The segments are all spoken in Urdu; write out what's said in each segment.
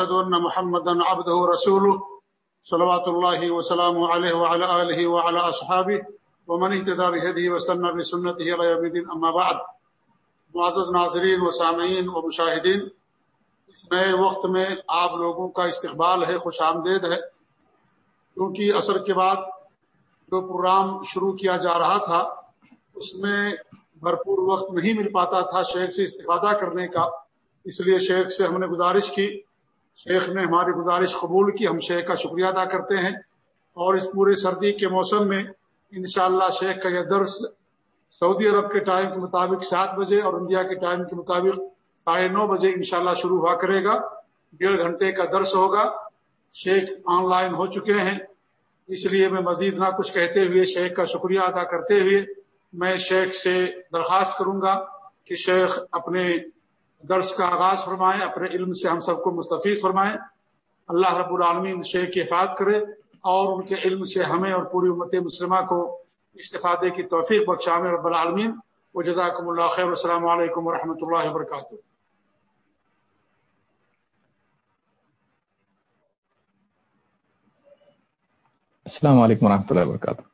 أشهد أن محمدا عبده ورسوله صلوات الله وسلامه عليه وعلى آله وعلى أصحابه ومن اهتدى بهديه واستنى بسنته إلى يوم الدين. أما بعد، معزز ناظرین و سامعین و مشاہدین، اس نئے وقت میں آپ لوگوں کا استقبال ہے، خوش آمدید ہے۔ کیونکہ عصر کے بعد جو پروگرام شروع کیا جا رہا تھا، اس میں بھرپور وقت نہیں مل پاتا تھا شیخ سے استفادہ کرنے کا۔ اس لیے شیخ سے ہم نے گزارش کی شیخ نے ہماری گزارش قبول کی، ہم شیخ کا شکریہ ادا کرتے ہیں اور اس پورے سردی کے موسم میں انشاءاللہ شیخ کا یہ درس سعودی عرب کے ٹائم کے مطابق سات بجے اور انڈیا کے ٹائم کے مطابق ساڑھے نو بجے انشاءاللہ شروع ہوا کرے گا۔ ڈیڑھ گھنٹے کا درس ہوگا۔ شیخ آن لائن ہو چکے ہیں۔ اس لیے میں مزید نہ کچھ کہتے ہوئے شیخ کا شکریہ ادا کرتے ہوئے میں شیخ سے درخواست کروں گا کہ شیخ اپنے درس کا آغاز فرمائیں، اپنے علم سے ہم سب کو مستفیض فرمائیں۔ اللہ رب العالمین شیخ کی حفاظت کرے اور ان کے علم سے ہمیں اور پوری امت مسلمہ کو استفادے کی توفیق بخشام رب العالمین۔ و جزاکم اللہ خیر۔ السلام علیکم ورحمۃ اللہ وبرکاتہ۔ السلام علیکم ورحمۃ اللہ وبرکاتہ۔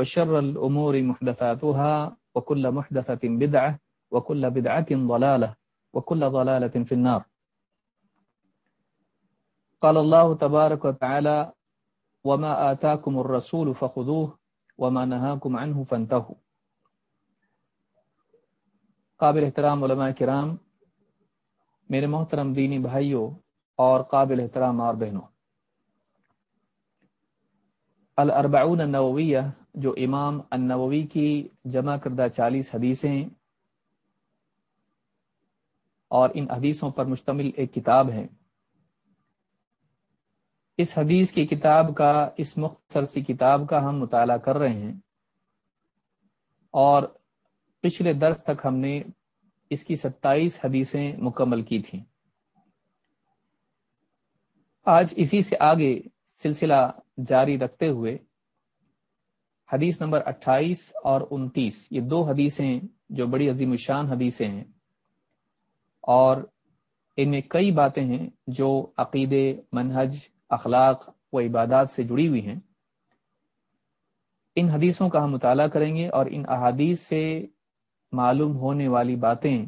وشر الأمور محدثاتها، وكل محدثة بدعة، وكل بدعة ضلالة، وكل ضلالة في النار. قال الله تبارك وتعالى وما آتاكم الرسول فخذوه، وما نهاكم عنه فانتهوا. قابل احترام علماء کرام، میرے محترم دینی بھائیوں اور قابل احترام اور بہنوں الاربعون النوویہ، جو امام النووی کی جمع کردہ چالیس حدیثیں اور ان حدیثوں پر مشتمل ایک کتاب ہے۔ اس حدیث کی کتاب کا، اس مختصر سی کتاب کا ہم مطالعہ کر رہے ہیں اور پچھلے درس تک ہم نے اس کی ستائیس حدیثیں مکمل کی تھیں۔ آج اسی سے آگے سلسلہ جاری رکھتے ہوئے حدیث نمبر اٹھائیس اور انتیس، یہ دو حدیثیں جو بڑی عظیم الشان حدیثیں ہیں اور ان میں کئی باتیں ہیں جو عقیدے، منہج، اخلاق و عبادات سے جڑی ہوئی ہیں۔ ان حدیثوں کا ہم مطالعہ کریں گے اور ان احادیث سے معلوم ہونے والی باتیں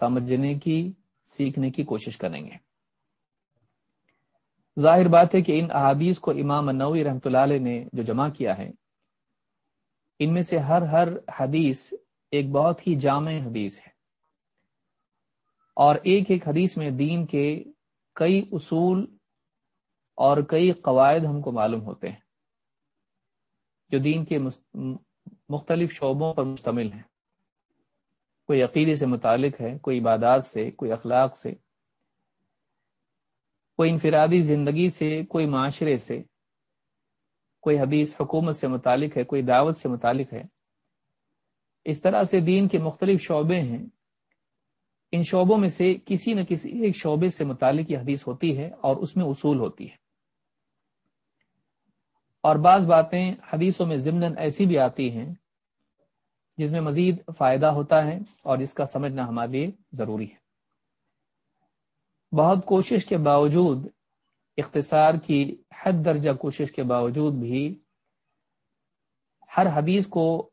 سمجھنے کی، سیکھنے کی کوشش کریں گے۔ ظاہر بات ہے کہ ان احادیث کو امام نوی رحمۃ اللہ علیہ نے جو جمع کیا ہے، ان میں سے ہر ہر حدیث ایک بہت ہی جامع حدیث ہے۔ اور ایک ایک حدیث میں دین کے کئی اصول اور کئی قواعد ہم کو معلوم ہوتے ہیں، جو دین کے مختلف شعبوں پر مشتمل ہیں۔ کوئی عقیدے سے متعلق ہے، کوئی عبادات سے، کوئی اخلاق سے۔ کوئی انفرادی زندگی سے، کوئی معاشرے سے، کوئی حدیث حکومت سے متعلق ہے، کوئی دعوت سے متعلق ہے۔ اس طرح سے دین کے مختلف شعبے ہیں۔ ان شعبوں میں سے کسی نہ کسی ایک شعبے سے متعلق یہ حدیث ہوتی ہے اور اس میں اصول ہوتی ہے۔ اور بعض باتیں حدیثوں میں ضمن ایسی بھی آتی ہیں جس میں مزید فائدہ ہوتا ہے اور جس کا سمجھنا ہمارے لیے ضروری ہے۔ بہت کوشش کے باوجود، اختصار کی حد درجہ کوشش کے باوجود بھی ہر حدیث کو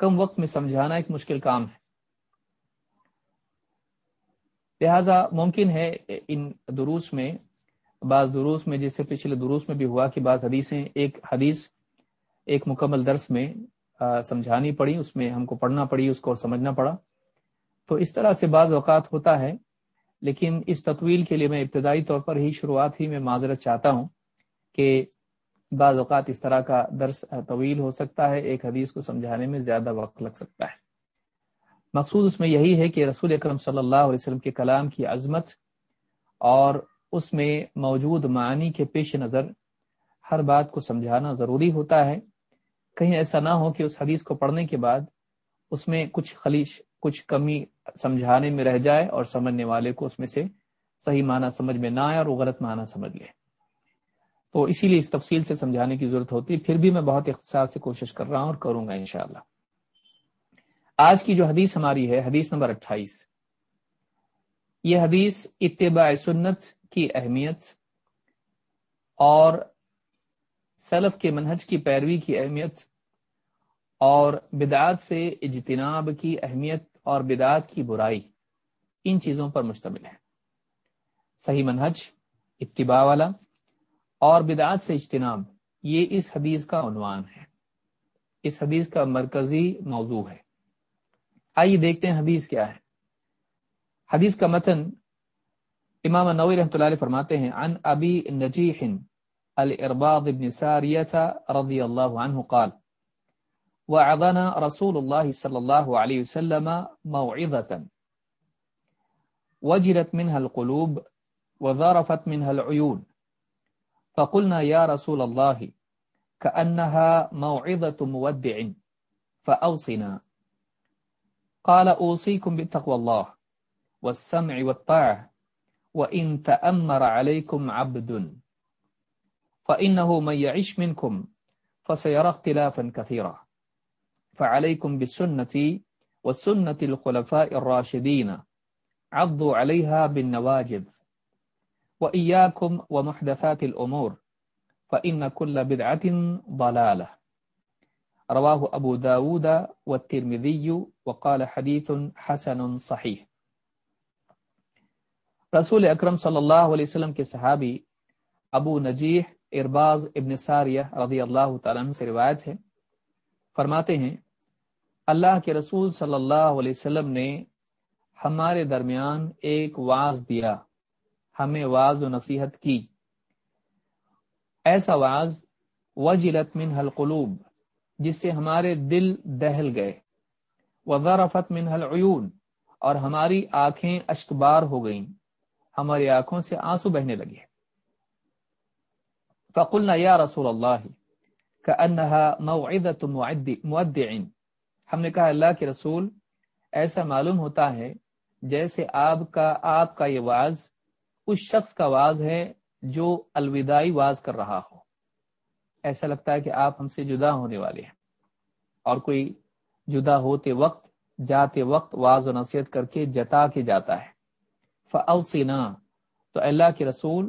کم وقت میں سمجھانا ایک مشکل کام ہے۔ لہذا ممکن ہے ان دروس میں، بعض دروس میں جس سے پچھلے دروس میں بھی ہوا کہ بعض حدیثیں ایک حدیث، ایک مکمل درس میں سمجھانی پڑی، اس میں ہم کو پڑھنا پڑی، اس کو سمجھنا پڑا۔ تو اس طرح سے بعض اوقات ہوتا ہے لیکن اس تطویل کے لیے میں ابتدائی طور پر ہی شروعات ہی میں معذرت چاہتا ہوں کہ بعض اوقات اس طرح کا درس طویل ہو سکتا ہے، ایک حدیث کو سمجھانے میں زیادہ وقت لگ سکتا ہے۔ مقصود اس میں یہی ہے کہ رسول اکرم صلی اللہ علیہ وسلم کے کلام کی عظمت اور اس میں موجود معنی کے پیش نظر ہر بات کو سمجھانا ضروری ہوتا ہے۔ کہیں ایسا نہ ہو کہ اس حدیث کو پڑھنے کے بعد اس میں کچھ خلیش، کچھ کمی سمجھانے میں رہ جائے اور سمجھنے والے کو اس میں سے صحیح معنی سمجھ میں نہ آئے اور وہ غلط معنی سمجھ لے۔ تو اسی لیے اس تفصیل سے سمجھانے کی ضرورت ہوتی ہے۔ پھر بھی میں بہت اختصار سے کوشش کر رہا ہوں اور کروں گا انشاءاللہ۔ آج کی جو حدیث ہماری ہے، حدیث نمبر اٹھائیس۔ یہ حدیث اتباع سنت کی اہمیت اور سلف کے منہج کی پیروی کی اہمیت اور بدعات سے اجتناب کی اہمیت اور بدعات کی برائی ان چیزوں پر مشتمل ہے۔ صحیح منہج، اتباع والا اور بدعات سے اجتناب، یہ اس حدیث کا عنوان ہے۔ اس حدیث کا مرکزی موضوع ہے۔ آئیے دیکھتے ہیں حدیث کیا ہے۔ حدیث کا متن امام نوی رحمۃ اللہ علیہ فرماتے ہیں، عن ابی نجیح الارباض بن ساریہ رضی اللہ عنہ قال وعظنا رسول الله صلى الله عليه وسلم موعظة وجلت منها القلوب وذرفت منها العيون. فقلنا يا رسول الله كأنها موعظة مودع، فأوصنا. قال، أوصيكم بتقوى الله والسمع والطاعة، وإن تأمر عليكم عبد، فإنه من يعيش منكم، فسيرى اختلافا كثيرا. فعليكم بالسنة والسنة الخلفاء الراشدين. عضوا عليها بالنواجذ. وإياكم ومحدثات الأمور. فإن كل بدعة ضلالة. رواه أبو داود والترمذي وقال حديث حسن صحيح. رسول اکرم صلی اللہ علیہ وسلم کے صحابی ابو نجیح ارباز ابن ساریہ رضی اللہ تعالیٰ عنہ سے روایت ہے فرماتے ہیں، اللہ کے رسول صلی اللہ علیہ وسلم نے ہمارے درمیان ایک واز دیا، ہمیں واز و نصیحت کی۔ ایسا واز وجلت من القلوب، جس سے ہمارے دل دہل گئے۔ وضرفت من العیون، اور ہماری آنکھیں اشکبار ہو گئیں۔ ہماری آنکھوں سے آنسو بہنے لگے۔ فقلنا یا رسول اللہ كأنها موعظة مودع ہم نے کہا، اللہ کے رسول، ایسا معلوم ہوتا ہے جیسے آپ کا آپ کا یہ واز، اس شخص کا واز ہے جو الوداعی واز کر رہا ہو۔ ایسا لگتا ہے کہ آپ ہم سے جدا ہونے والے ہیں۔ اور کوئی جدا ہوتے وقت، جاتے وقت واز و نصیحت کر کے جتا کے جاتا ہے۔ فاوصینا تو اللہ کے رسول،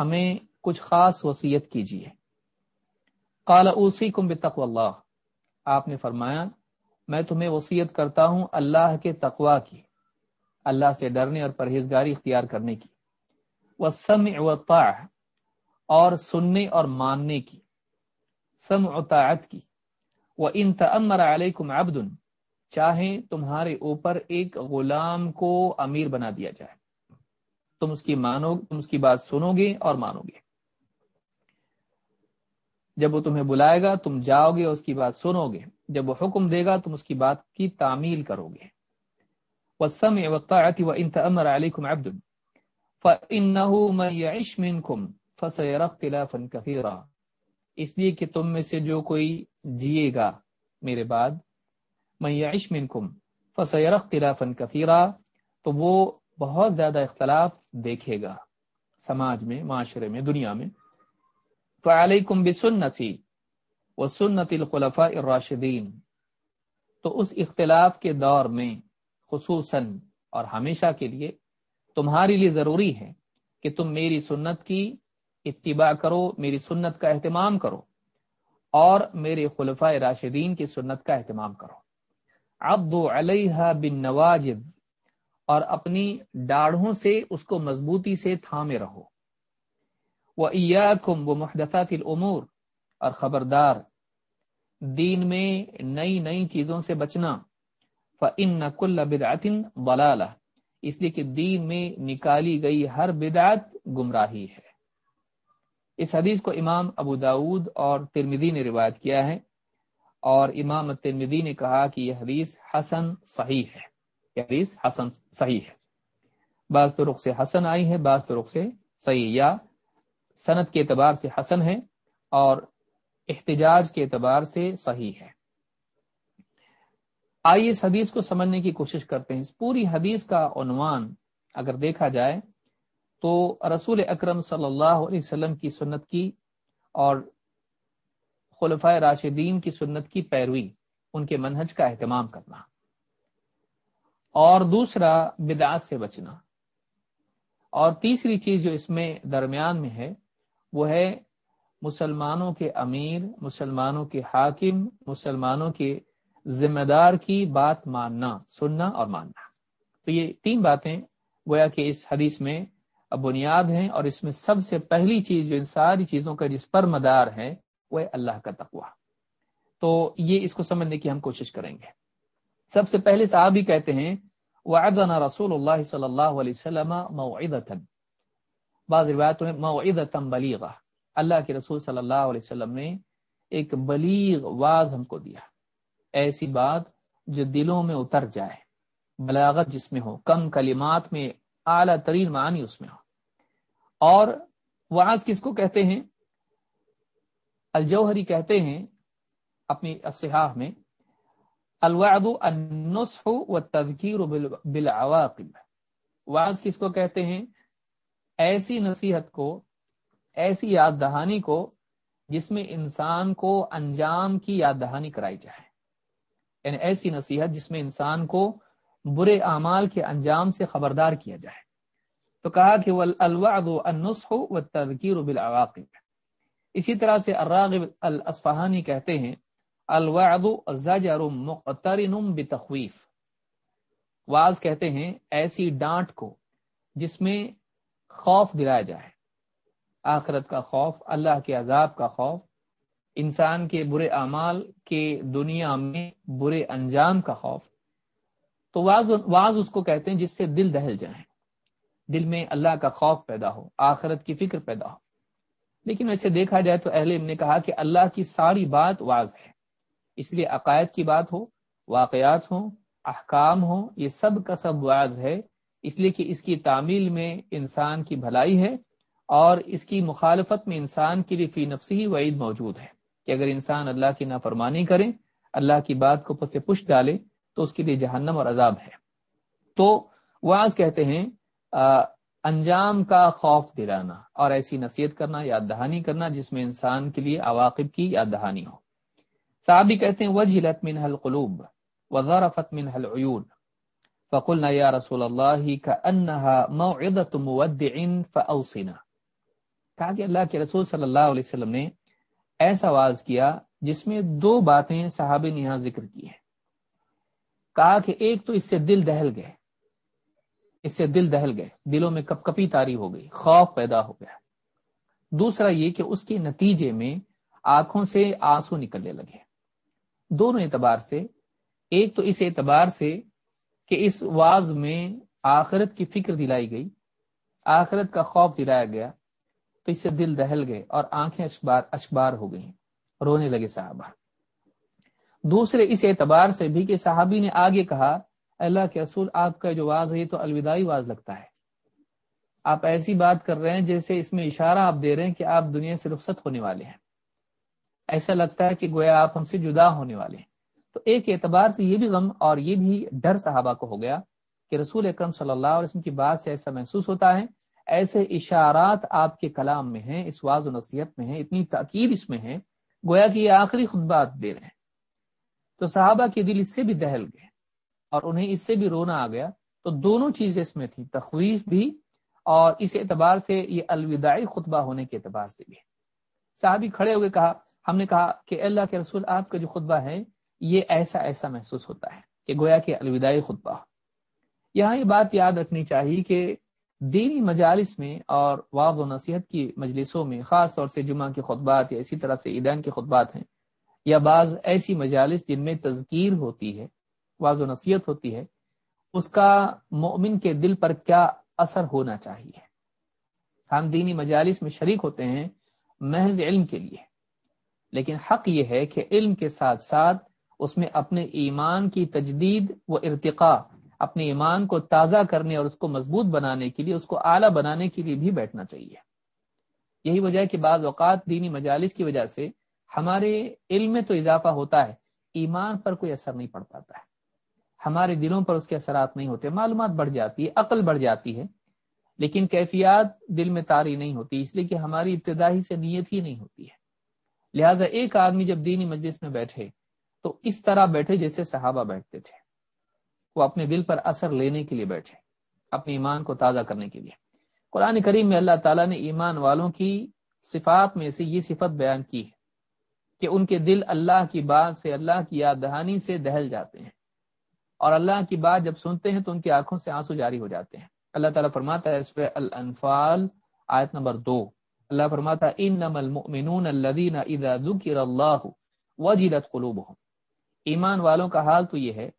ہمیں کچھ خاص وصیت کیجیے۔ قال اوصیکم بتقوی اللہ۔ آپ نے فرمایا، میں تمہیں وصیت کرتا ہوں اللہ کے تقوا کی، اللہ سے ڈرنے اور پرہیزگاری اختیار کرنے کی۔ والسمع والطاع اور سننے اور ماننے کی۔ سمع و طاعت کی۔ وَإِن تَأَمَّرَ عَلَيْكُمْ عَبْدٌ، چاہیں تمہارے اوپر ایک غلام کو امیر بنا دیا جائے۔ تم اس کی مانو، تم اس کی بات سنو گے اور مانو گے۔ جب وہ تمہیں بلائے گا، تم جاؤ گے اور اس کی بات سنو گے۔ جب وہ حکم دے گا، تم اس کی بات کی تعمیل کرو گے۔ والسمع والطاعة وإن تأمر عليكم عبد فإنه من يعيش منكم فسيرى اختلافا كثيرا۔ اس لیے کہ تم میں سے جو کوئی جیے گا میرے بعد، من يعيش منكم فسيرى اختلافا كثيرا، تو وہ بہت زیادہ اختلاف دیکھے گا۔ سماج میں، معاشرے میں، دنیا میں۔ فعلیکم بسنتی وسنت الخلفاء الراشدین۔ تو اس اختلاف کے دور میں خصوصاً اور ہمیشہ کے لیے تمہارے لیے ضروری ہے کہ تم میری سنت کی اتباع کرو، میری سنت کا اہتمام کرو اور میرے خلفاء راشدین کی سنت کا اہتمام کرو۔ عبدو علیہ بن نواجد اور اپنی ڈاڑھوں سے اس کو مضبوطی سے تھامے رہو۔ وہ ایاکم و محدثات العمور اور خبردار، دین میں نئی نئی چیزوں سے بچنا فن کل بدعتن ضلالہ اس لیے کہ دین میں نکالی گئی ہر بدعت گمراہی ہے۔ اس حدیث کو امام ابو داود اور ترمدی نے روایت کیا ہے اور امام ترمدی نے کہا کہ یہ حدیث حسن صحیح ہے۔ یہ حدیث حسن صحیح ہے۔ بعض طرق سے حسن آئی ہے، بعض طرق سے صحیح یا صنعت کے اعتبار سے حسن ہے اور احتجاج کے اعتبار سے صحیح ہے۔ آئیے اس حدیث کو سمجھنے کی کوشش کرتے ہیں۔ اس پوری حدیث کا عنوان اگر دیکھا جائے تو رسول اکرم صلی اللہ علیہ وسلم کی سنت کی اور خلفۂ راشدین کی سنت کی پیروی، ان کے منہج کا اہتمام کرنا۔ اور دوسرا، بدعات سے بچنا۔ اور تیسری چیز جو اس میں درمیان میں ہے وہ ہے مسلمانوں کے امیر، مسلمانوں کے حاکم، مسلمانوں کے ذمہ دار کی بات ماننا، سننا اور ماننا۔ تو یہ تین باتیں گویا کہ اس حدیث میں بنیاد ہیں اور اس میں سب سے پہلی چیز جو ان ساری چیزوں کا جس پر مدار ہے وہ ہے اللہ کا تقوا تو یہ اس کو سمجھنے کی ہم کوشش کریں گے۔ سب سے پہلے صاحب ہی کہتے ہیں، وعدنا رسول اللہ صلی اللہ علیہ وسلم موعدتا بعض روایتوں میں موعدتا بلیغا اللہ کے رسول صلی اللہ علیہ وسلم نے ایک بلیغ واز ہم کو دیا۔ ایسی بات جو دلوں میں اتر جائے، بلاغت جس میں ہو، کم کلمات میں، اعلیٰ ترین معنی اس میں ہو۔ اور واز کس کو کہتے ہیں؟ الجوہری کہتے ہیں اپنی اصحاح میں الوعد النصح والتذکیر بالعواقب۔ واز کس کو کہتے ہیں؟ ایسی نصیحت کو، ایسی یاد دہانی کو جس میں انسان کو انجام کی یاد دہانی کرائی جائے۔ یعنی ایسی نصیحت جس میں انسان کو برے اعمال کے انجام سے خبردار کیا جائے۔ تو کہا کہ الوعد النصح والتذکیر بالعواقب۔ اسی طرح سے الراغب الاصفہانی کہتے ہیں الوعد زجر مقترن بتخویف۔ واز کہتے ہیں، ایسی ڈانٹ کو جس میں خوف دلایا جائے۔ آخرت کا خوف، اللہ کے عذاب کا خوف، انسان کے برے اعمال کے دنیا میں برے انجام کا خوف۔ تو واز واز اس کو کہتے ہیں جس سے دل دہل جائیں دل میں اللہ کا خوف پیدا ہو، آخرت کی فکر پیدا ہو۔ لیکن ویسے دیکھا جائے تو اہل نے کہا کہ اللہ کی ساری بات واز ہے۔ اس لیے عقائد کی بات ہو، واقعات ہوں، احکام ہوں، یہ سب کا سب واز ہے۔ اس لیے کہ اس کی تعمیل میں انسان کی بھلائی ہے اور اس کی مخالفت میں انسان کے لیے فی نفسی ہی وعید موجود ہے کہ اگر انسان اللہ کی نافرمانی کرے، اللہ کی بات کو پس پش ڈالے، تو اس کے لیے جہنم اور عذاب ہے۔ تو واز کہتے ہیں انجام کا خوف دلانا اور ایسی نصیحت کرنا، یاد دہانی کرنا، جس میں انسان کے لیے عواقب کی یاد دہانی ہو۔ صحابی کہتے ہیں، وجہلت من القلوب وظرفت من العیون۔ فقلنا یا رسول اللہ كأنها موعظة مودع فأوصنا. کہا کہ اللہ کے رسول صلی اللہ علیہ وسلم نے ایسا واز کیا جس میں دو باتیں صحابی نے یہاں ذکر کی ہیں۔ کہا کہ ایک تو اس سے دل دہل گئے۔ اس سے دل دہل گئے۔ دلوں میں کپ کپی تاری ہو گئی، خوف پیدا ہو گیا۔ دوسرا یہ کہ اس کے نتیجے میں آنکھوں سے آنسو نکلنے لگے۔ دونوں اعتبار سے، ایک تو اس اعتبار سے کہ اس واز میں آخرت کی فکر دلائی گئی، آخرت کا خوف دلایا گیا، تو اس سے دل دہل گئے اور آنکھیں اشبار اشبار ہو گئیں، رونے لگے صحابہ۔ دوسرے اس اعتبار سے بھی کہ صحابی نے آگے کہا اللہ کے رسول، آپ کا جو واز ہے تو الوداعی واز لگتا ہے۔ آپ ایسی بات کر رہے ہیں جیسے اس میں اشارہ آپ دے رہے ہیں کہ آپ دنیا سے رخصت ہونے والے ہیں۔ ایسا لگتا ہے کہ گویا آپ ہم سے جدا ہونے والے ہیں۔ تو ایک اعتبار سے یہ بھی غم اور یہ بھی ڈر صحابہ کو ہو گیا کہ رسول اکرم صلی اللہ علیہ وسلم کی بات سے ایسا محسوس ہوتا ہے، ایسے اشارات آپ کے کلام میں ہیں، اس واض و نصیحت میں ہیں، اتنی تاکید اس میں ہے گویا کہ یہ آخری خطبات دے رہے ہیں۔ تو صحابہ کے دل اس سے بھی دہل گئے اور انہیں اس سے بھی رونا آ گیا۔ تو دونوں چیزیں اس میں تھی تخویف بھی اور اس اعتبار سے یہ الوداعی خطبہ ہونے کے اعتبار سے بھی۔ صحابی کھڑے ہو گئے کہا، ہم نے کہا کہ اللہ کے رسول، آپ کا جو خطبہ ہے یہ ایسا ایسا محسوس ہوتا ہے کہ گویا کہ الوداعی خطبہ یہاں یہ بات یاد رکھنی چاہیے کہ دینی مجالس میں اور واض و نصیحت کی مجلسوں میں، خاص طور سے جمعہ کے خطبات یا اسی طرح سے عیدان کے خطبات ہیں، یا بعض ایسی مجالس جن میں تذکیر ہوتی ہے واض و نصیحت ہوتی ہے، اس کا مومن کے دل پر کیا اثر ہونا چاہیے؟ ہم دینی مجالس میں شریک ہوتے ہیں محض علم کے لیے، لیکن حق یہ ہے کہ علم کے ساتھ ساتھ اس میں اپنے ایمان کی تجدید و ارتقاء، اپنے ایمان کو تازہ کرنے اور اس کو مضبوط بنانے کے لیے، اس کو اعلیٰ بنانے کے لیے بھی بیٹھنا چاہیے۔ یہی وجہ ہے کہ بعض اوقات دینی مجالس کی وجہ سے ہمارے علم میں تو اضافہ ہوتا ہے، ایمان پر کوئی اثر نہیں پڑ پاتا ہے۔ ہمارے دلوں پر اس کے اثرات نہیں ہوتے، معلومات بڑھ جاتی ہے، عقل بڑھ جاتی ہے، لیکن کیفیات دل میں تاری نہیں ہوتی، اس لیے کہ ہماری ابتدائی سے نیت ہی نہیں ہوتی ہے۔ لہٰذا ایک آدمی جب دینی مجلس میں بیٹھے تو اس طرح بیٹھے جیسے صحابہ بیٹھتے تھے۔ وہ اپنے دل پر اثر لینے کے لیے بیٹھے، اپنے ایمان کو تازہ کرنے کے لیے۔ قرآن کریم میں اللہ تعالیٰ نے ایمان والوں کی صفات میں سے یہ صفت بیان کی ہے کہ ان کے دل اللہ کی بات سے، اللہ کی یاد دہانی سے دہل جاتے ہیں۔ اور اللہ کی بات جب سنتے ہیں تو ان کی آنکھوں سے آنسو جاری ہو جاتے ہیں۔ اللہ تعالیٰ فرماتا ہے سورہ الانفال آیت نمبر دو۔ اللہ فرماتا ہے، انما المؤمنون الذین اذا ذکر اللہ وجلت قلوبهم ایمان والوں کا حال تو یہ ہے،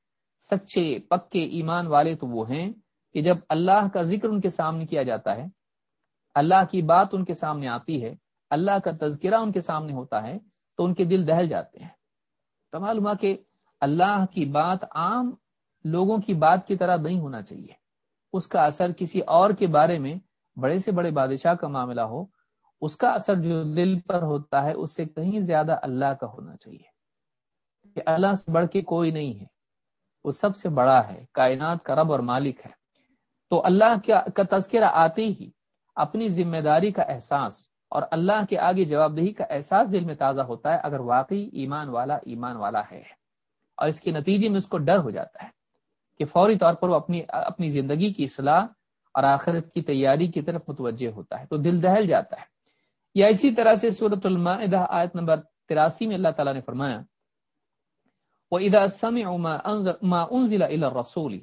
سچے، پکے ایمان والے تو وہ ہیں کہ جب اللہ کا ذکر ان کے سامنے کیا جاتا ہے، اللہ کی بات ان کے سامنے آتی ہے، اللہ کا تذکرہ ان کے سامنے ہوتا ہے، تو ان کے دل دہل جاتے ہیں۔ تو معلوم کہ اللہ کی بات عام لوگوں کی بات کی طرح نہیں ہونا چاہیے۔ اس کا اثر کسی اور کے بارے میں بڑے سے بڑے بادشاہ کا معاملہ ہو، اس کا اثر جو دل پر ہوتا ہے، اس سے کہیں زیادہ اللہ کا ہونا چاہیے۔ کہ اللہ سے بڑھ کے کوئی نہیں ہے۔ وہ سب سے بڑا ہے، کائنات کا رب اور مالک ہے۔ تو اللہ کا تذکرہ آتے ہی اپنی ذمہ داری کا احساس اور اللہ کے آگے جواب دہی کا احساس دل میں تازہ ہوتا ہے، اگر واقعی ایمان والا ایمان والا ہے۔ اور اس کے نتیجے میں اس کو ڈر ہو جاتا ہے کہ فوری طور پر وہ اپنی اپنی زندگی کی اصلاح اور آخرت کی تیاری کی طرف متوجہ ہوتا ہے، تو دل دہل جاتا ہے۔ یا اسی طرح سے صورت المائدہ آیت نمبر تراسی میں اللہ تعالیٰ نے فرمایا وَإِذَا سَمِعُوا مَا أُنزِلَ إِلَى الرَّسُولِ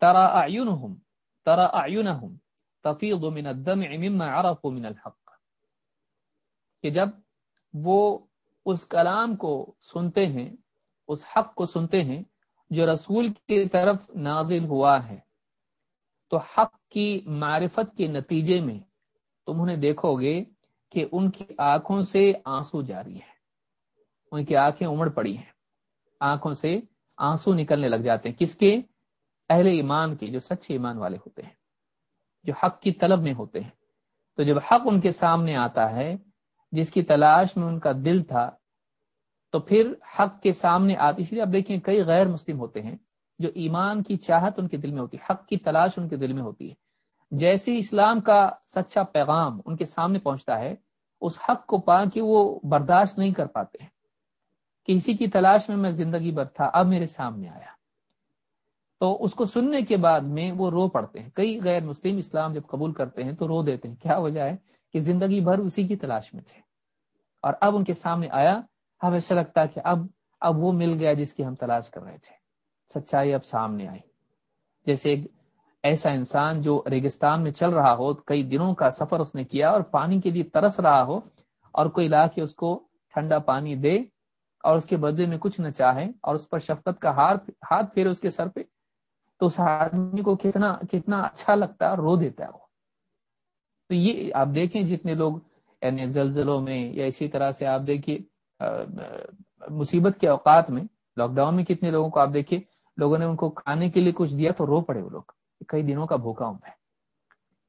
تَرَى أَعْيُنُهُمْ، تَرَى أَعْيُنَهُمْ تَفِيضُ مِنَ الدَّمْعِ مِمَّا عَرَفُوا مِنَ الْحَقِّ۔ کہ جب وہ اس کلام کو سنتے ہیں، اس حق کو سنتے ہیں جو رسول کی طرف نازل ہوا ہے، تو حق کی معرفت کے نتیجے میں تم انہیں دیکھو گے کہ ان کی آنکھوں سے آنسو جاری ہے ان کی آنکھیں امڑ پڑی ہیں۔ آنکھوں سے آنسو نکلنے لگ جاتے ہیں۔ کس کے؟ اہل ایمان کے، جو سچے ایمان والے ہوتے ہیں، جو حق کی طلب میں ہوتے ہیں۔ تو جب حق ان کے سامنے آتا ہے، جس کی تلاش میں ان کا دل تھا، تو پھر حق کے سامنے آتی۔ اس لیے اب دیکھیں، کئی غیر مسلم ہوتے ہیں جو ایمان کی چاہت ان کے دل میں ہوتی ہے حق کی تلاش ان کے دل میں ہوتی ہے۔ جیسے اسلام کا سچا پیغام ان کے سامنے پہنچتا ہے، اس حق کو پا کے وہ برداشت نہیں کر پاتے۔ ہیں کہ اسی کی تلاش میں میں زندگی بھر تھا، اب میرے سامنے آیا۔ تو اس کو سننے کے بعد میں وہ رو پڑتے ہیں۔ کئی غیر مسلم اسلام جب قبول کرتے ہیں تو رو دیتے ہیں۔ کیا وجہ ہے کہ زندگی بھر اسی کی تلاش میں تھے؟ اور اب ان کے سامنے آیا، اب ایسا لگتا کہ اب اب وہ مل گیا جس کی ہم تلاش کر رہے تھے۔ سچائی اب سامنے آئی۔ جیسے ایک ایسا انسان جو ریگستان میں چل رہا ہو، کئی دنوں کا سفر اس نے کیا اور پانی کے لیے ترس رہا ہو اور کوئی لا کے اس کو ٹھنڈا پانی دے اور اس کے بدلے میں کچھ نہ چاہے اور اس پر شفقت کا ہاتھ پھیرے اس کے سر پہ، تو اس آدمی کو کتنا کتنا اچھا لگتا ہے رو دیتا ہے وہ۔ تو یہ آپ دیکھیں جتنے لوگ یعنی زلزلوں میں یا اسی طرح سے آپ دیکھیے مصیبت کے اوقات میں لاک ڈاؤن میں کتنے لوگوں کو آپ دیکھیے، لوگوں نے ان کو کھانے کے لیے کچھ دیا تو رو پڑے وہ لوگ۔ کئی دنوں کا بھوکا ہوں ہے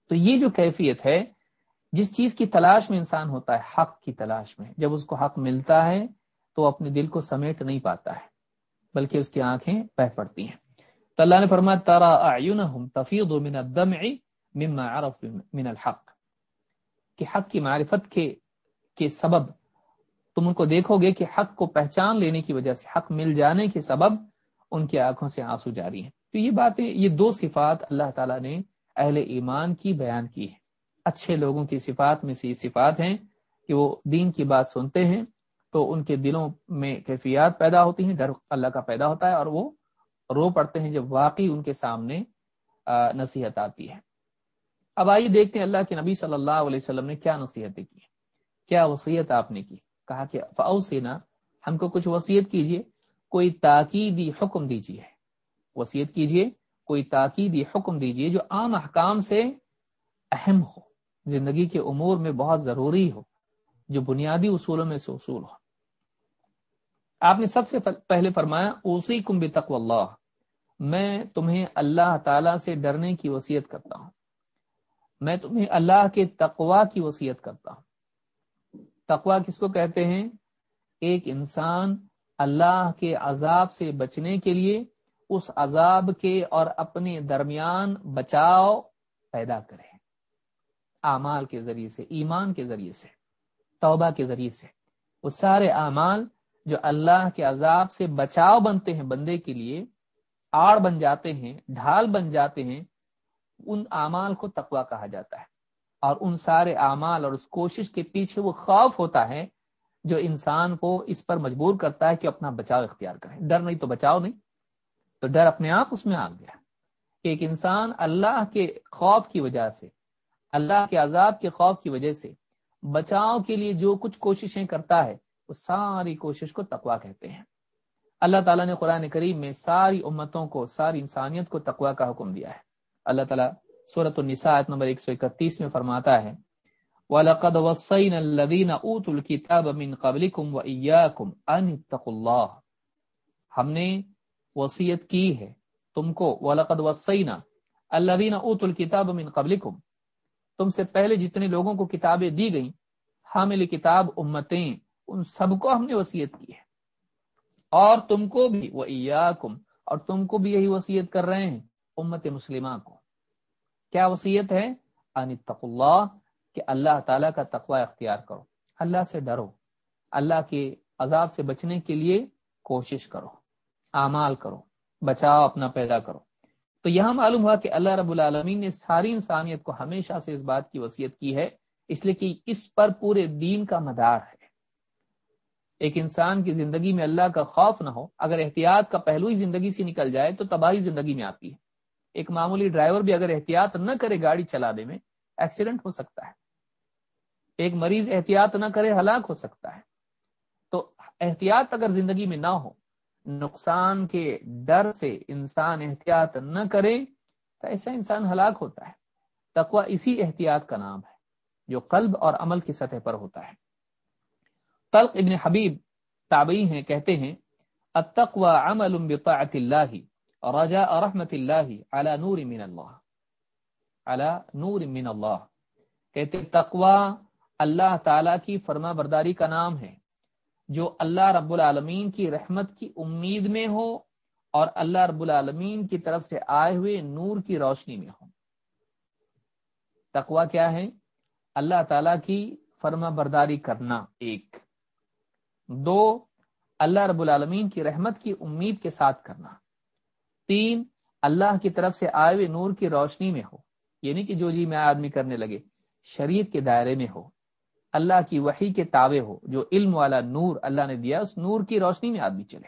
تو یہ جو کیفیت ہے، جس چیز کی تلاش میں انسان ہوتا ہے، حق کی تلاش میں۔ جب اس کو حق ملتا ہے تو اپنے دل کو سمیٹ نہیں پاتا ہے، بلکہ اس کی آنکھیں بہ پڑتی ہیں۔ تو اللہ نے فرمایا تارا اعینہم تفیض من الدمع مما عرف من الحق۔ کہ حق کی معرفت کے کے سبب، تم ان کو دیکھو گے کہ حق کو پہچان لینے کی وجہ سے، حق مل جانے کے سبب ان کی آنکھوں سے آنسو جاری ہیں۔ تو یہ باتیں، یہ دو صفات اللہ تعالیٰ نے اہل ایمان کی بیان کی ہے اچھے لوگوں کی صفات میں سے یہ صفات ہیں کہ وہ دین کی بات سنتے ہیں تو ان کے دلوں میں کیفیات پیدا ہوتی ہیں، ڈر اللہ کا پیدا ہوتا ہے اور وہ رو پڑتے ہیں جب واقعی ان کے سامنے نصیحت آتی ہے۔ اب آئیے دیکھتے ہیں اللہ کے نبی صلی اللہ علیہ وسلم نے کیا نصیحتیں کی۔ کیا وصیت آپ نے کی؟ کہا کہ فاؤسینا ہم کو کچھ وصیت کیجیے، کوئی تاکیدی حکم دیجیے وصیت کیجیے، کوئی تاکیدی حکم دیجیے جو عام احکام سے اہم ہو، زندگی کے امور میں بہت ضروری ہو، جو بنیادی اصولوں میں سے اصول ہو۔ آپ نے سب سے پہلے فرمایا اوسی کم بے اللہ، میں تمہیں اللہ تعالی سے ڈرنے کی وصیت کرتا ہوں۔ میں تمہیں اللہ کے تقوا کی وصیت کرتا ہوں۔ تقوا کس کو کہتے ہیں؟ ایک انسان اللہ کے عذاب سے بچنے کے لیے اس عذاب کے اور اپنے درمیان بچاؤ پیدا کرے۔ اعمال کے ذریعے سے، ایمان کے ذریعے سے، توبہ کے ذریعے سے۔ وہ سارے اعمال جو اللہ کے عذاب سے بچاؤ بنتے ہیں بندے کے لیے، آڑ بن جاتے ہیں، ڈھال بن جاتے ہیں، ان اعمال کو تقوا کہا جاتا ہے۔ اور ان سارے اعمال اور اس کوشش کے پیچھے وہ خوف ہوتا ہے جو انسان کو اس پر مجبور کرتا ہے کہ اپنا بچاؤ اختیار کرے۔ ڈر نہیں تو بچاؤ نہیں۔ تو ڈر اپنے آپ اس میں آ گیا ایک انسان اللہ کے خوف کی وجہ سے، اللہ کے عذاب کے خوف کی وجہ سے بچاؤ کے لیے جو کچھ کوششیں کرتا ہے وہ ساری کوشش کو تقوا کہتے ہیں۔ اللہ تعالیٰ نے قرآن کریم میں ساری امتوں کو، ساری انسانیت کو تقوا کا حکم دیا ہے۔ اللہ تعالیٰ صورت النساء نمبر 131 میں فرماتا ہے، وَلَقَدْ وَصَّيْنَا الَّذِينَ أُوتُوا الْكِتَابَ مِنْ قَبْلِكُمْ وَإِيَّاكُمْ أَنِ اتَّقُوا اللَّهِ۔ ہم نے وصیت کی ہے تم کو، وَلَقَدْ وَصَّيْنَا الَّذِينَ أُوتُوا الْكِتَابَ مِنْ قَبْلِكُمْ۔ تم سے پہلے جتنے لوگوں کو کتابیں دی گئیں، حامل کتاب امتیں ان سب کو ہم نے وسیعت کی ہے۔ اور تم کو بھی، وہ اور تم کو بھی یہی وسیعت کر رہے ہیں، امت مسلمہ کو۔ کیا وسیعت ہے؟ اللہ، کہ اللہ تعالیٰ کا تقوی اختیار کرو۔ اللہ سے ڈرو۔ اللہ کے عذاب سے بچنے کے لیے کوشش کرو۔ اعمال کرو۔ بچاؤ، اپنا پیدا کرو۔ تو یہاں معلوم ہوا کہ اللہ رب العالمین نے ساری انسانیت کو ہمیشہ سے اس بات کی وصیت کی ہے، اس لیے کہ اس پر پورے دین کا مدار ہے۔ ایک انسان کی زندگی میں اللہ کا خوف نہ ہو، اگر احتیاط کا پہلو ہی زندگی سے نکل جائے تو تباہی زندگی میں آتی ہے۔ ایک معمولی ڈرائیور بھی اگر احتیاط نہ کرے گاڑی چلانے میں، ایکسیڈنٹ ہو سکتا ہے۔ ایک مریض احتیاط نہ کرے، ہلاک ہو سکتا ہے۔ تو احتیاط اگر زندگی میں نہ ہو، نقصان کے ڈر سے انسان احتیاط نہ کرے، تو ایسا انسان ہلاک ہوتا ہے۔ تقوی اسی احتیاط کا نام ہے، جو قلب اور عمل کی سطح پر ہوتا ہے۔ طلق ابن حبیب تابعی ہیں، کہتے ہیں التقوى عمل بطاعت اللہ، رجاء رحمت اللہ على نور من اللہ على نور من اللہ۔ کہتے تقوی اللہ تعالی کی فرما برداری کا نام ہے، جو اللہ رب العالمین کی رحمت کی امید میں ہو اور اللہ رب العالمین کی طرف سے آئے ہوئے نور کی روشنی میں ہو۔ تقوا کیا ہے؟ اللہ تعالی کی فرما برداری کرنا، ایک۔ دو، اللہ رب العالمین کی رحمت کی امید کے ساتھ کرنا۔ تین، اللہ کی طرف سے آئے ہوئے نور کی روشنی میں ہو۔ یعنی کہ جو جی میں آدمی کرنے لگے، شریعت کے دائرے میں ہو۔ اللہ کی وحی کے تابع ہو۔ جو علم والا نور اللہ نے دیا، اس نور کی روشنی میں آدمی چلے۔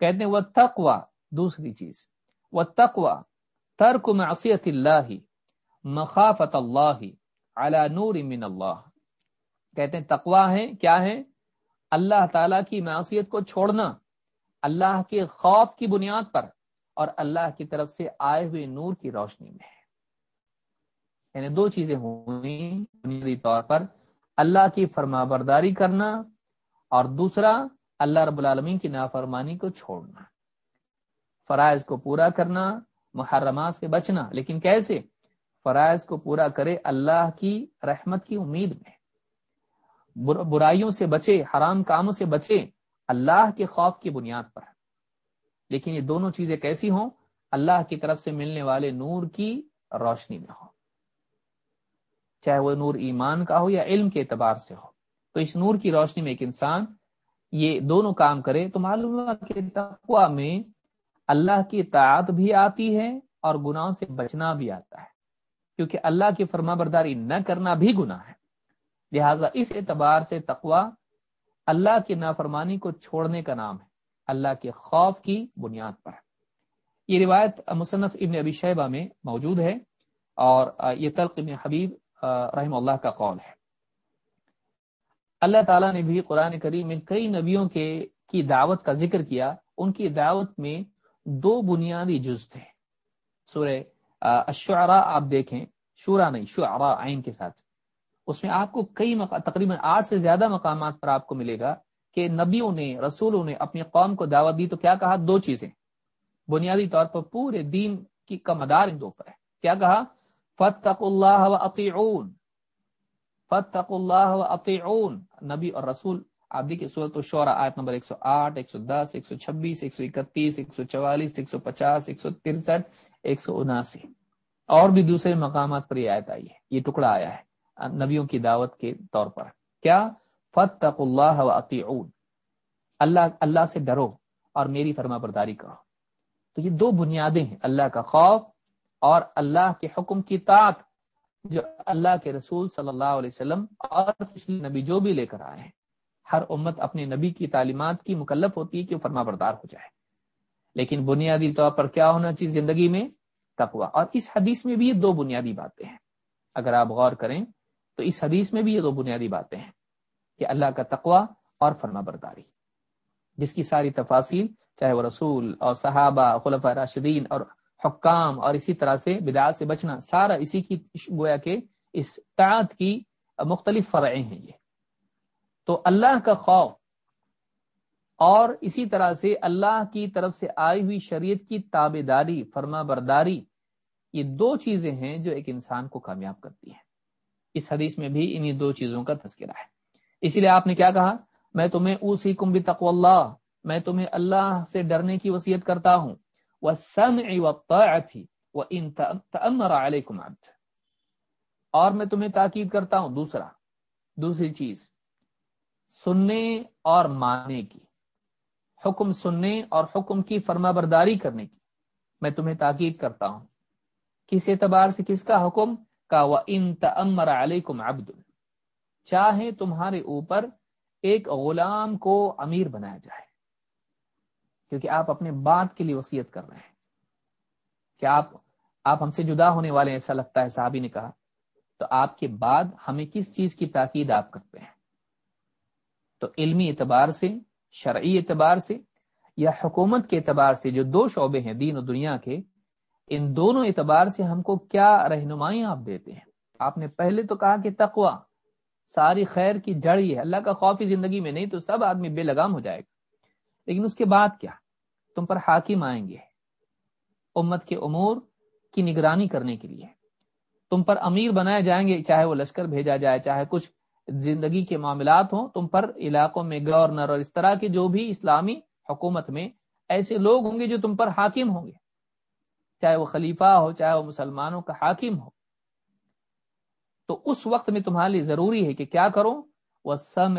کہتے ہیں وہ تقوا دوسری چیز۔ وہ تقوا ترک معصیت اللہ، مخافت اللہ، علی نور من اللہ۔ کہتے ہیں تقوا ہے، کیا ہے؟ اللہ تعالی کی معصیت کو چھوڑنا، اللہ کے خوف کی بنیاد پر اور اللہ کی طرف سے آئے ہوئے نور کی روشنی میں۔ یعنی دو چیزیں ہوئی بنیادی طور پر، اللہ کی فرما برداری کرنا اور دوسرا، اللہ رب العالمین کی نافرمانی کو چھوڑنا۔ فرائض کو پورا کرنا، محرمات سے بچنا۔ لیکن کیسے؟ فرائض کو پورا کرے اللہ کی رحمت کی امید میں۔ برائیوں سے بچے، حرام کاموں سے بچے، اللہ کے خوف کی بنیاد پر لیکن یہ دونوں چیزیں کیسی ہوں؟ اللہ کی طرف سے ملنے والے نور کی روشنی میں ہوں۔ چاہے وہ نور ایمان کا ہو یا علم کے اعتبار سے ہو۔ تو اس نور کی روشنی میں ایک انسان یہ دونوں کام کرے تو معلوم کہ تقوا میں اللہ کی اطاعت بھی آتی ہے اور گناہوں سے بچنا بھی آتا ہے۔ کیونکہ اللہ کی فرما برداری نہ کرنا بھی گناہ ہے۔ لہٰذا اس اعتبار سے تقوا اللہ کی نافرمانی کو چھوڑنے کا نام ہے۔ اللہ کے خوف کی بنیاد پر۔ یہ روایت مصنف ابن ابی شیبہ میں موجود ہے اور یہ تلق ابن حبیب رحم اللہ کا قول ہے۔ اللہ تعالیٰ نے بھی قرآن کریم میں کئی نبیوں کے، کی دعوت کا ذکر کیا۔ ان کی دعوت میں دو بنیادی جز تھے۔ سورہ الشعراء آپ دیکھیں۔ شورا نہیں، شعراء عین کے ساتھ۔ اس میں آپ کو کئی مقا... تقریباً آٹھ سے زیادہ مقامات پر آپ کو ملے گا کہ نبیوں نے، رسولوں نے اپنی قوم کو دعوت دی تو کیا کہا؟ دو چیزیں۔ بنیادی طور پر پورے دین کی کا مدار ان دو پر ہے۔ کیا کہا؟ فتق اللہ و اطیعون فتق اللہ و اطیعون نبی اور رسول، آپ دیکھیے صورت الشعراء آیت نمبر 108 110 126 131 144 150 163 179 اور بھی دوسرے مقامات پر یہ آیت آئی ہے۔ یہ ٹکڑا آیا ہے۔ نبیوں کی دعوت کے طور پر۔ کیا؟ فتق اللہ و اللہ اللہ سے ڈرو اور میری فرما برداری کرو۔ تو یہ دو بنیادیں ہیں، اللہ کا خوف اور اللہ کے حکم کی طاعت، جو اللہ کے رسول صلی اللہ علیہ وسلم اور پچھلے نبی جو بھی لے کر آئے ہیں۔ ہر امت اپنے نبی کی تعلیمات کی مکلف ہوتی ہے کہ وہ فرما بردار ہو جائے۔ لیکن بنیادی طور پر کیا ہونا چاہیے زندگی میں؟ تقوا اور اس حدیث میں بھی یہ دو بنیادی باتیں ہیں۔ اگر آپ غور کریں تو اس حدیث میں بھی یہ دو بنیادی باتیں ہیں کہ اللہ کا تقوا اور فرما برداری، جس کی ساری تفاصیل چاہے وہ رسول اور صحابہ خلف راشدین اور حکام اور اسی طرح سے بدعات سے بچنا، سارا اسی کی گویا کہ اس تعت کی مختلف فرعیں ہیں یہ۔ تو اللہ کا خوف اور اسی طرح سے اللہ کی طرف سے آئی ہوئی شریعت کی تابے داری فرما برداری، یہ دو چیزیں ہیں جو ایک انسان کو کامیاب کرتی ہیں۔ اس حدیث میں بھی انہی دو چیزوں کا تذکرہ ہے۔ اسی لیے آپ نے کیا کہا؟ میں تمہیں اسی کم بھی اللہ، میں تمہیں اللہ سے ڈرنے کی وصیت کرتا ہوں۔ وہ علیکم عبد۔ اور میں تمہیں تاکید کرتا ہوں دوسرا، دوسری چیز، سننے اور ماننے کی، حکم سننے اور حکم کی فرما برداری کرنے کی۔ میں تمہیں تاکید کرتا ہوں۔ کس اعتبار سے کس کا حکم؟ کا وہ ان تمر علیکم عبد چاہے تمہارے اوپر ایک غلام کو امیر بنایا جائے۔ کیونکہ آپ اپنے بات کے لیے وسیعت کر رہے ہیں۔ کہ آپ آپ ہم سے جدا ہونے والے ایسا لگتا ہے، صحابی نے کہا۔ تو آپ کے بعد ہمیں کس چیز کی تاکید آپ کرتے ہیں؟ تو علمی اعتبار سے، شرعی اعتبار سے یا حکومت کے اعتبار سے جو دو شعبے ہیں، دین و دنیا کے ان دونوں اعتبار سے ہم کو کیا رہنمائی آپ دیتے ہیں؟ آپ نے پہلے تو کہا کہ تقوا ساری خیر کی جڑ یہ ہے۔ اللہ کا خوف زندگی میں نہیں تو سب آدمی بے لگام ہو جائے گا۔ لیکن اس کے بعد کیا؟ تم پر حاکم آئیں گے امت کے امور کی نگرانی کرنے کے لیے۔ تم پر امیر بنائے جائیں گے، چاہے وہ لشکر بھیجا جائے، چاہے کچھ زندگی کے معاملات ہوں، تم پر علاقوں میں گورنر اور اس طرح کے جو بھی اسلامی حکومت میں ایسے لوگ ہوں گے جو تم پر حاکم ہوں گے۔ چاہے وہ خلیفہ ہو، چاہے وہ مسلمانوں کا حاکم ہو۔ تو اس وقت میں تمہارے لیے ضروری ہے کہ کیا کرو؟ وہ سم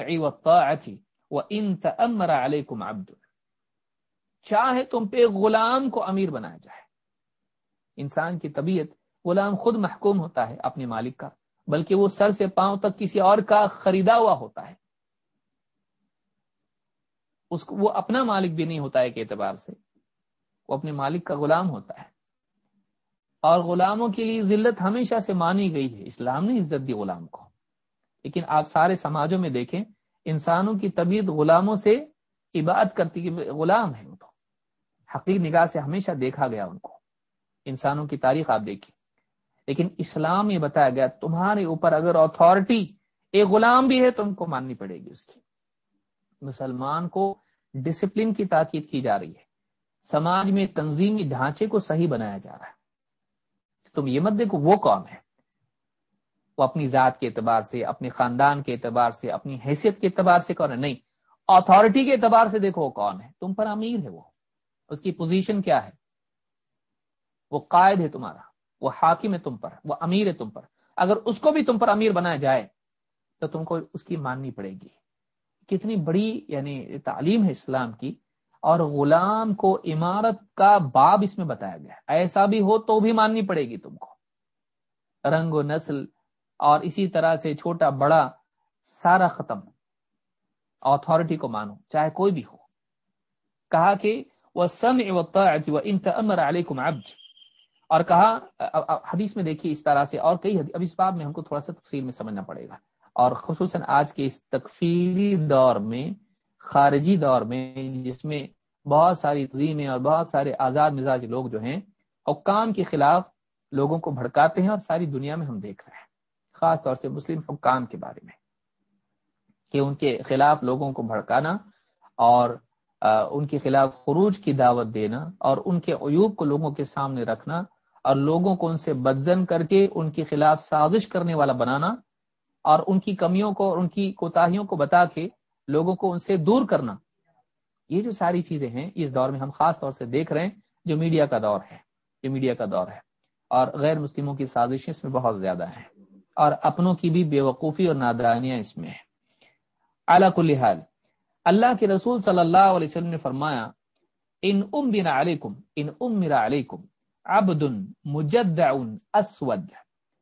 وہ ان تمر علیکم عبد۔ چاہے تم پہ غلام کو امیر بنایا جائے۔ انسان کی طبیعت، غلام خود محکوم ہوتا ہے اپنے مالک کا، بلکہ وہ سر سے پاؤں تک کسی اور کا خریدا ہوا ہوتا ہے۔ اس کو، وہ اپنا مالک بھی نہیں ہوتا ہے کہ اعتبار سے۔ وہ اپنے مالک کا غلام ہوتا ہے۔ اور غلاموں کے لیے ذلت ہمیشہ سے مانی گئی ہے۔ اسلام نے عزت دی غلام کو۔ لیکن آپ سارے سماجوں میں دیکھیں، انسانوں کی طبیعت غلاموں سے عبادت کرتی کہ غلام ہے تو۔ حقیق نگاہ سے ہمیشہ دیکھا گیا ان کو۔ انسانوں کی تاریخ آپ دیکھیں۔ لیکن اسلام یہ بتایا گیا، تمہارے اوپر اگر اتھارٹی ایک غلام بھی ہے تو ان کو ماننی پڑے گی اس کی۔ مسلمان کو ڈسپلن کی تاکید کی جا رہی ہے۔ سماج میں تنظیمی ڈھانچے کو صحیح بنایا جا رہا ہے۔ تم یہ مت دیکھو، وہ کون ہے۔ وہ اپنی ذات کے اعتبار سے، اپنے خاندان کے اعتبار سے، اپنی حیثیت کے اعتبار سے کون ہے؟ نہیں اتارٹی کے اعتبار سے دیکھو وہ کون ہے۔ تم پر امیر ہے وہ۔ اس کی پوزیشن کیا ہے؟ وہ قائد ہے تمہارا۔ وہ حاکم ہے تم پر۔ وہ امیر ہے تم پر۔ اگر اس کو بھی تم پر امیر بنایا جائے، تو تم کو اس کی ماننی پڑے گی۔ کتنی بڑی یعنی تعلیم ہے اسلام کی اور غلام کو عمارت کا باب اس میں بتایا گیا ایسا بھی ہو تو بھی ماننی پڑے گی تم کو۔ رنگ و نسل اور اسی طرح سے چھوٹا بڑا سارا ختم۔ اتارٹی کو مانو، چاہے کوئی بھی ہو۔ کہا کہ وہ سم امر علیکم عبد۔ اور کہا، حدیث میں دیکھیے اس طرح سے اور کئی حدیث، اب اس بات میں ہم کو تھوڑا سا تفصیل میں سمجھنا پڑے گا۔ اور خصوصاً آج کے اس تکفیری دور میں خارجی دور میں، جس میں بہت ساری تنظیمیں اور بہت سارے آزاد مزاج لوگ جو ہیں، حکام کے خلاف لوگوں کو بھڑکاتے ہیں اور ساری دنیا میں ہم دیکھ رہے ہیں، خاص طور سے مسلم حکام کے بارے میں، کہ ان کے خلاف لوگوں کو بھڑکانا اور ان کے خلاف خروج کی دعوت دینا اور ان کے عیوب کو لوگوں کے سامنے رکھنا اور لوگوں کو ان سے بدزن کر کے ان کے خلاف سازش کرنے والا بنانا اور ان کی کمیوں کو اور ان کی کوتاہیوں کو بتا کے لوگوں کو ان سے دور کرنا۔ یہ جو ساری چیزیں ہیں، اس دور میں ہم خاص طور سے دیکھ رہے ہیں، جو میڈیا کا دور ہے۔ جو میڈیا کا دور ہے۔ اور غیر مسلموں کی سازشیں اس میں بہت زیادہ ہیں۔ اور اپنوں کی بھی بے وقوفی اور نادانیاں اس میں ہیں۔ اعلیٰ کل حال، اللہ کے رسول صلی اللہ علیہ وسلم نے فرمایا، ان ام بنا علیکم، ان ام میرا علیکم عبد مجدع اسود،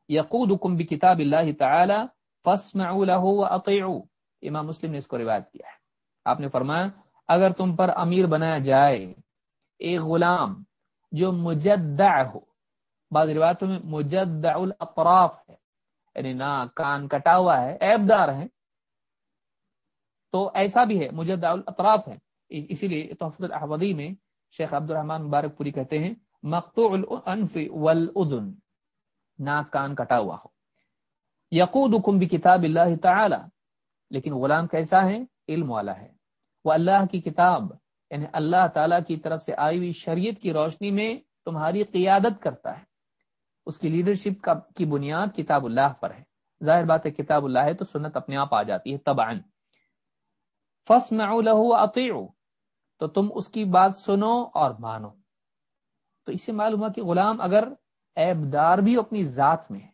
یقودکم بکتاب اللہ تعالی، فاسمعوا له امام مسلم نے اس کو روایت کیا ہے۔ آپ نے فرمایا، اگر تم پر امیر بنایا جائے ایک غلام، جو مجدع ہو، بعض روایتوں میں مجدع الاطراف ہے یعنی نا کان کٹا ہوا ہے، عیب دار ہے تو ایسا بھی ہے، مجدع الاطراف ہے۔ اسی لیے تحفظ الاحوذی میں شیخ عبد الرحمن مبارک پوری کہتے ہیں مقتوع الانف والاذن ناک کان کٹا ہوا ہو۔ یقودکم بکتاب اللہ تعالی لیکن غلام کیسا ہے؟ علم والا ہے۔ وہ اللہ کی کتاب یعنی اللہ تعالیٰ کی طرف سے آئی ہوئی شریعت کی روشنی میں تمہاری قیادت کرتا ہے۔ اس کی لیڈرشپ کا کی بنیاد کتاب اللہ پر ہے۔ ظاہر بات ہے، کتاب اللہ ہے تو سنت اپنے آپ آ جاتی ہے تب فس میں تو تم اس کی بات سنو اور مانو۔ تو اس سے معلوم ہوا کہ غلام اگر عیب دار بھی اپنی ذات میں ہے،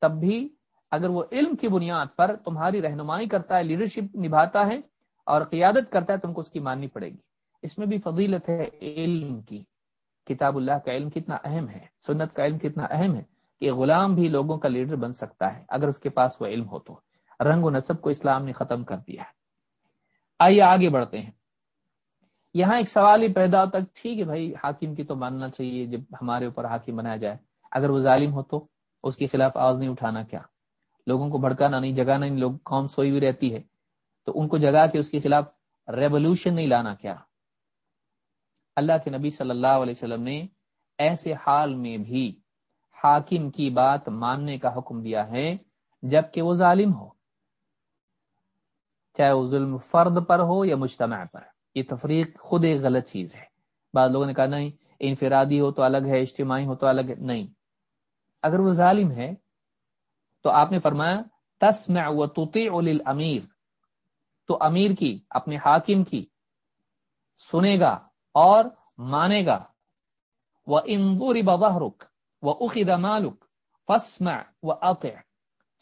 تب بھی اگر وہ علم کی بنیاد پر تمہاری رہنمائی کرتا ہے لیڈرشپ نبھاتا ہے اور قیادت کرتا ہے، تم کو اس کی ماننی پڑے گی۔ اس میں بھی فضیلت ہے علم کی۔ کتاب اللہ کا علم کتنا اہم ہے، سنت کا علم کتنا اہم ہے کہ غلام بھی لوگوں کا لیڈر بن سکتا ہے، اگر اس کے پاس وہ علم ہو تو۔ رنگ و نصب کو اسلام نے ختم کر دیا ہے۔ آئیے آگے بڑھتے ہیں۔ یہاں ایک سوال ہی پیدا ہوتا ٹھیک ہے بھائی، حاکم کی تو ماننا چاہیے جب ہمارے اوپر حاکم بنایا جائے۔ اگر وہ ظالم ہو تو اس کے خلاف آواز نہیں اٹھانا کیا؟ لوگوں کو بھڑکانا نہیں، جگانا نہیں، لوگ قوم سوئی ہوئی رہتی ہے۔ تو ان کو جگا کے اس کے خلاف ریولوشن نہیں لانا کیا۔ اللہ کے نبی صلی اللہ علیہ وسلم نے ایسے حال میں بھی حاکم کی بات ماننے کا حکم دیا ہے جبکہ وہ ظالم ہو۔ چاہے وہ ظلم فرد پر ہو یا مجتمع پر۔ یہ تفریق خود ایک غلط چیز ہے۔ بعض لوگوں نے کہا، نہیں، انفرادی ہو تو الگ ہے، اجتماعی ہو تو الگ ہے۔ نہیں۔ اگر وہ ظالم ہے تو آپ نے فرمایا، تسمع و تطیع للامیر. تو امیر کی، اپنے حاکم کی، سنے گا اور مانے گا. وہ اندور بظہرک وہ اخد مالک فسمع و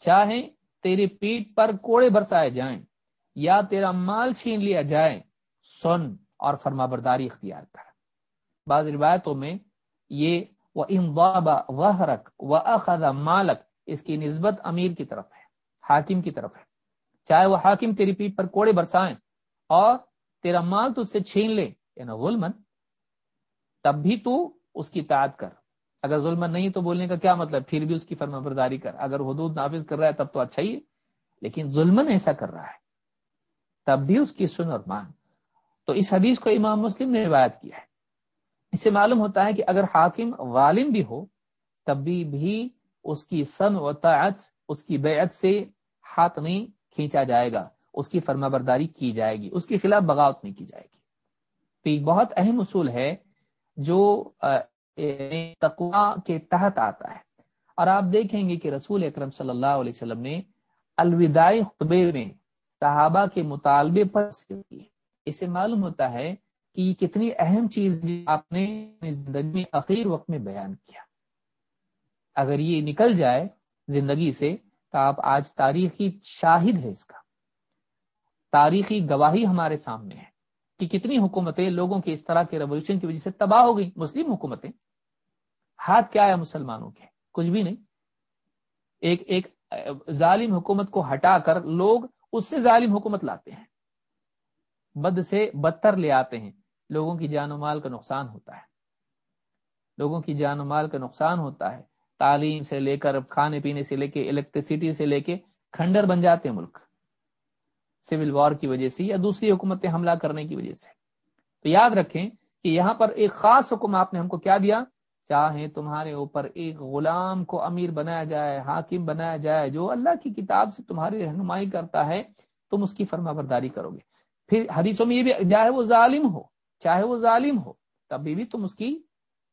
چاہے تیری پیٹ پر کوڑے برسائے جائیں یا تیرا مال چھین لیا جائے، سن اور فرما برداری اختیار کر. بعض روایتوں میں یہ وہ امباب وحرک و اخذ مالک اس کی نسبت امیر کی طرف ہے، حاکم کی طرف ہے۔ چاہے وہ حاکم تیری پیٹ پر کوڑے برسائیں اور تیرا مال تو اس سے چھین لے یعنی غلمن تب بھی تو اس کی تعداد کر۔ اگر ظلمن نہیں تو بولنے کا کیا مطلب؟ پھر بھی اس کی فرما برداری کر۔ اگر حدود نافذ کر رہا ہے تب تو اچھا ہی ہے، لیکن ظلمن ایسا کر رہا ہے، تب بھی اس کی سن اور مان تو اس حدیث کو امام مسلم نے روایت کیا ہے۔ اس سے معلوم ہوتا ہے کہ اگر حاکم غالم بھی ہو، تب بھی بھی اس کی سن و تعت اس کی بیعت سے ہاتھ نہیں کھینچا جائے گا، اس کی فرما برداری کی جائے گی، اس کے خلاف بغاوت نہیں کی جائے گی۔ تو یہ بہت اہم اصول ہے جو تقوا کے تحت آتا ہے۔ اور آپ دیکھیں گے کہ رسول اکرم صلی اللہ علیہ وسلم نے الوداعی خطبے میں صحابہ کے مطالبے پر اس سے معلوم ہوتا ہے کہ یہ کتنی اہم چیز آپ نے زندگی میں اخیر وقت میں بیان کیا۔ اگر یہ نکل جائے زندگی سے تو آپ آج تاریخی شاہد ہے اس کا۔ تاریخی گواہی ہمارے سامنے ہے کہ کتنی حکومتیں لوگوں کے اس طرح کے ریولیوشن کی وجہ سے تباہ ہو گئی مسلم حکومتیں۔ ہاتھ کیا ہے مسلمانوں کے؟ کچھ بھی نہیں۔ ایک ایک ظالم حکومت کو ہٹا کر لوگ اس سے ظالم حکومت لاتے ہیں۔ بد سے بدتر لے آتے ہیں۔ لوگوں کی جان و مال کا نقصان ہوتا ہے۔ لوگوں کی جان و مال کا نقصان ہوتا ہے۔ تعلیم سے لے کر کھانے پینے سے لے کے الیکٹریسٹی سے لے کے کھنڈر بن جاتے ہیں ملک۔ سول وار کی وجہ سے یا دوسری حکومتیں حملہ کرنے کی وجہ سے۔ تو یاد رکھیں کہ یہاں پر ایک خاص حکم آپ نے ہم کو کیا دیا؟ چاہے تمہارے اوپر ایک غلام کو امیر بنایا جائے، حاکم بنایا جائے، جو اللہ کی کتاب سے تمہاری رہنمائی کرتا ہے، تم اس کی فرما برداری کرو گے۔ پھر حدیثوں میں یہ بھی، چاہے وہ ظالم ہو، چاہے وہ ظالم ہو تبھی بھی تم اس کی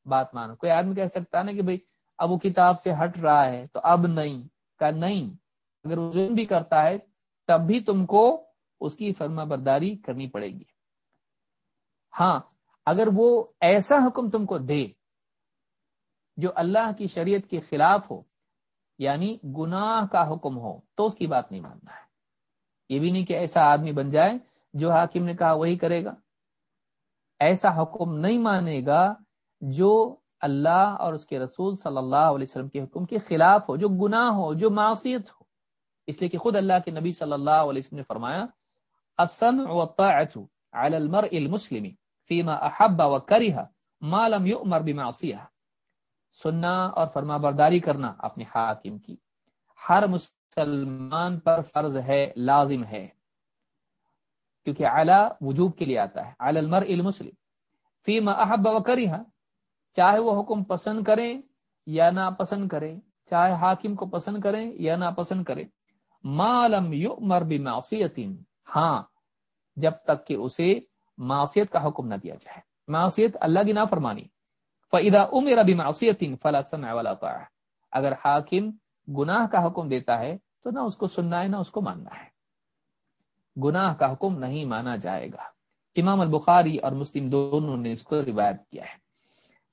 بات مانو۔ کوئی آدمی کہہ سکتا نا کہ بھائی اب وہ کتاب سے ہٹ رہا ہے تو اب نہیں کہ نہیں۔ اگر وہ ظلم بھی کرتا ہے، تب بھی تم کو اس کی فرما برداری کرنی پڑے گی۔ ہاں اگر وہ ایسا حکم تم کو دے جو اللہ کی شریعت کے خلاف ہو یعنی گناہ کا حکم ہو، تو اس کی بات نہیں ماننا ہے۔ یہ بھی نہیں کہ ایسا آدمی بن جائے جو حاکم نے کہا وہی کرے گا۔ ایسا حکم نہیں مانے گا جو اللہ اور اس کے رسول صلی اللہ علیہ وسلم کے حکم کے خلاف ہو، جو گناہ ہو، جو معصیت ہو۔ اس لیے کہ خود اللہ کے نبی صلی اللہ علیہ وسلم نے فرمایا على المرء المسلم فيما احب وكره ما لم يؤمر بمعصيه سننا اور فرما برداری کرنا اپنے حاکم کی۔ ہر مسلمان پر فرض ہے، لازم ہے۔ کیونکہ اعلی وجوب کے لیے آتا ہے۔ علی المرء المسلم فيما احب وكره چاہے وہ حکم پسند کریں یا نہ پسند کریں، چاہے حاکم کو پسند کریں یا نہ پسند کریں مالم یؤمر بمعصیت ہاں جب تک کہ اسے معصیت کا حکم نہ دیا جائے۔ معصیت اللہ کی نافرمانی۔ فاذا امر بمعصیت فلا سمع ولا طاعه اگر حاکم گناہ کا حکم دیتا ہے تو نہ اس کو سننا ہے، نہ اس کو ماننا ہے۔ گناہ کا حکم نہیں مانا جائے گا۔ امام البخاری اور مسلم دونوں نے اس کو روایت کیا ہے۔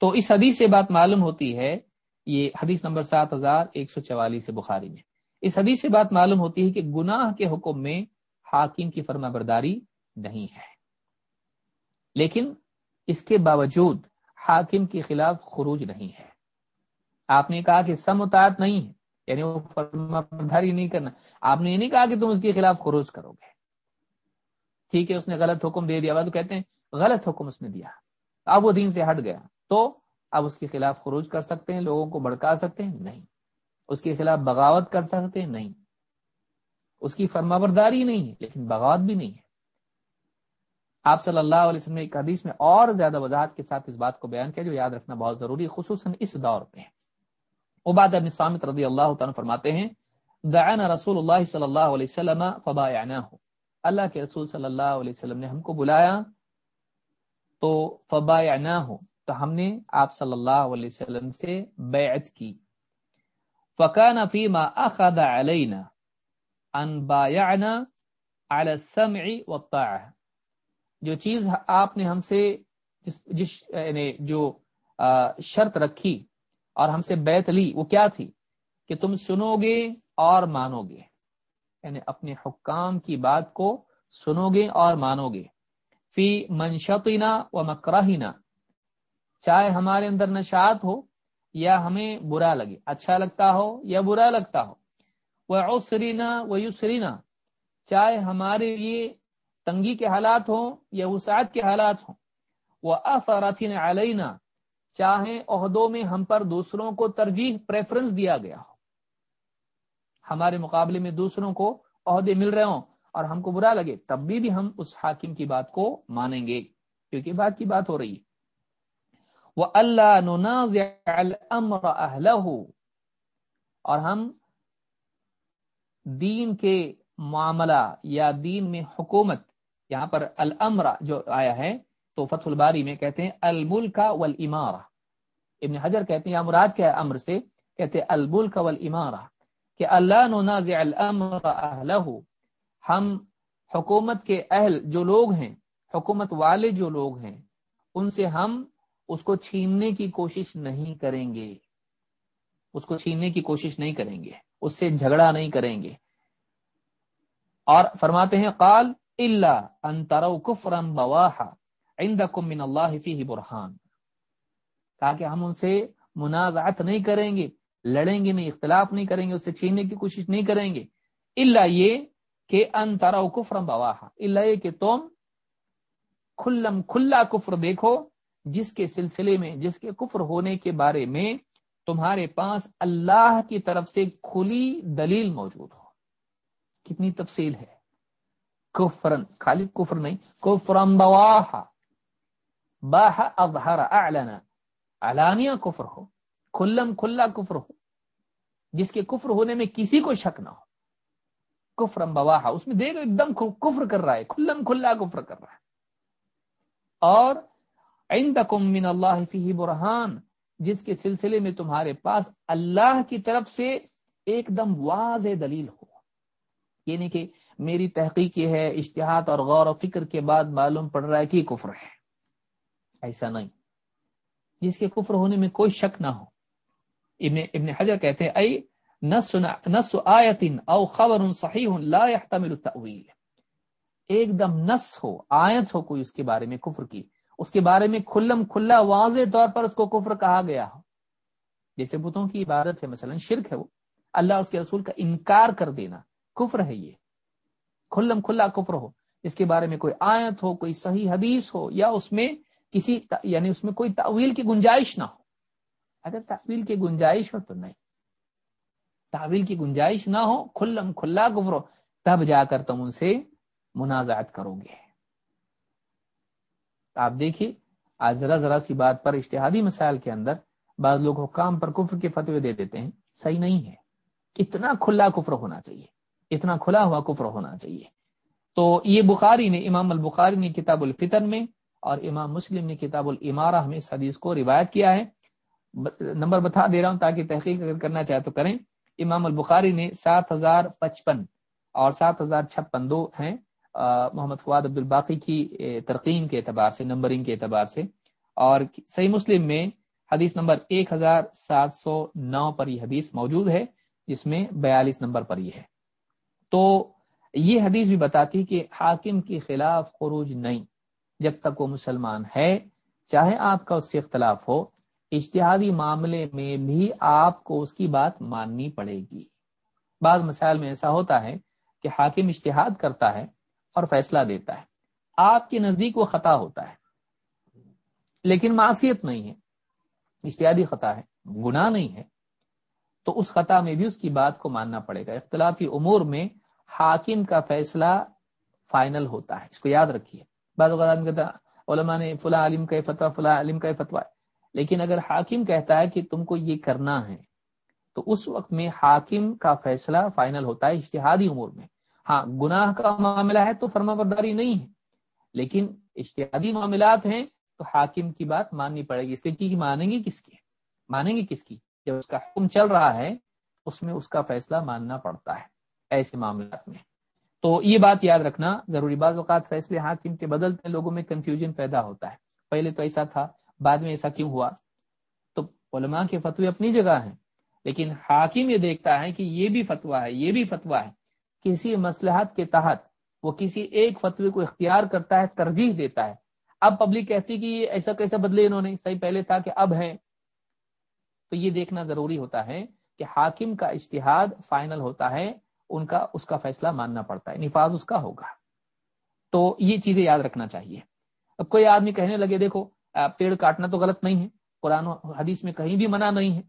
تو اس حدیث سے بات معلوم ہوتی ہے، یہ حدیث نمبر سات ہزار ایک سو چوالیس بخاری میں۔ اس حدیث سے بات معلوم ہوتی ہے کہ گناہ کے حکم میں حاکم کی فرما برداری نہیں ہے۔ لیکن اس کے باوجود حاکم کے خلاف خروج نہیں ہے۔ آپ نے کہا کہ سمتاط نہیں ہے یعنی وہ فرما برداری نہیں کرنا۔ آپ نے یہ نہیں کہا کہ تم اس کے خلاف خروج کرو گے۔ ٹھیک ہے، اس نے غلط حکم دے دیا۔ تو کہتے ہیں، غلط حکم اس نے دیا۔ اب وہ دین سے ہٹ گیا۔ تو اب اس کے خلاف خروج کر سکتے ہیں، لوگوں کو بڑکا سکتے ہیں؟ نہیں۔ اس کے خلاف بغاوت کر سکتے ہیں؟ نہیں۔ اس کی فرما برداری نہیں ہے، لیکن بغاوت بھی نہیں ہے۔ آپ صلی اللہ علیہ وسلم نے ایک حدیث میں اور زیادہ وضاحت کے ساتھ اس بات کو بیان کیا جو یاد رکھنا بہت ضروری ہے، خصوصاً اس دور پہ۔ عباد ابن سامت رضی اللہ تعالیٰ فرماتے ہیں، دعانا رسول اللہ صلی اللہ علیہ وسلم فبایعناہ اللہ کے رسول صلی اللہ علیہ وسلم نے ہم کو بلایا تو فبایعناہ تو ہم نے آپ صلی اللہ علیہ وسلم سے بیعت کی۔ فکان فیما اخذ علینا ان بایعنا على السمع والطاعه جو چیز آپ نے ہم سے جس جس یعنی جو شرط رکھی اور ہم سے بیت لی، وہ کیا تھی؟ کہ تم سنو گے اور مانو گے یعنی اپنے حکام کی بات کو سنو گے اور مانو گے فی منشطنا و مکراہینا چاہے ہمارے اندر نشات ہو یا ہمیں برا لگے اچھا لگتا ہو یا برا لگتا ہو۔ وہ اوسرینا و یوسرینا چاہے ہمارے لیے تنگی کے حالات ہوں یا وسعت کے حالات ہوں۔ وہ افراتین علینا چاہے عہدوں میں ہم پر دوسروں کو ترجیح پریفرنس دیا گیا ہو۔ ہمارے مقابلے میں دوسروں کو عہدے مل رہے ہوں اور ہم کو برا لگے، تب بھی بھی ہم اس حاکم کی بات کو مانیں گے۔ کیونکہ بات کی بات ہو رہی ہے۔ وہ اللہ اور ہم دین کے معاملہ یا دین میں حکومت، یہاں پر الامرا جو آیا ہے، تو فتح الباری میں کہتے ہیں الملک والامارہ۔ ابن حجر کہتے ہیں، یا مراد کیا ہے امر سے؟ کہتے ہیں الملک والامارہ، کہ اللہ ننازع الامر اہلہ۔ ہم حکومت کے اہل جو لوگ ہیں، حکومت والے جو لوگ ہیں، ان سے ہم اس کو چھیننے کی کوشش نہیں کریں گے۔ اس کو چھیننے کی کوشش نہیں کریں گے۔ اس سے جھگڑا نہیں کریں گے۔ اور فرماتے ہیں، قال اللہ انترو کفرم بواہا عندکم من اللہ فیہ برحان کہا کہ ہم ان سے منازعت نہیں کریں گے، لڑیں گے نہیں، اختلاف نہیں کریں گے، اس سے چھیننے کی کوشش نہیں کریں گے۔ اللہ یہ کہ انترو کفرم بواہا اللہ یہ کہ تم کھلم کھلا کفر دیکھو۔ جس کے سلسلے میں، جس کے کفر ہونے کے بارے میں تمہارے پاس اللہ کی طرف سے کھلی دلیل موجود ہو۔ کتنی تفصیل ہے۔ کفرن خالی کفر نہیں، کفرن بواہا۔ باہ اظہر اعلنا علانیہ کفر ہو، کھلم کھلا کفر ہو۔ جس کے کفر ہونے میں کسی کو شک نہ ہو۔ کفرم بواہا، اس میں دیکھو، ایک دم کفر کر رہا ہے، کھلم کھلا کفر کر رہا ہے۔ اور عندکم من اللہ فی برہان، جس کے سلسلے میں تمہارے پاس اللہ کی طرف سے ایک دم واضح دلیل ہو۔ یعنی کہ میری تحقیق یہ ہے اشتہاد اور غور و فکر کے بعد معلوم پڑ رہا ہے کہ کفر ہے۔ ایسا نہیں۔ جس کے کفر ہونے میں کوئی شک نہ ہو۔ ابن ابن حجر کہتے ہیں اے نس آیتن او خبر صحیح لا يحتمل التأویل۔ ایک دم نس ہو، آیت ہو کوئی اس کے بارے میں کفر کی۔ اس کے بارے میں کھلم کھلا واضح طور پر اس کو کفر کہا گیا ہو۔ جیسے بتوں کی عبادت ہے، مثلا شرک ہے وہ۔ اللہ اس کے رسول کا انکار کر دینا، کفر ہے یہ۔ کھلم کھلا کفر ہو۔ اس کے بارے میں کوئی آیت ہو، کوئی صحیح حدیث ہو، یا اس میں کسی یعنی اس میں کوئی تعویل کی گنجائش نہ ہو۔ اگر تعویل کی گنجائش ہو تو نہیں۔ تعویل کی گنجائش نہ ہو، کھلم کھلا کفر ہو، تب جا کر تم ان سے منازعت کرو گے۔ آپ دیکھیے، آج ذرا ذرا سی بات پر اشتہادی مسائل کے اندر بعض لوگ حکام پر کفر کے فتوے دے دیتے ہیں، صحیح نہیں ہے۔ اتنا کھلا کفر ہونا چاہیے، اتنا کھلا ہوا کفر ہونا چاہیے۔ تو یہ بخاری نے، امام البخاری نے کتاب الفطر میں اور امام مسلم نے کتاب العمارہ میں اس حدیث کو روایت کیا ہے۔ نمبر بتا دے رہا ہوں تاکہ تحقیق اگر کرنا چاہے تو کریں۔ امام البخاری نے سات ہزار پچپن اور سات ہزار چھپن دو ہیں۔ محمد فواد عبد الباقی کی ترقیم کے اعتبار سے، نمبرنگ کے اعتبار سے۔ اور صحیح مسلم میں حدیث نمبر ایک ہزار سات سو نو پر یہ حدیث موجود ہے، جس میں بیالیس نمبر پر یہ ہے۔ تو یہ حدیث بھی بتاتی کہ حاکم کے خلاف خروج نہیں، جب تک وہ مسلمان ہے، چاہے آپ کا اس سے اختلاف ہو اشتہادی معاملے میں بھی آپ کو اس کی بات ماننی پڑے گی۔ بعض مسائل میں ایسا ہوتا ہے کہ حاکم اشتہاد کرتا ہے اور فیصلہ دیتا ہے۔ آپ کے نزدیک وہ خطا ہوتا ہے۔ لیکن معصیت نہیں ہے۔ اشتیادی خطا ہے۔ گناہ نہیں ہے۔ تو اس خطا میں بھی اس کی بات کو ماننا پڑے گا۔ اختلافی امور میں حاکم کا فیصلہ فائنل ہوتا ہے۔ اس کو یاد رکھیے۔ بعض اوقات کہتا علماء نے فلاں علم کا فتویٰ، فلاں علم کا فتویٰ۔ لیکن اگر حاکم کہتا ہے کہ تم کو یہ کرنا ہے، تو اس وقت میں حاکم کا فیصلہ فائنل ہوتا ہے۔ اشتہادی امور میں۔ ہاں گناہ کا معاملہ ہے تو فرما برداری نہیں ہے۔ لیکن اشتہادی معاملات ہیں تو حاکم کی بات ماننی پڑے گی۔ اس کی مانیں گے؟ کس کی؟ مانیں گے کس کی؟ جب اس کا حکم چل رہا ہے، اس میں اس کا فیصلہ ماننا پڑتا ہے ایسے معاملات میں۔ تو یہ بات یاد رکھنا ضروری۔ بعض اوقات فیصلے حاکم کے بدلتے لوگوں میں کنفیوژن پیدا ہوتا ہے۔ پہلے تو ایسا تھا، بعد میں ایسا کیوں ہوا؟ تو علماء کے فتوی اپنی جگہ ہیں، لیکن حاکم یہ دیکھتا ہے کہ یہ بھی فتویٰ ہے، یہ بھی فتویٰ ہے۔ کسی مسلحت کے تحت وہ کسی ایک فتوی کو اختیار کرتا ہے، ترجیح دیتا ہے۔ اب پبلک کہتی کہ یہ ایسا کیسا بدلے انہوں نے؟ صحیح پہلے تھا کہ اب ہے تو یہ دیکھنا ضروری ہوتا ہے کہ حاکم کا اشتہاد فائنل ہوتا ہے، ان کا، اس کا فیصلہ ماننا پڑتا ہے، نفاذ اس کا ہوگا۔ تو یہ چیزیں یاد رکھنا چاہیے۔ اب کوئی آدمی کہنے لگے، دیکھو پیڑ کاٹنا تو غلط نہیں ہے۔ قرآن و حدیث میں کہیں بھی منع نہیں ہے۔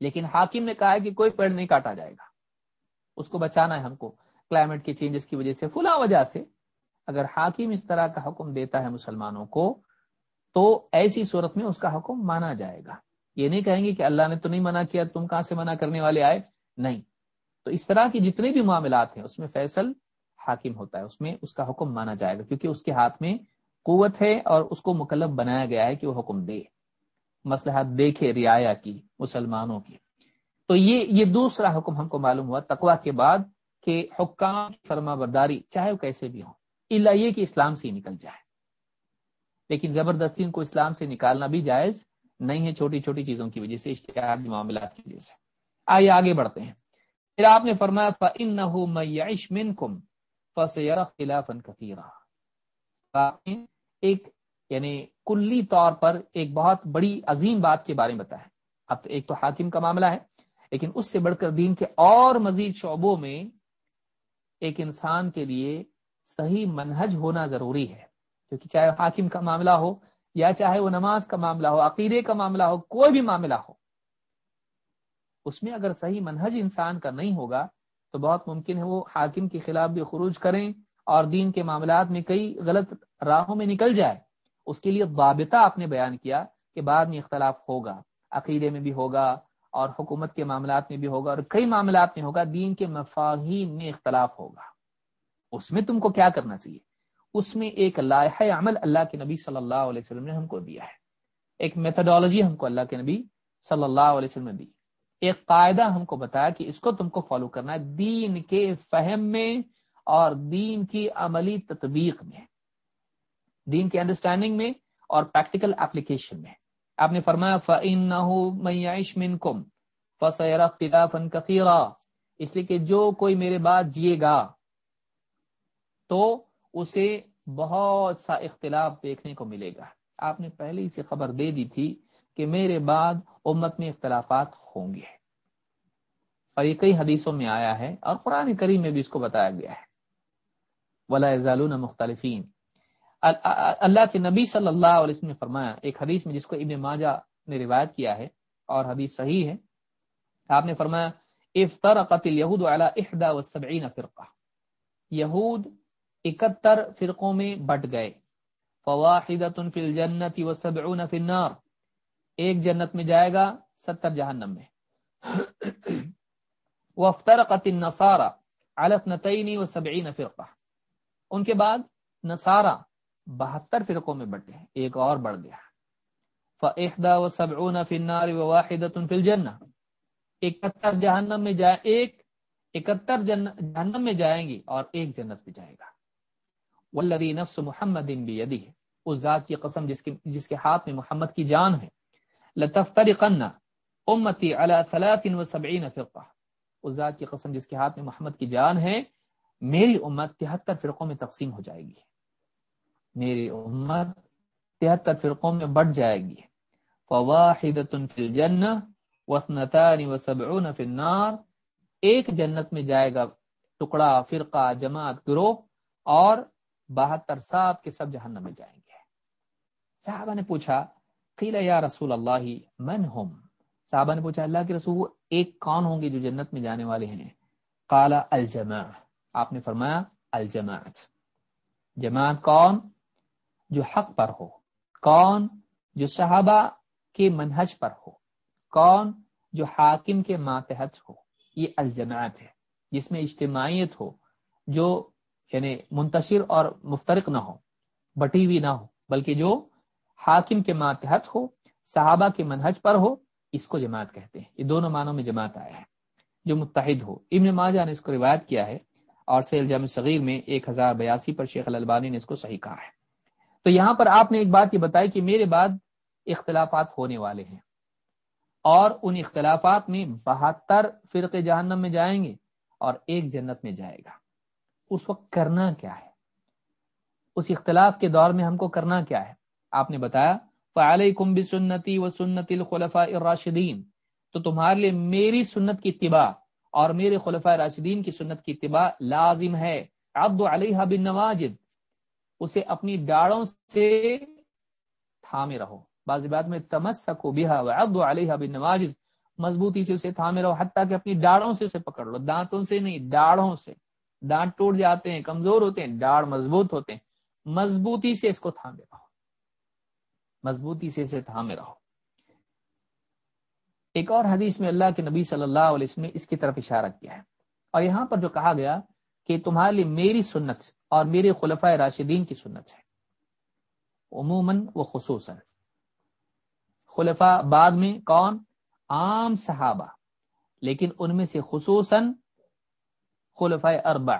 لیکن حاکم نے کہا ہے کہ کوئی پیڑ نہیں کاٹا جائے گا۔ اس کو بچانا ہے ہم کو۔ کلائمیٹ کے چینجز کی وجہ سے، فلاں وجہ سے اگر حاکم اس طرح کا حکم دیتا ہے مسلمانوں کو، تو ایسی صورت میں اس کا حکم مانا جائے گا۔ یہ نہیں کہیں گے کہ اللہ نے تو نہیں منع کیا، تم کہاں سے منع کرنے والے آئے؟ نہیں۔ تو اس طرح کی جتنے بھی معاملات ہیں، اس میں فیصل حاکم ہوتا ہے۔ اس میں اس کا حکم مانا جائے گا، کیونکہ اس کے ہاتھ میں قوت ہے اور اس کو مکلب بنایا گیا ہے کہ وہ حکم دے۔ مسلحت دیکھے رعایا کی مسلمانوں کی۔ تو یہ یہ دوسرا حکم ہم کو معلوم ہوا تقوا کے بعد کہ حکام فرما برداری چاہے وہ کیسے بھی ہوں اللہ یہ کہ اسلام سے ہی نکل جائے۔ لیکن زبردستی ان کو اسلام سے نکالنا بھی جائز نہیں ہے چھوٹی چھوٹی چیزوں کی وجہ سے، اشتہار معاملات کی وجہ سے۔ آئیے آگے بڑھتے ہیں۔ پھر آپ نے فرمایا، فَإِنَّهُ مِنْكُمْ فَسَيَرَ خِلَافًا كَثِيرًا۔ ایک یعنی کلی طور پر ایک بہت بڑی عظیم بات کے بارے میں بتایا۔ اب تو ایک تو حاکم کا معاملہ ہے۔ لیکن اس سے بڑھ کر دین کے اور مزید شعبوں میں ایک انسان کے لیے صحیح منہج ہونا ضروری ہے۔ کیونکہ چاہے حاکم کا معاملہ ہو یا چاہے وہ نماز کا معاملہ ہو، عقیدے کا معاملہ ہو، کوئی بھی معاملہ ہو، اس میں اگر صحیح منہج انسان کا نہیں ہوگا تو بہت ممکن ہے وہ حاکم کے خلاف بھی خروج کریں اور دین کے معاملات میں کئی غلط راہوں میں نکل جائے۔ اس کے لیے ضابطہ آپ نے بیان کیا کہ بعد میں اختلاف ہوگا، عقیدے میں بھی ہوگا اور حکومت کے معاملات میں بھی ہوگا اور کئی معاملات میں ہوگا، دین کے مفاہیم میں اختلاف ہوگا۔ اس میں تم کو کیا کرنا چاہیے؟ اس میں ایک لائحہ عمل اللہ کے نبی صلی اللہ علیہ وسلم نے ہم کو دیا ہے۔ ایک میتھڈالوجی ہم کو اللہ کے نبی صلی اللہ علیہ وسلم نے دی۔ ایک قاعدہ ہم کو بتایا کہ اس کو تم کو فالو کرنا ہے دین کے فہم میں اور دین کی عملی تطبیق میں۔ دین کی انڈرسٹینڈنگ میں اور پریکٹیکل اپلیکیشن میں۔ آپ نے فرمایا، فَإِنَّهُ کم فَسَيَرَ اخْتِلَافًا كَثِيرًا۔ اس لیے کہ جو کوئی میرے بعد جیے گا، تو اسے بہت سا اختلاف دیکھنے کو ملے گا۔ آپ نے پہلے ہی سے خبر دے دی تھی کہ میرے بعد امت میں اختلافات ہوں گے۔ اور یہ کئی حدیثوں میں آیا ہے اور قرآن کریم میں بھی اس کو بتایا گیا ہے۔ ولا مختلفین اللہ کے نبی صلی اللہ علیہ وسلم نے فرمایا، ایک حدیث میں جس کو ابن ماجہ نے روایت کیا ہے اور حدیث صحیح ہے، آپ نے فرمایا، افترقت اليهود على 71 فرقہ۔ یہود اکہتر فرقوں میں بٹ گئے۔ فواحدۃ فی الجنت وسبعون فی النار۔ ایک جنت میں جائے گا، ستر جہنم میں۔ وافترقت النصارى على اثنتين وسبعين فرقہ۔ ان کے بعد نصارہ بہتر فرقوں میں بٹے ایک اور بڑھ گیا۔ فاحدى وسبعون فی النار وواحدۃ فی الجنہ اکہتر جہنم میں جائے، ایک، اکہتر جہنم میں جائیں گی اور ایک جنت میں جائے گا۔ والذی نفس محمد بیدہ اس ذات کی قسم جس کے جس کے ہاتھ میں محمد کی جان ہے۔ لتفترقن امتی علی 73 فرقہ اس ذات کی قسم جس کے ہاتھ میں محمد کی جان ہے، میری امت 73 فرقوں میں تقسیم ہو جائے گی۔ میری امت 73 فرقوں میں بٹ جائے گی۔ فواحدۃ فی الجنہ وسبعون فی النار۔ ایک جنت میں جائے گا ٹکڑا، فرقہ، جماعت، گروہ اور بہتر صاحب کے سب جہنم میں جائیں گے۔ صحابہ نے پوچھا، قیل یا رسول اللہ، من ہم؟ صحابہ نے پوچھا، اللہ کے رسول ایک کون ہوں گے جو جنت میں جانے والے ہیں؟ قال الجماع آپ نے فرمایا، الجماعت۔ جماعت کون؟ جو حق پر ہو۔ کون جو صحابہ کے منہج پر ہو۔ کون جو حاکم کے ماتحت ہو۔ یہ الجماعت ہے، جس میں اجتماعیت ہو، جو یعنی منتشر اور مفترق نہ ہو، بٹی ہوئی نہ ہو، بلکہ جو حاکم کے ماتحت ہو، صحابہ کے منہج پر ہو، اس کو جماعت کہتے ہیں۔ یہ دونوں معنوں میں جماعت آیا ہے۔ جو متحد ہو۔ ابن ماجہ نے اس کو روایت کیا ہے اور سیل جامع صغیر میں ایک ہزار بیاسی پر شیخ الالبانی نے اس کو صحیح کہا ہے۔ تو یہاں پر آپ نے ایک بات یہ بتائی کہ میرے بعد اختلافات ہونے والے ہیں اور ان اختلافات میں بہتر فرق جہنم میں جائیں گے اور ایک جنت میں جائے گا۔ اس وقت کرنا کیا ہے؟ اس اختلاف کے دور میں ہم کو کرنا کیا ہے؟ آپ نے بتایا فعلیکم بسنتی و سنت الخلفاء الراشدین تو تمہارے لیے میری سنت کی اتباع اور میرے خلفاء راشدین کی سنت کی اتباع لازم ہے۔ عبد علیہ بن نواجد اسے اپنی ڈاڑوں سے تھامے رہو۔ بعض بات میں تمسکو بها وعض علیہ بن مضبوطی سے اسے تھامے رہو، حتیٰ کہ اپنی ڈاڑوں سے اسے پکڑ لو۔ دانتوں سے نہیں، ڈاڑوں سے۔ دانت ٹوٹ جاتے ہیں، کمزور ہوتے ہیں، ڈاڑ مضبوط ہوتے ہیں۔ مضبوطی سے اس کو تھامے رہو۔ مضبوطی سے اسے تھامے رہو۔ ایک اور حدیث میں اللہ کے نبی صلی اللہ علیہ وسلم نے اس کی طرف اشارہ کیا ہے۔ اور یہاں پر جو کہا گیا کہ تمہارے لیے میری سنت اور میرے خلفۂ راشدین کی سنت ہے۔ عموماً و خصوصاً۔ خلفاء بعد میں کون؟ عام صحابہ۔ لیکن ان میں سے خصوصاً خلفۂ اربع۔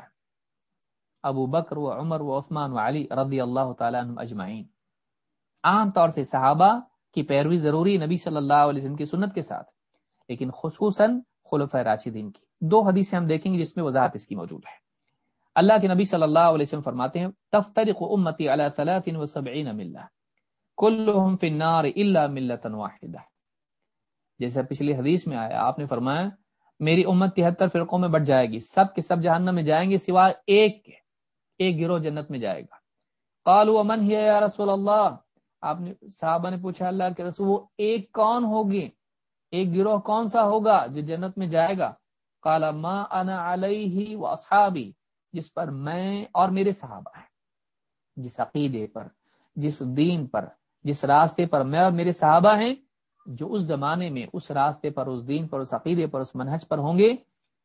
ابو بکر و عمر و عثمان و علی رضی اللہ تعالیٰ عنہ اجمعین۔ عام طور سے صحابہ کی پیروی ضروری نبی صلی اللہ علیہ وسلم کی سنت کے ساتھ، لیکن خصوصاً خلف راشدین کی۔ دو حدیثیں ہم دیکھیں گے جس میں وضاحت اس کی موجود ہے۔ اللہ کے نبی صلی اللہ علیہ وسلم فرماتے ہیں، تفترق امتی علی 73 ملہ، کلہم فی النار الا ملتا واحدہ۔ جیسے پچھلی حدیث میں آیا، آپ نے فرمایا، میری امت تہتر فرقوں میں بٹ جائے گی، سب کے سب جہنم میں جائیں گے سوائے ایک کے، ایک گروہ جنت میں جائے گا۔ قالوا من ہی یا رسول اللہ؟ آپ نے، صحابہ نے پوچھا، اللہ کے رسول، وہ ایک کون ہوگی؟ ایک گروہ کون سا ہوگا جو جنت میں جائے گا؟ کالا ما انا علیہ و اصحابی. جس پر میں اور میرے صحابہ ہیں، جس عقیدے پر، جس دین پر، جس راستے پر میں اور میرے صحابہ ہیں، جو اس زمانے میں اس راستے پر، اس دین پر، اس عقیدے پر، اس منہج پر ہوں گے،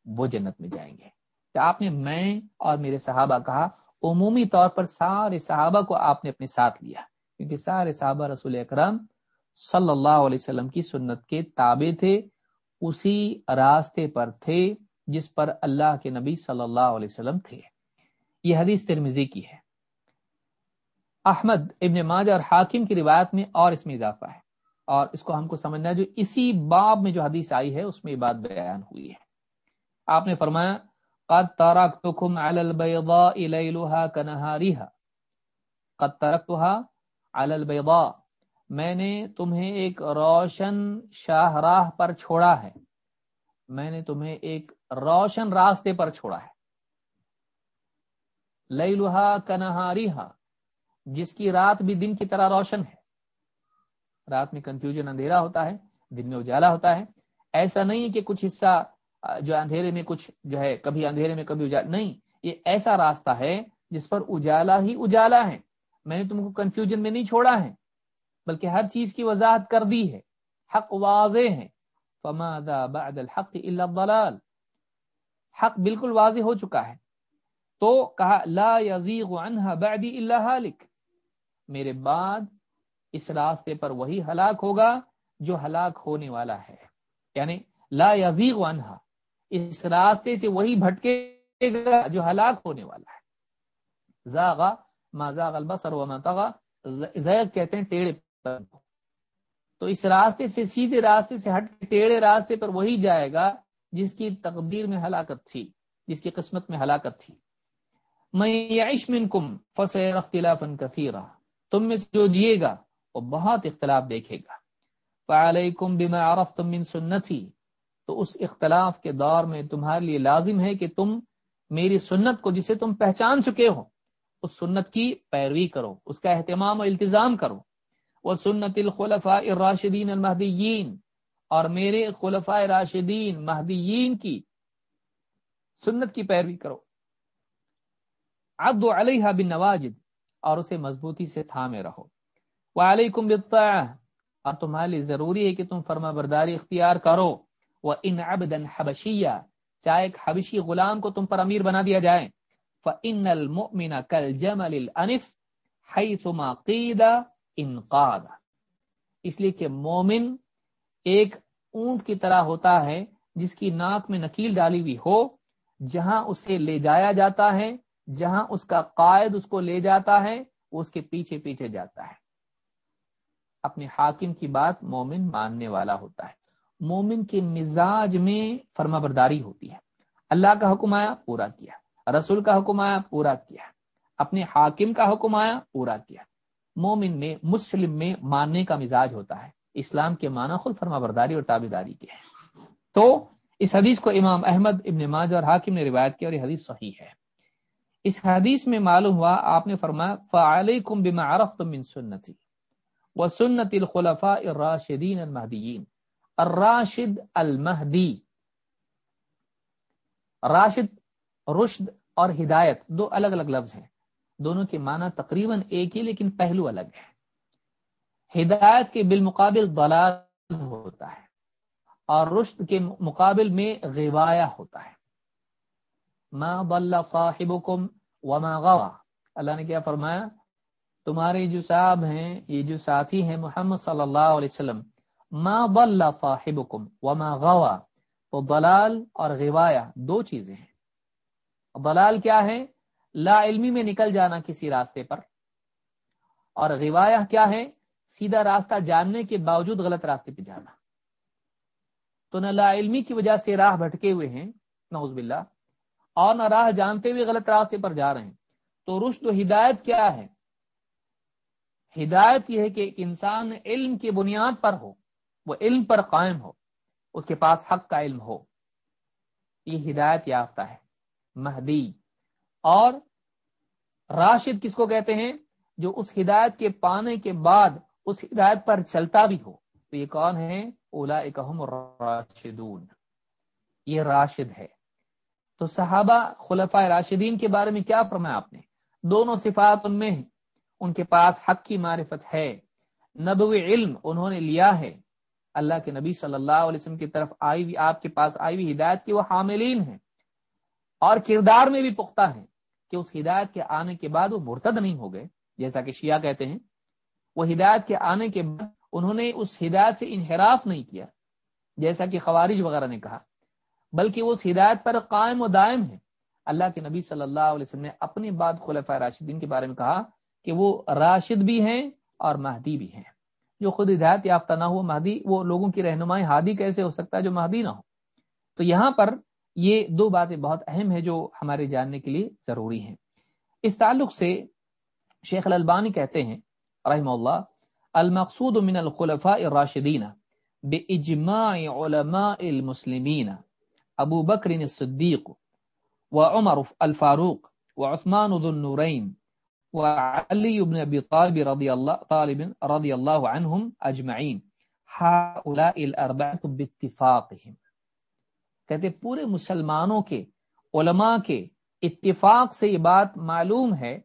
وہ جنت میں جائیں گے۔ کہ آپ نے میں اور میرے صحابہ کہا، عمومی طور پر سارے صحابہ کو آپ نے اپنے ساتھ لیا، کیونکہ سارے صحابہ رسول اکرم صلی اللہ علیہ وسلم کی سنت کے تابع تھے، اسی راستے پر تھے جس پر اللہ کے نبی صلی اللہ علیہ وسلم تھے۔ یہ حدیث ترمیزی کی ہے۔ احمد ابن ماجہ اور حاکم کی روایت میں اور اس میں اضافہ ہے۔ اور اس کو ہم کو سمجھنا جو اسی باب میں جو حدیث آئی ہے، اس میں یہ بات بیان ہوئی ہے۔ آپ نے فرمایا، قد ترکتکم علی البیضاء لیلها کنہاریها قد ترکتها علی البیضاء میں نے تمہیں ایک روشن شاہراہ پر چھوڑا ہے۔ میں نے تمہیں ایک روشن راستے پر چھوڑا ہے۔ لیلها کنہاریها جس کی رات بھی دن کی طرح روشن ہے۔ رات میں کنفیوژن اندھیرا ہوتا ہے، دن میں اجالا ہوتا ہے۔ ایسا نہیں کہ کچھ حصہ، جو اندھیرے میں کچھ، جو ہے، کبھی اندھیرے میں کبھی اجالا نہیں، یہ ایسا راستہ ہے جس پر اجالا ہی اجالا ہے۔ میں نے تم کو کنفیوژن میں نہیں چھوڑا ہے، بلکہ ہر چیز کی وضاحت کر دی ہے۔ حق واضح ہے۔ بعد الحق الا الضلال۔ حق بالکل واضح ہو چکا ہے۔ تو کہا، لا يزيغ عنها بعدي الا هالك میرے بعد اس راستے پر وہی ہلاک ہوگا جو ہلاک ہونے والا ہے۔ یعنی لا یزیغ عنها اس راستے سے وہی بھٹکے گا جو ہلاک ہونے والا ہے۔ زاغا ما زاغ البصر وما طغى زیغ کہتے ہیں ٹیڑے پر تو اس راستے سے، سیدھے راستے سے ہٹ کے ٹیڑے راستے پر وہی جائے گا جس کی تقدیر میں ہلاکت تھی، جس کی قسمت میں ہلاکت تھی۔ میں یعش منکم فسیر اختلافا کثیرا، تم میں جو جیے گا، وہ بہت اختلاف دیکھے گا۔ فعلیکم بما عرفتم من سنتی، تو اس اختلاف کے دور میں تمہارے لیے لازم ہے کہ تم میری سنت کو جسے تم پہچان چکے ہو، اس سنت کی پیروی کرو، اس کا اہتمام و التزام کرو۔ وہ سنت الخلفاء الراشدین المہدیین اور میرے خلفاء راشدین مہدیین کی سنت کی پیروی کرو۔ عبد علیہ بن نواجد اور اسے مضبوطی سے تھامے رہو۔ وعلیکم بالطاعہ، اور تمہارے لیے ضروری ہے کہ تم فرما برداری اختیار کرو۔ وہ ان ابدا حبشیہ چاہے ایک حبشی غلام کو تم پر امیر بنا دیا جائے۔ فَإِنَّ الْمُؤْمِنَ كَالْجَمَلِ الْأَنِفِ، حَيْثُمَا قِيدَ انقاد۔ اس لیے کہ مومن ایک اونٹ کی طرح ہوتا ہے جس کی ناک میں نکیل ڈالی ہوئی ہو، جہاں اسے لے جایا جاتا ہے، جہاں اس کا قائد اس کو لے جاتا ہے، وہ اس کے پیچھے پیچھے جاتا ہے۔ اپنے حاکم کی بات مومن ماننے والا ہوتا ہے۔ مومن کے مزاج میں فرما برداری ہوتی ہے۔ اللہ کا حکم آیا، پورا کیا۔ رسول کا حکم آیا، پورا کیا۔ اپنے حاکم کا حکم آیا، پورا کیا۔ مومن میں، مسلم میں ماننے کا مزاج ہوتا ہے۔ اسلام کے معنی خود فرما برداری اور تابے داری کے ہیں۔ تو اس حدیث کو امام احمد، ابن ماج اور حاکم نے روایت کیا اور یہ حدیث صحیح ہے۔ اس حدیث میں معلوم ہوا، آپ نے فرمایا فعلیکم بما عرفتم من سنتی وسنت الخلفاء الراشدین المہدیین الراشد المہدی راشد، رشد اور ہدایت، دو الگ الگ لفظ ہیں۔ دونوں کے معنی تقریباً ایک ہی، لیکن پہلو الگ ہے ہدایت کے بالمقابل ضلال ہوتا ہے اور رشد کے مقابل میں غوایا ہوتا ہے۔ ما ضل صاحبکم وما غوا۔ اللہ نے کیا فرمایا؟ تمہارے جو صاحب ہیں، یہ جو ساتھی ہیں محمد صلی اللہ علیہ وسلم، ما ضل صاحبکم وما غوا۔ تو ضلال اور غوایا دو چیزیں ہیں۔ ضلال کیا ہے؟ لا علمی میں نکل جانا کسی راستے پر۔ اور غوایا کیا ہے؟ سیدھا راستہ جاننے کے باوجود غلط راستے پہ جانا۔ تو نہ لا علمی کی وجہ سے راہ بھٹکے ہوئے ہیں، نعوذ باللہ، اور نہ راہ جانتے ہوئے غلط راستے پر جا رہے ہیں۔ تو رشد و ہدایت کیا ہے؟ ہدایت یہ ہے کہ ایک انسان علم کی بنیاد پر ہو، وہ علم پر قائم ہو، اس کے پاس حق کا علم ہو۔ یہ ہدایت یافتہ ہے، مہدی۔ اور راشد کس کو کہتے ہیں؟ جو اس ہدایت کے پانے کے بعد اس ہدایت پر چلتا بھی ہو، تو یہ کون ہے اولا راشدون یہ راشد ہے۔ تو صحابہ خلفۂ راشدین کے بارے میں کیا فرمایا آپ نے؟ دونوں صفات ان میں ہیں۔ ان کے پاس حق کی معرفت ہے۔ نبوی علم انہوں نے لیا ہے۔ اللہ کے نبی صلی اللہ علیہ وسلم کی طرف آئی ہوئی، آپ کے پاس آئی ہوئی ہدایت کی وہ حاملین ہیں۔ اور کردار میں بھی پختہ ہیں کہ اس ہدایت کے آنے کے بعد وہ مرتد نہیں ہو گئے، جیسا کہ شیعہ کہتے ہیں۔ وہ ہدایت کے آنے کے بعد انہوں نے اس ہدایت سے انحراف نہیں کیا، جیسا کہ خوارج وغیرہ نے کہا۔ بلکہ وہ اس ہدایت پر قائم و دائم ہے اللہ کے نبی صلی اللہ علیہ وسلم نے اپنے بعد خلفۂ راشدین کے بارے میں کہا کہ وہ راشد بھی ہیں اور مہدی بھی ہیں۔ جو خود ہدایت یافتہ نہ ہو، مہدی، وہ لوگوں کی رہنمائی، ہادی کیسے ہو سکتا ہے جو مہدی نہ ہو؟ تو یہاں پر یہ دو باتیں بہت اہم ہیں جو ہمارے جاننے کے لیے ضروری ہیں۔ اس تعلق سے شیخ الالبانی کہتے ہیں رحم اللہ المقصود من الخلفاء الراشدین باجماع علماء المسلمین، ابو بکر الصدیق وعمر الفاروق وعثمان ذو النورین وعلی بن ابی طالب رضی اللہ، طالب رضی اللہ عنہم اجمعین. هؤلاء الاربعه باتفاقهم کہتے پورے مسلمانوں کے، علماء کے اتفاق سے یہ بات معلوم ہے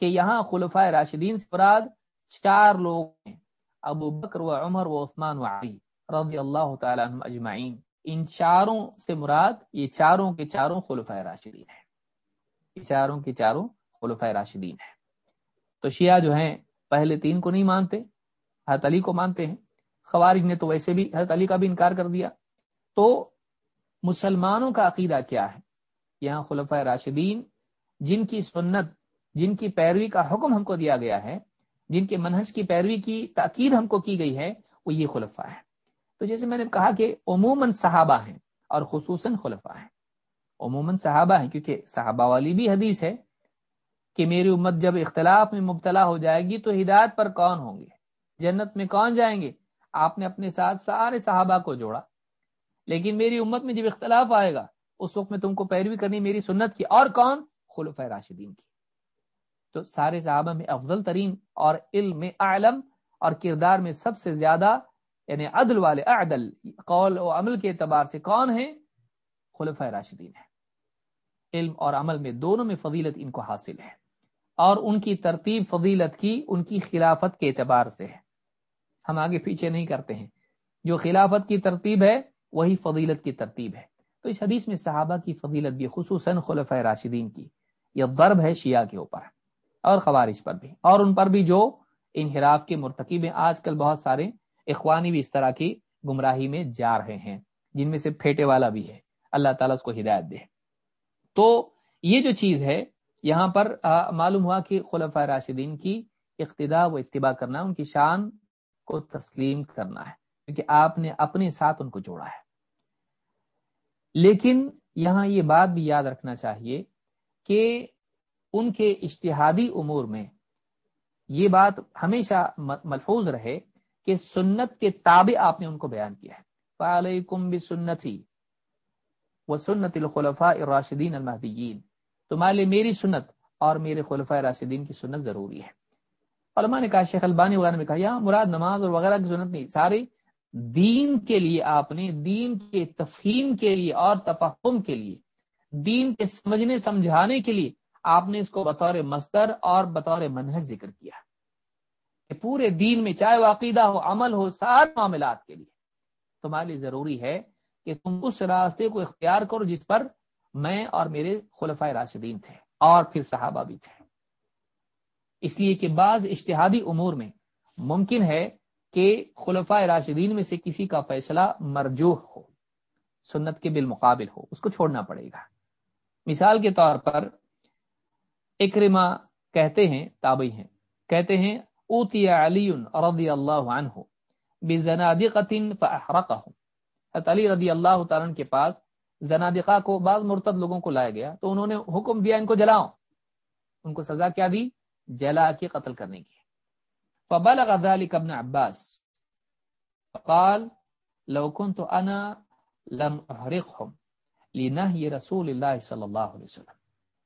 کہ یہاں خلفۂ راشدین سے مراد چار لوگ ہیں، ابو بکر و عمر و عثمان و علی رضی اللہ تعالیٰ عنہ اجمعین۔ ان چاروں سے مراد یہ چاروں کے چاروں خلفۂ راشدین ہیں۔ یہ چاروں کے چاروں خلفۂ راشدین ہیں۔ تو شیعہ جو ہیں، پہلے تین کو نہیں مانتے، حضرت علی کو مانتے ہیں۔ خوارج نے تو ویسے بھی حضرت علی کا بھی انکار کر دیا۔ تو مسلمانوں کا عقیدہ کیا ہے؟ یہاں خلفۂ راشدین، جن کی سنت، جن کی پیروی کا حکم ہم کو دیا گیا ہے جن کے منہج کی پیروی کی تاکید ہم کو کی گئی ہے، وہ یہ خلفہ ہے تو جیسے میں نے کہا کہ عموماً صحابہ ہیں اور خصوصاً خلفہ ہیں۔ عموماً صحابہ ہیں، کیونکہ صحابہ والی بھی حدیث ہے کہ میری امت جب اختلاف میں مبتلا ہو جائے گی تو ہدایت پر کون ہوں گے؟ جنت میں کون جائیں گے؟ آپ نے اپنے ساتھ سارے صحابہ کو جوڑا۔ لیکن میری امت میں جب اختلاف آئے گا، اس وقت میں تم کو پیروی کرنی میری سنت کی اور کون؟ خلف راشدین کی۔ تو سارے صحابہ میں افضل ترین اور علم اعلم اور کردار میں سب سے زیادہ یعنی عدل والے عدل قول و عمل کے اعتبار سے کون ہیں؟ خلف راشدین ہیں۔ علم اور عمل میں دونوں میں فضیلت ان کو حاصل ہے۔ اور ان کی ترتیب فضیلت کی ان کی خلافت کے اعتبار سے ہے۔ ہم آگے پیچھے نہیں کرتے ہیں۔ جو خلافت کی ترتیب ہے، وہی فضیلت کی ترتیب ہے۔ تو اس حدیث میں صحابہ کی فضیلت بھی خصوصاً خلف راشدین کی، یہ ضرب ہے شیعہ کے اوپر۔ اور خوارش پر بھی۔ اور ان پر بھی جو انحراف کے مرتکب ہیں، آج کل بہت سارے اخوانی بھی اس طرح کی گمراہی میں جا رہے ہیں، جن میں سے پھیٹے والا بھی ہے۔ اللہ تعالیٰ اس کو ہدایت دے۔ تو یہ جو چیز ہے، یہاں پر معلوم ہوا کہ خلف راشدین کی اقتدا و اتباع کرنا، ان کی شان کو تسلیم کرنا ہے، کیونکہ آپ نے اپنے ساتھ ان کو جوڑا ہے۔ لیکن یہاں یہ بات بھی یاد رکھنا چاہیے کہ ان کے اشتہادی امور میں یہ بات ہمیشہ ملحوظ رہے کہ سنت کے تابع آپ نے ان کو بیان کیا ہے۔ وعلیکم بسنتی و سنت الخلفاء الراشدین المہدیین تمہارے لیے میری سنت اور میرے خلفاء راشدین کی سنت ضروری ہے۔ علماء نے کہا، شیخ البانی وغیرہ نے کہا، یا مراد نماز اور وغیرہ کی سنت نہیں، ساری دین کے لیے آپ نے، دین کے تفہیم کے لیے اور تفہم کے لیے، دین کے سمجھنے، سمجھانے کے لیے آپ نے اس کو بطور مستر اور بطور منہج ذکر کیا کہ پورے دین میں چاہے وہ عقیدہ ہو، عمل ہو سارے معاملات کے لیے تمہارے لیے ضروری ہے کہ تم اس راستے کو اختیار کرو جس پر میں اور میرے خلفۂ راشدین تھے اور پھر صحابہ بھی تھے۔ اس لیے کہ بعض اشتہادی امور میں ممکن ہے کہ خلفۂ راشدین میں سے کسی کا فیصلہ مرجوح ہو، سنت کے بالمقابل ہو، اس کو چھوڑنا پڑے گا۔ مثال کے طور پر اکرما کہتے ہیں، تابعی ہیں، کہتے ہیں، اوتی علی رضی اللہ عنہ بزنادقت فاحرقه علی رضی اللہ تعالیٰ کے پاس زنادقہ کو بعض مرتد لوگوں کو لایا گیا، تو انہوں نے حکم دیا ان کو جلاؤ۔ ان کو سزا کیا دی؟ جلا کے قتل کرنے کی۔ فبلغ ذلك ابن عباس۔ فقال، لو كنت انا لم احرقهم لنهي رسول الله صلی اللہ علیہ وسلم۔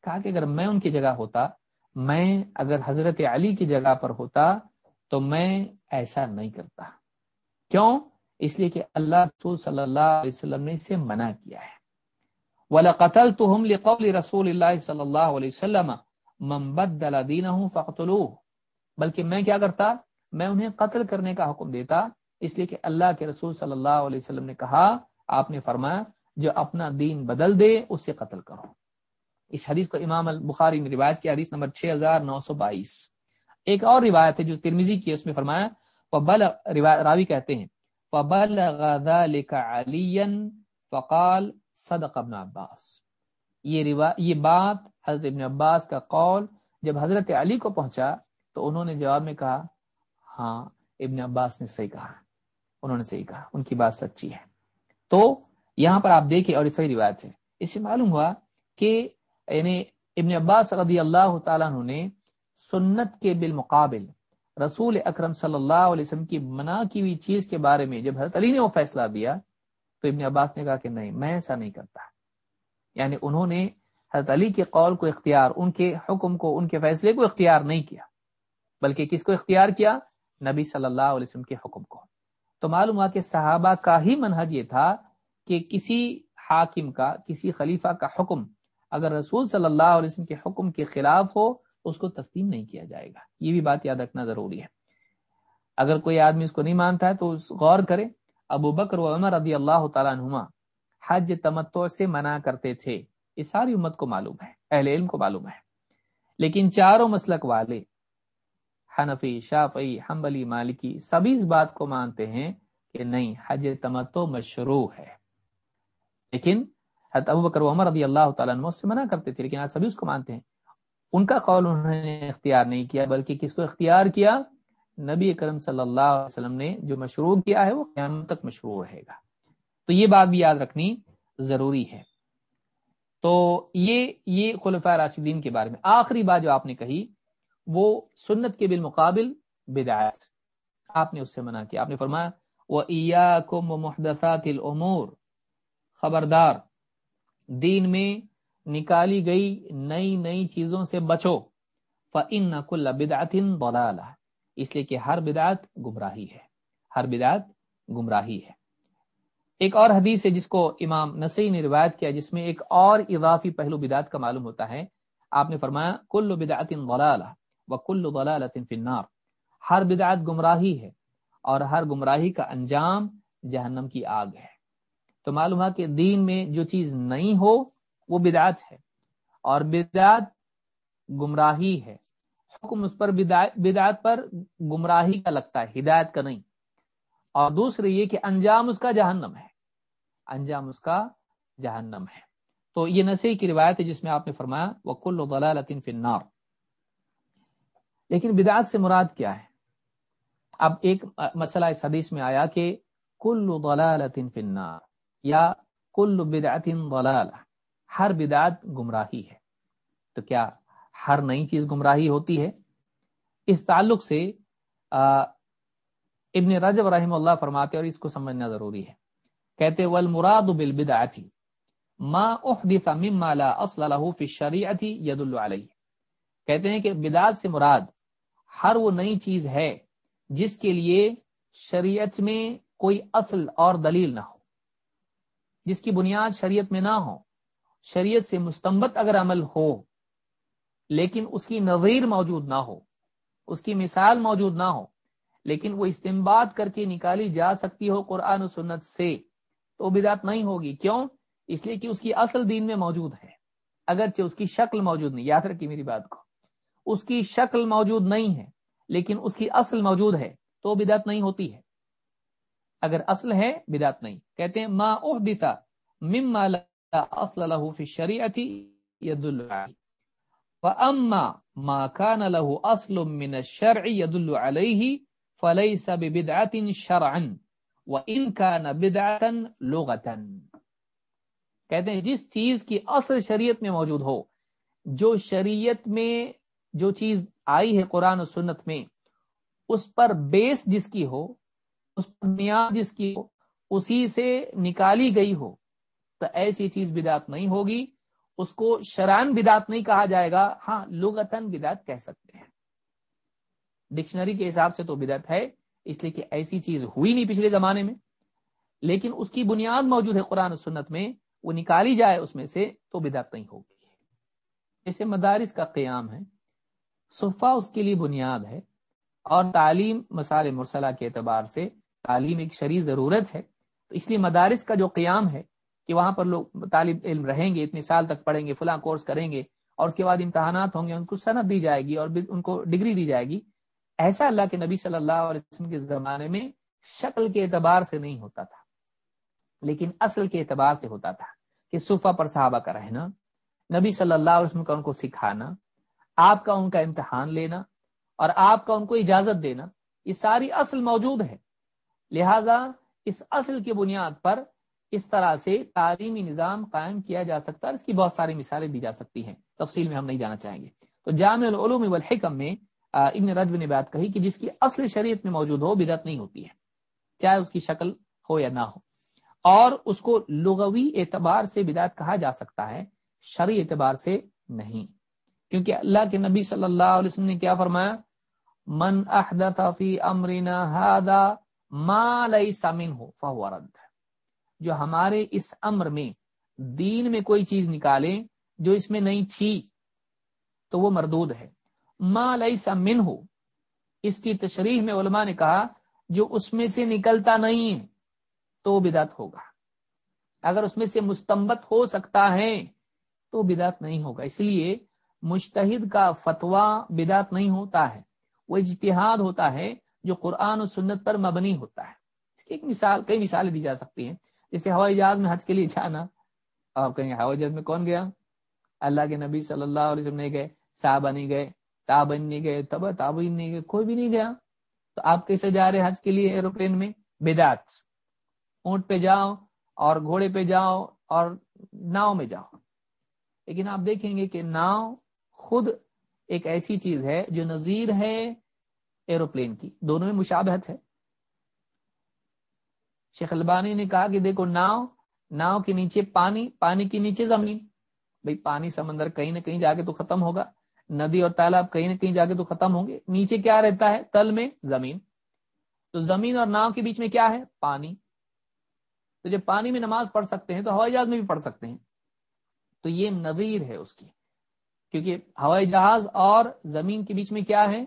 کہا کہ اگر میں ان کی جگہ ہوتا، میں اگر حضرت علی کی جگہ پر ہوتا تو میں ایسا نہیں کرتا۔ کیوں؟ اس لیے کہ اللہ رسول صلی اللہ علیہ وسلم نے اسے منع کیا ہے۔ وَلَقَتَلْتُهُمْ لِقَوْلِ رسول اللہ صلی اللہ علیہ وسلم من بدل دینه فقتلوه بلکہ میں کیا کرتا؟ میں انہیں قتل کرنے کا حکم دیتا۔ اس لیے کہ اللہ کے رسول صلی اللہ علیہ وسلم نے کہا، آپ نے فرمایا، جو اپنا دین بدل دے، اسے قتل کرو۔ اس حدیث کو امام البخاری نے روایت کی، حدیث نمبر 6922 ایک اور روایت ہے جو ترمیزی کی اس میں فرمایا فبل راوی کہتے ہیں فبلغ ذلك عليا فقال صدق ابن عباس۔ یہ یہ بات حضرت ابن عباس کا قول جب حضرت علی کو پہنچا تو انہوں نے جواب میں کہا ہاں ابن عباس نے صحیح کہا، انہوں نے صحیح کہا، ان کی بات سچی ہے۔ تو یہاں پر آپ دیکھیں اور صحیح روایت ہے۔ اس سے معلوم ہوا کہ یعنی ابن عباس رضی اللہ تعالیٰ نے سنت کے بالمقابل رسول اکرم صلی اللہ علیہ وسلم کی منع کی ہوئی چیز کے بارے میں جب حضرت علی نے وہ فیصلہ دیا تو ابن عباس نے کہا کہ نہیں، میں ایسا نہیں کرتا۔ یعنی انہوں نے حضرت علی کے قول کو اختیار، ان کے حکم کو، ان کے فیصلے کو اختیار نہیں کیا، بلکہ کس کو اختیار کیا؟ نبی صلی اللہ علیہ وسلم کے حکم کو۔ تو معلوم ہوا کہ صحابہ کا ہی منہج یہ تھا کہ کسی حاکم کا، کسی خلیفہ کا حکم اگر رسول صلی اللہ علیہ وسلم کے حکم کے خلاف ہو تو اس کو تسلیم نہیں کیا جائے گا۔ یہ بھی بات یاد رکھنا ضروری ہے۔ اگر کوئی آدمی اس کو نہیں مانتا ہے تو غور کرے ابو بکر و عمر رضی اللہ تعالیٰ عنہما حج تمتع سے منع کرتے تھے۔ یہ ساری امت کو معلوم ہے، اہل علم کو معلوم ہے۔ لیکن چاروں مسلک والے، حنفی، شافعی، حنبلی، مالکی سبھی اس بات کو مانتے ہیں کہ نہیں، حج تمتو مشروع ہے۔ لیکن حضرت ابو بکر عمر رضی اللہ تعالیٰ عنہ سے منع کرتے تھے، لیکن آج سبھی اس کو مانتے ہیں۔ ان کا قول انہوں نے اختیار نہیں کیا، بلکہ کس کو اختیار کیا؟ نبی اکرم صلی اللہ علیہ وسلم نے جو مشروع کیا ہے، وہ قیامت تک مشروع رہے گا۔ تو یہ بات بھی یاد رکھنی ضروری ہے۔ تو یہ یہ خلفۂ راشدین کے بارے میں آخری بات جو آپ نے کہی، وہ سنت کے بالمقابل بدایت آپ نے اس سے منع کیا۔ آپ نے فرمایا وہ محدثات العمور خبردار دین میں نکالی گئی نئی نئی چیزوں سے بچو۔ فن نقل بدعت ضلالہ اس لیے کہ ہر بدعت گمراہی ہے۔ ہر بدعت گمراہی ہے۔ ایک اور حدیث ہے جس کو امام نسی نے روایت کیا، جس میں ایک اور اضافی پہلو بدعت کا معلوم ہوتا ہے۔ آپ نے فرمایا، کل بدعت ضلالہ و کل ضلالت فی النار۔ ہر بدعت گمراہی ہے اور ہر گمراہی کا انجام جہنم کی آگ ہے۔ تو معلوم ہے کہ دین میں جو چیز نہیں ہو، وہ بدعت ہے۔ اور بدعت گمراہی ہے۔ حکم اس پر بدعت پر گمراہی کا لگتا ہے، ہدایت کا نہیں۔ اور دوسری یہ کہ انجام اس کا جہنم ہے۔ انجام اس کا جہنم ہے۔ تو یہ نسی کی روایت ہے جس میں آپ نے فرمایا وہ کل ضلالت فنار لیکن بدعت سے مراد کیا ہے؟ اب ایک مسئلہ اس حدیث میں آیا کہ کل ضلالت فنار یا کل بدعت ضلالہ ہر بدعت گمراہی ہے۔ تو کیا ہر نئی چیز گمراہی ہوتی ہے؟ اس تعلق سے ابن رجب رحم اللہ فرماتے اور اس کو سمجھنا ضروری ہے۔ کہتے والمراد بالبدعت، ما احدث مما لا اصل له في يدل کہتے ہیں کہ بدعت سے مراد ہر وہ نئی چیز ہے جس کے لیے شریعت میں کوئی اصل اور دلیل نہ ہو۔ جس کی بنیاد شریعت میں نہ ہو۔ شریعت سے مستمت اگر عمل ہو، لیکن اس کی نظیر موجود نہ ہو، اس کی مثال موجود نہ ہو، لیکن وہ استعمال کر کے نکالی جا سکتی ہو قرآن و سنت سے، تو بدعت نہیں ہوگی۔ کیوں؟ اس لیے کہ اس کی اصل دین میں موجود ہے۔ اگرچہ اس کی شکل موجود نہیں، یاد رکھیے میری بات کو۔ اس کی شکل موجود نہیں ہے، لیکن اس کی اصل موجود ہے، تو بدعت نہیں ہوتی ہے۔ اگر اصل ہے، بدعت نہیں۔ کہتے ہیں، ما احدث مما لا اصل له في الشريعه يدل عليه واما ما كان له اصل من الشرع يدل عليه فليس ببدعه شرعا وان كان بدعه لغه کہتے ہیں، جس چیز کی اصل شریعت میں موجود ہو، جو شریعت میں جو چیز آئی ہے قرآن و سنت میں، اس پر بیس جس کی ہو اس بنیاد جس کی ہو اسی سے نکالی گئی ہو، تو ایسی چیز بدات نہیں ہوگی۔ اس کو شران بدات نہیں کہا جائے گا۔ ہاں لغتن بدات کہہ سکتے ہیں۔ ڈکشنری کے حساب سے تو بدعت ہے، اس لیے کہ ایسی چیز ہوئی نہیں پچھلے زمانے میں۔ لیکن اس کی بنیاد موجود ہے قرآن و سنت میں، وہ نکالی جائے اس میں سے تو بدعت نہیں ہوگی۔ جیسے مدارس کا قیام ہے صفا اس کے لیے بنیاد ہے اور تعلیم مسال مرسلہ کے اعتبار سے تعلیم ایک شرعی ضرورت ہے، تو اس لیے مدارس کا جو قیام ہے کہ وہاں پر لوگ طالب علم رہیں گے، اتنے سال تک پڑھیں گے، فلاں کورس کریں گے، اور اس کے بعد امتحانات ہوں گے، ان کو صنعت دی جائے گی اور ان کو ڈگری دی جائے گی، ایسا اللہ کے نبی صلی اللہ علیہ وسلم کے زمانے میں شکل کے اعتبار سے نہیں ہوتا تھا، لیکن اصل کے اعتبار سے ہوتا تھا کہ صفحہ پر صحابہ کا رہنا، نبی صلی اللہ علیہ وسلم کا ان کو سکھانا، آپ کا ان کا امتحان لینا، اور آپ کا ان کو اجازت دینا، یہ ساری اصل موجود ہے۔ لہذا اس اصل کی بنیاد پر اس طرح سے تعلیمی نظام قائم کیا جا سکتا ہے اس کی بہت ساری مثالیں دی جا سکتی ہیں۔ تفصیل میں ہم نہیں جانا چاہیں گے۔ تو جامع العلوم والحکم میں ابن رجب نے بات کہی کہ جس کی اصل شریعت میں موجود ہو، بدعت نہیں ہوتی ہے، چاہے اس کی شکل ہو یا نہ ہو۔ اور اس کو لغوی اعتبار سے بدعت کہا جا سکتا ہے، شرعی اعتبار سے نہیں۔ کیونکہ اللہ کے نبی صلی اللہ علیہ وسلم نے کیا فرمایا؟ من احدث فی امرنا هذا ما ليس منه، فهو رد. جو ہمارے اس امر میں دین میں کوئی چیز نکالے جو اس میں نہیں تھی، تو وہ مردود ہے. ما ليس منه، اس کی تشریح میں علماء نے کہا، جو اس میں سے نکلتا نہیں ہے، تو بدعت ہوگا. اگر اس میں سے مستمت ہو سکتا ہے، تو بدعت نہیں ہوگا. اس لیے مشتحد کا فتویٰ بدعت نہیں ہوتا ہے، وہ اجتہاد ہوتا ہے جو قرآن و سنت پر مبنی ہوتا ہے۔ اس کی ایک مثال، کئی مثالیں دی جا سکتی ہیں۔ جیسے ہوائی جہاز میں حج کے لیے جانا۔ اور کہیں ہوائی جہاز میں کون گیا؟ اللہ کے نبی صلی اللہ علیہ وسلم نہیں گئے، صحابہ نہیں گئے تابن نہیں گئے تب تابین نہیں گئے، کوئی بھی نہیں گیا۔ تو آپ کیسے جا رہے حج کے لیے ایروپلین میں؟ بدعت۔ اونٹ پہ جاؤ اور گھوڑے پہ جاؤ اور ناؤ میں جاؤ۔ لیکن آپ دیکھیں گے کہ ناؤ خود ایک ایسی چیز ہے جو نظیر ہے ایروپلین کی۔ دونوں میں مشابہت ہے۔ شیخ البانی نے کہا کہ دیکھو، ناؤ ناؤ کے نیچے پانی پانی کے نیچے زمین۔ بھئی پانی سمندر کہیں نہ کہیں جا کے تو ختم ہوگا۔ ندی اور تالاب کہیں نہ کہیں جا کے تو ختم ہوں گے۔ نیچے کیا رہتا ہے؟ تل میں زمین۔ تو زمین اور ناؤ کے بیچ میں کیا ہے؟ پانی۔ تو جب پانی میں نماز پڑھ سکتے ہیں تو ہوائی جہاز میں بھی پڑھ سکتے ہیں۔ تو یہ نظیر ہے اس کی۔ کیونکہ ہوائی جہاز اور زمین کے بیچ میں کیا ہے؟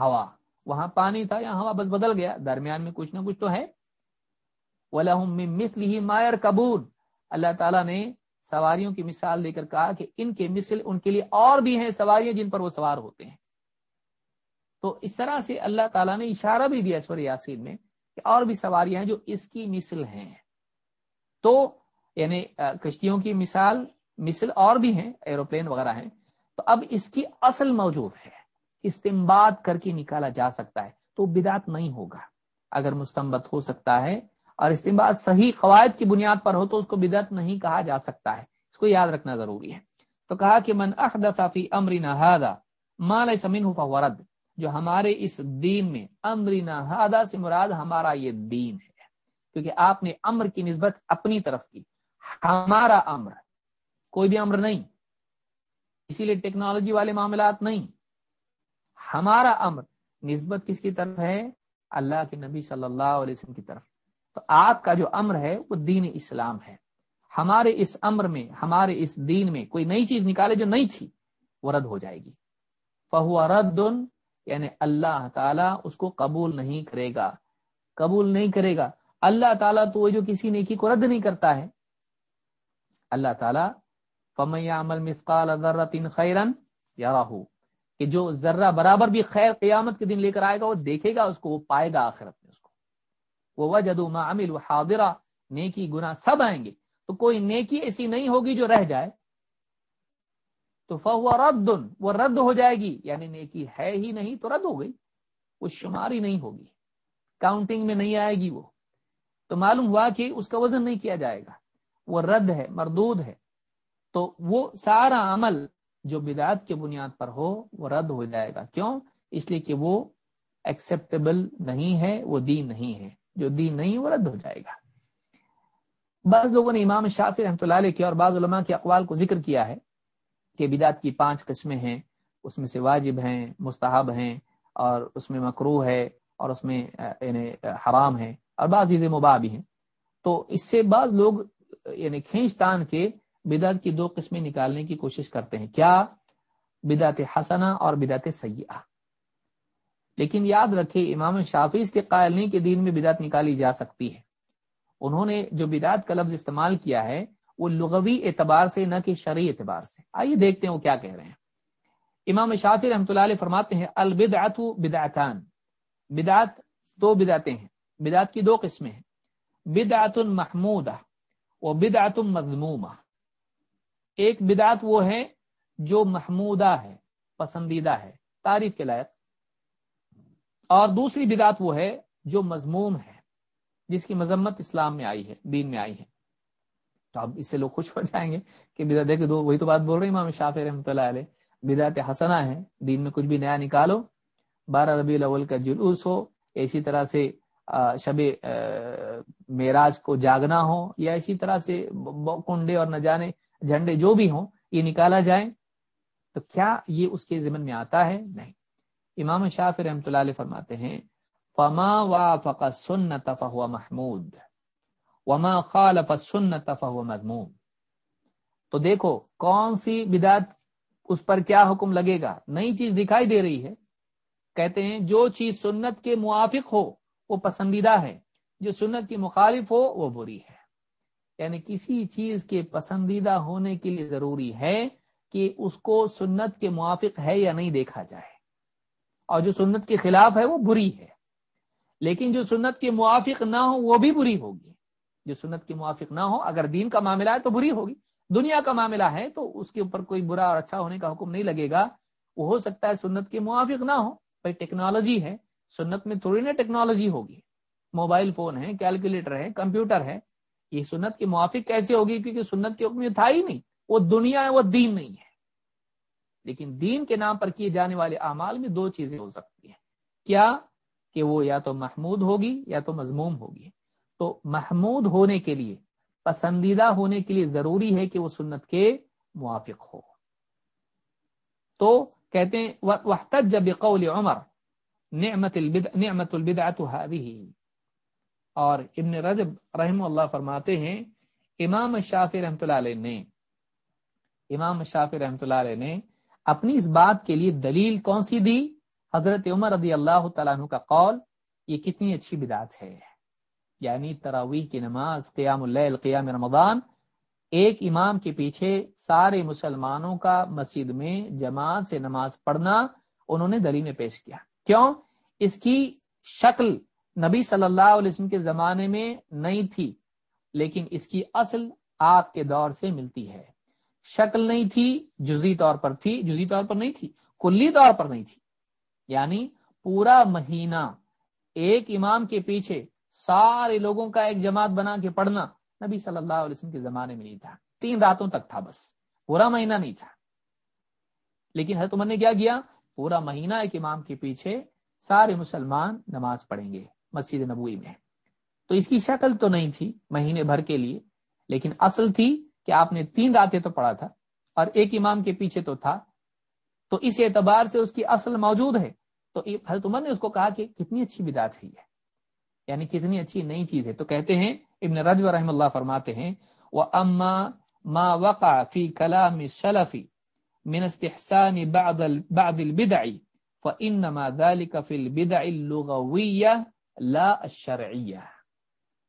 ہوا۔ وہاں پانی تھا یا ہوا بس بدل گیا۔ درمیان میں کچھ نہ کچھ تو ہے۔ مائر کبور اللہ تعالیٰ نے سواریوں کی مثال دے کر کہا کہ ان کے مثل ان کے لیے اور بھی ہیں سواریاں جن پر وہ سوار ہوتے ہیں۔ تو اس طرح سے اللہ تعالیٰ نے اشارہ بھی دیا سور یاسین میں کہ اور بھی سواریاں ہیں جو اس کی مثل ہیں۔ تو یعنی کشتیوں کی مثال، مثل اور بھی ہیں، ایروپلین وغیرہ ہیں۔ تو اب اس کی اصل موجود ہے۔ استمباد کر کے نکالا جا سکتا ہے، تو بدعت نہیں ہوگا۔ اگر مستمبت ہو سکتا ہے اور استمباد صحیح قواعد کی بنیاد پر ہو تو اس کو بدعت نہیں کہا جا سکتا ہے۔ اس کو یاد رکھنا ضروری ہے۔ تو کہا کہ من احدث فی امرنا هذا ما ليس منه فهو رد، جو ہمارے اس دین میں امرنا هذا سے مراد ہمارا یہ دین ہے۔ کیونکہ آپ نے امر کی نسبت اپنی طرف کی۔ ہمارا امر، کوئی بھی امر نہیں۔ اسی لیے ٹیکنالوجی والے معاملات نہیں۔ ہمارا امر نسبت کس کی طرف ہے؟ اللہ کے نبی صلی اللہ علیہ وسلم کی طرف۔ تو آپ کا جو امر ہے وہ دین اسلام ہے۔ ہمارے اس امر میں، ہمارے اس دین میں کوئی نئی چیز نکالے جو نہیں تھی، وہ رد ہو جائے گی۔ فہو رد یعنی اللہ تعالیٰ اس کو قبول نہیں کرے گا۔ قبول نہیں کرے گا۔ اللہ تعالیٰ تو وہ جو کسی نیکی کو رد نہیں کرتا ہے۔ اللہ تعالیٰ عمل مثقال خیرن یا راہو کہ جو ذرہ برابر بھی خیر قیامت کے دن لے کر آئے گا، وہ دیکھے گا، اس کو، وہ پائے گا آخرت میں اس کو۔ وہ وجدو ما عمل حاضرہ نیکی، گناہ سب آئیں گے۔ تو کوئی نیکی ایسی نہیں ہوگی جو رہ جائے۔ تو فہو رد، وہ رد ہو جائے گی۔ یعنی نیکی ہے ہی نہیں تو رد ہو گئی۔ وہ شمار ہی نہیں ہوگی۔ کاؤنٹنگ میں نہیں آئے گی وہ۔ تو معلوم ہوا کہ اس کا وزن نہیں کیا جائے گا۔ وہ رد ہے، مردود ہے۔ تو وہ سارا عمل جو بدعت کے بنیاد پر ہو، وہ رد ہو جائے گا۔ کیوں؟ اس لیے کہ وہ ایکسپٹیبل نہیں ہے، وہ دین نہیں ہے۔ جو دین نہیں، وہ رد ہو جائے گا۔ بعض لوگوں نے امام شافی رحمۃ اللہ علیہ کے اور بعض علماء کے اقوال کو ذکر کیا ہے کہ بدعت کی پانچ قسمیں ہیں۔ اس میں سے واجب ہیں، مستحب ہیں، اور اس میں مکرو ہے، اور اس میں یعنی حرام ہے، اور بعض چیزیں مباح بھی ہیں۔ تو اس سے بعض لوگ یعنی کھینچ تان کے بدعت کی دو قسمیں نکالنے کی کوشش کرتے ہیں۔ کیا بدعت حسنا اور بدعت سیاح لیکن یاد رکھے امام شافی اس کے قائل نہیں کہ دین میں بدعت نکالی جا سکتی ہے۔ انہوں نے جو بدعت کا لفظ استعمال کیا ہے، وہ لغوی اعتبار سے نہ کہ شرعی اعتبار سے۔ آئیے دیکھتے ہیں وہ کیا کہہ رہے ہیں۔ امام شافی رحمۃ اللہ علیہ فرماتے ہیں البدعت بدعتان۔ بدعت دو بدعتیں ہیں۔ بدعت کی دو قسمیں ہیں۔ بدعت محمودہ و بدعت مضمومہ ایک بدعت وہ ہے جو محمودہ ہے، پسندیدہ ہے، تعریف کے لائق۔ اور دوسری بدعت وہ ہے جو مضموم ہے، جس کی مذمت اسلام میں آئی ہے، دین میں آئی ہے۔ تو اب اس سے لوگ خوش ہو جائیں گے کہ بدعت دیکھ دو وہی تو بات بول رہے امام شافی رحمۃ اللہ علیہ۔ بدعت حسنا ہے دین میں کچھ بھی نیا نکالو۔ بارہ ربیع الاول کا جلوس ہو، اسی طرح سے شب معراج کو جاگنا ہو، یا اسی طرح سے کنڈے اور نہ جانے۔ جھنڈے جو بھی ہوں، یہ نکالا جائے تو کیا یہ اس کے ذمن میں آتا ہے؟ نہیں۔ امام شاف رحمۃ اللہ علیہ فرماتے ہیں، فما وافق سنت فهو محمود۔ وما خالف سنت فهو مذموم۔ تو دیکھو، کون سی بدعت اس پر کیا حکم لگے گا؟ نئی چیز دکھائی دے رہی ہے۔ کہتے ہیں، جو چیز سنت کے موافق ہو، وہ پسندیدہ ہے۔ جو سنت کی مخالف ہو، وہ بری ہے۔ یعنی کسی چیز کے پسندیدہ ہونے کے لیے ضروری ہے کہ اس کو سنت کے موافق ہے یا نہیں دیکھا جائے۔ اور جو سنت کے خلاف ہے وہ بری ہے۔ لیکن جو سنت کے موافق نہ ہو وہ بھی بری ہوگی۔ جو سنت کے موافق نہ ہو، اگر دین کا معاملہ ہے تو بری ہوگی۔ دنیا کا معاملہ ہے تو اس کے اوپر کوئی برا اور اچھا ہونے کا حکم نہیں لگے گا۔ وہ ہو سکتا ہے سنت کے موافق نہ ہو۔ بھائی ٹیکنالوجی ہے۔ سنت میں تھوڑی نا ٹیکنالوجی ہوگی۔ موبائل فون ہے، کیلکولیٹر ہے، کمپیوٹر ہے۔ یہ سنت کے موافق کیسے ہوگی؟ کیونکہ سنت کے حکم تھا ہی نہیں۔ وہ دنیا ہے، وہ دین نہیں ہے۔ لیکن دین کے نام پر کیے جانے والے اعمال میں دو چیزیں ہو سکتی ہیں۔ کیا؟ کہ وہ یا تو محمود ہوگی یا تو مضموم ہوگی۔ تو محمود ہونے کے لیے، پسندیدہ ہونے کے لیے ضروری ہے کہ وہ سنت کے موافق ہو۔ تو کہتے ہیں وحتج بقول عمر، نعمت البدع نعمت البدعت هذه۔ اور ابن رجب رحم اللہ فرماتے ہیں، امام شافی رحمۃ اللہ علیہ نے، امام شافی رحمۃ اللہ علیہ نے اپنی اس بات کے لیے دلیل کون سی دی؟ حضرت عمر رضی اللہ تعالیٰ عنہ کا قول، یہ کتنی اچھی بدعت ہے۔ یعنی تراویح کی نماز، قیام اللیل، قیام رمضان، ایک امام کے پیچھے سارے مسلمانوں کا مسجد میں جماعت سے نماز پڑھنا انہوں نے دلیل میں پیش کیا۔ کیوں؟ اس کی شکل نبی صلی اللہ علیہ وسلم کے زمانے میں نہیں تھی، لیکن اس کی اصل آپ کے دور سے ملتی ہے۔ شکل نہیں تھی جزی طور پر تھی۔ جزی طور پر نہیں تھی، کلی طور پر نہیں تھی۔ یعنی پورا مہینہ ایک امام کے پیچھے سارے لوگوں کا ایک جماعت بنا کے پڑھنا نبی صلی اللہ علیہ وسلم کے زمانے میں نہیں تھا۔ تین راتوں تک تھا بس، پورا مہینہ نہیں تھا۔ لیکن حضرت عمر نے کیا کیا؟ پورا مہینہ ایک امام کے پیچھے سارے مسلمان نماز پڑھیں گے۔ مسجد نبوی میں تو اس کی شکل تو نہیں تھی مہینے بھر کے لیے، لیکن اصل تھی کہ آپ نے تین راتیں تو پڑھا تھا اور ایک امام کے پیچھے تو تھا۔ تو اس اعتبار سے اس کی اصل موجود ہے۔ تو حضرت عمر نے اس کو کہا کہ کتنی اچھی بدعت ہے۔ یعنی کتنی اچھی نئی چیز ہے۔ تو کہتے ہیں، ابن رجب رحم اللہ فرماتے ہیں وہ اما ما وقع فی کلام سلفی من استحسان بعد بعد البدع فانما ذلك في البدع اللغويه لا الشرعيه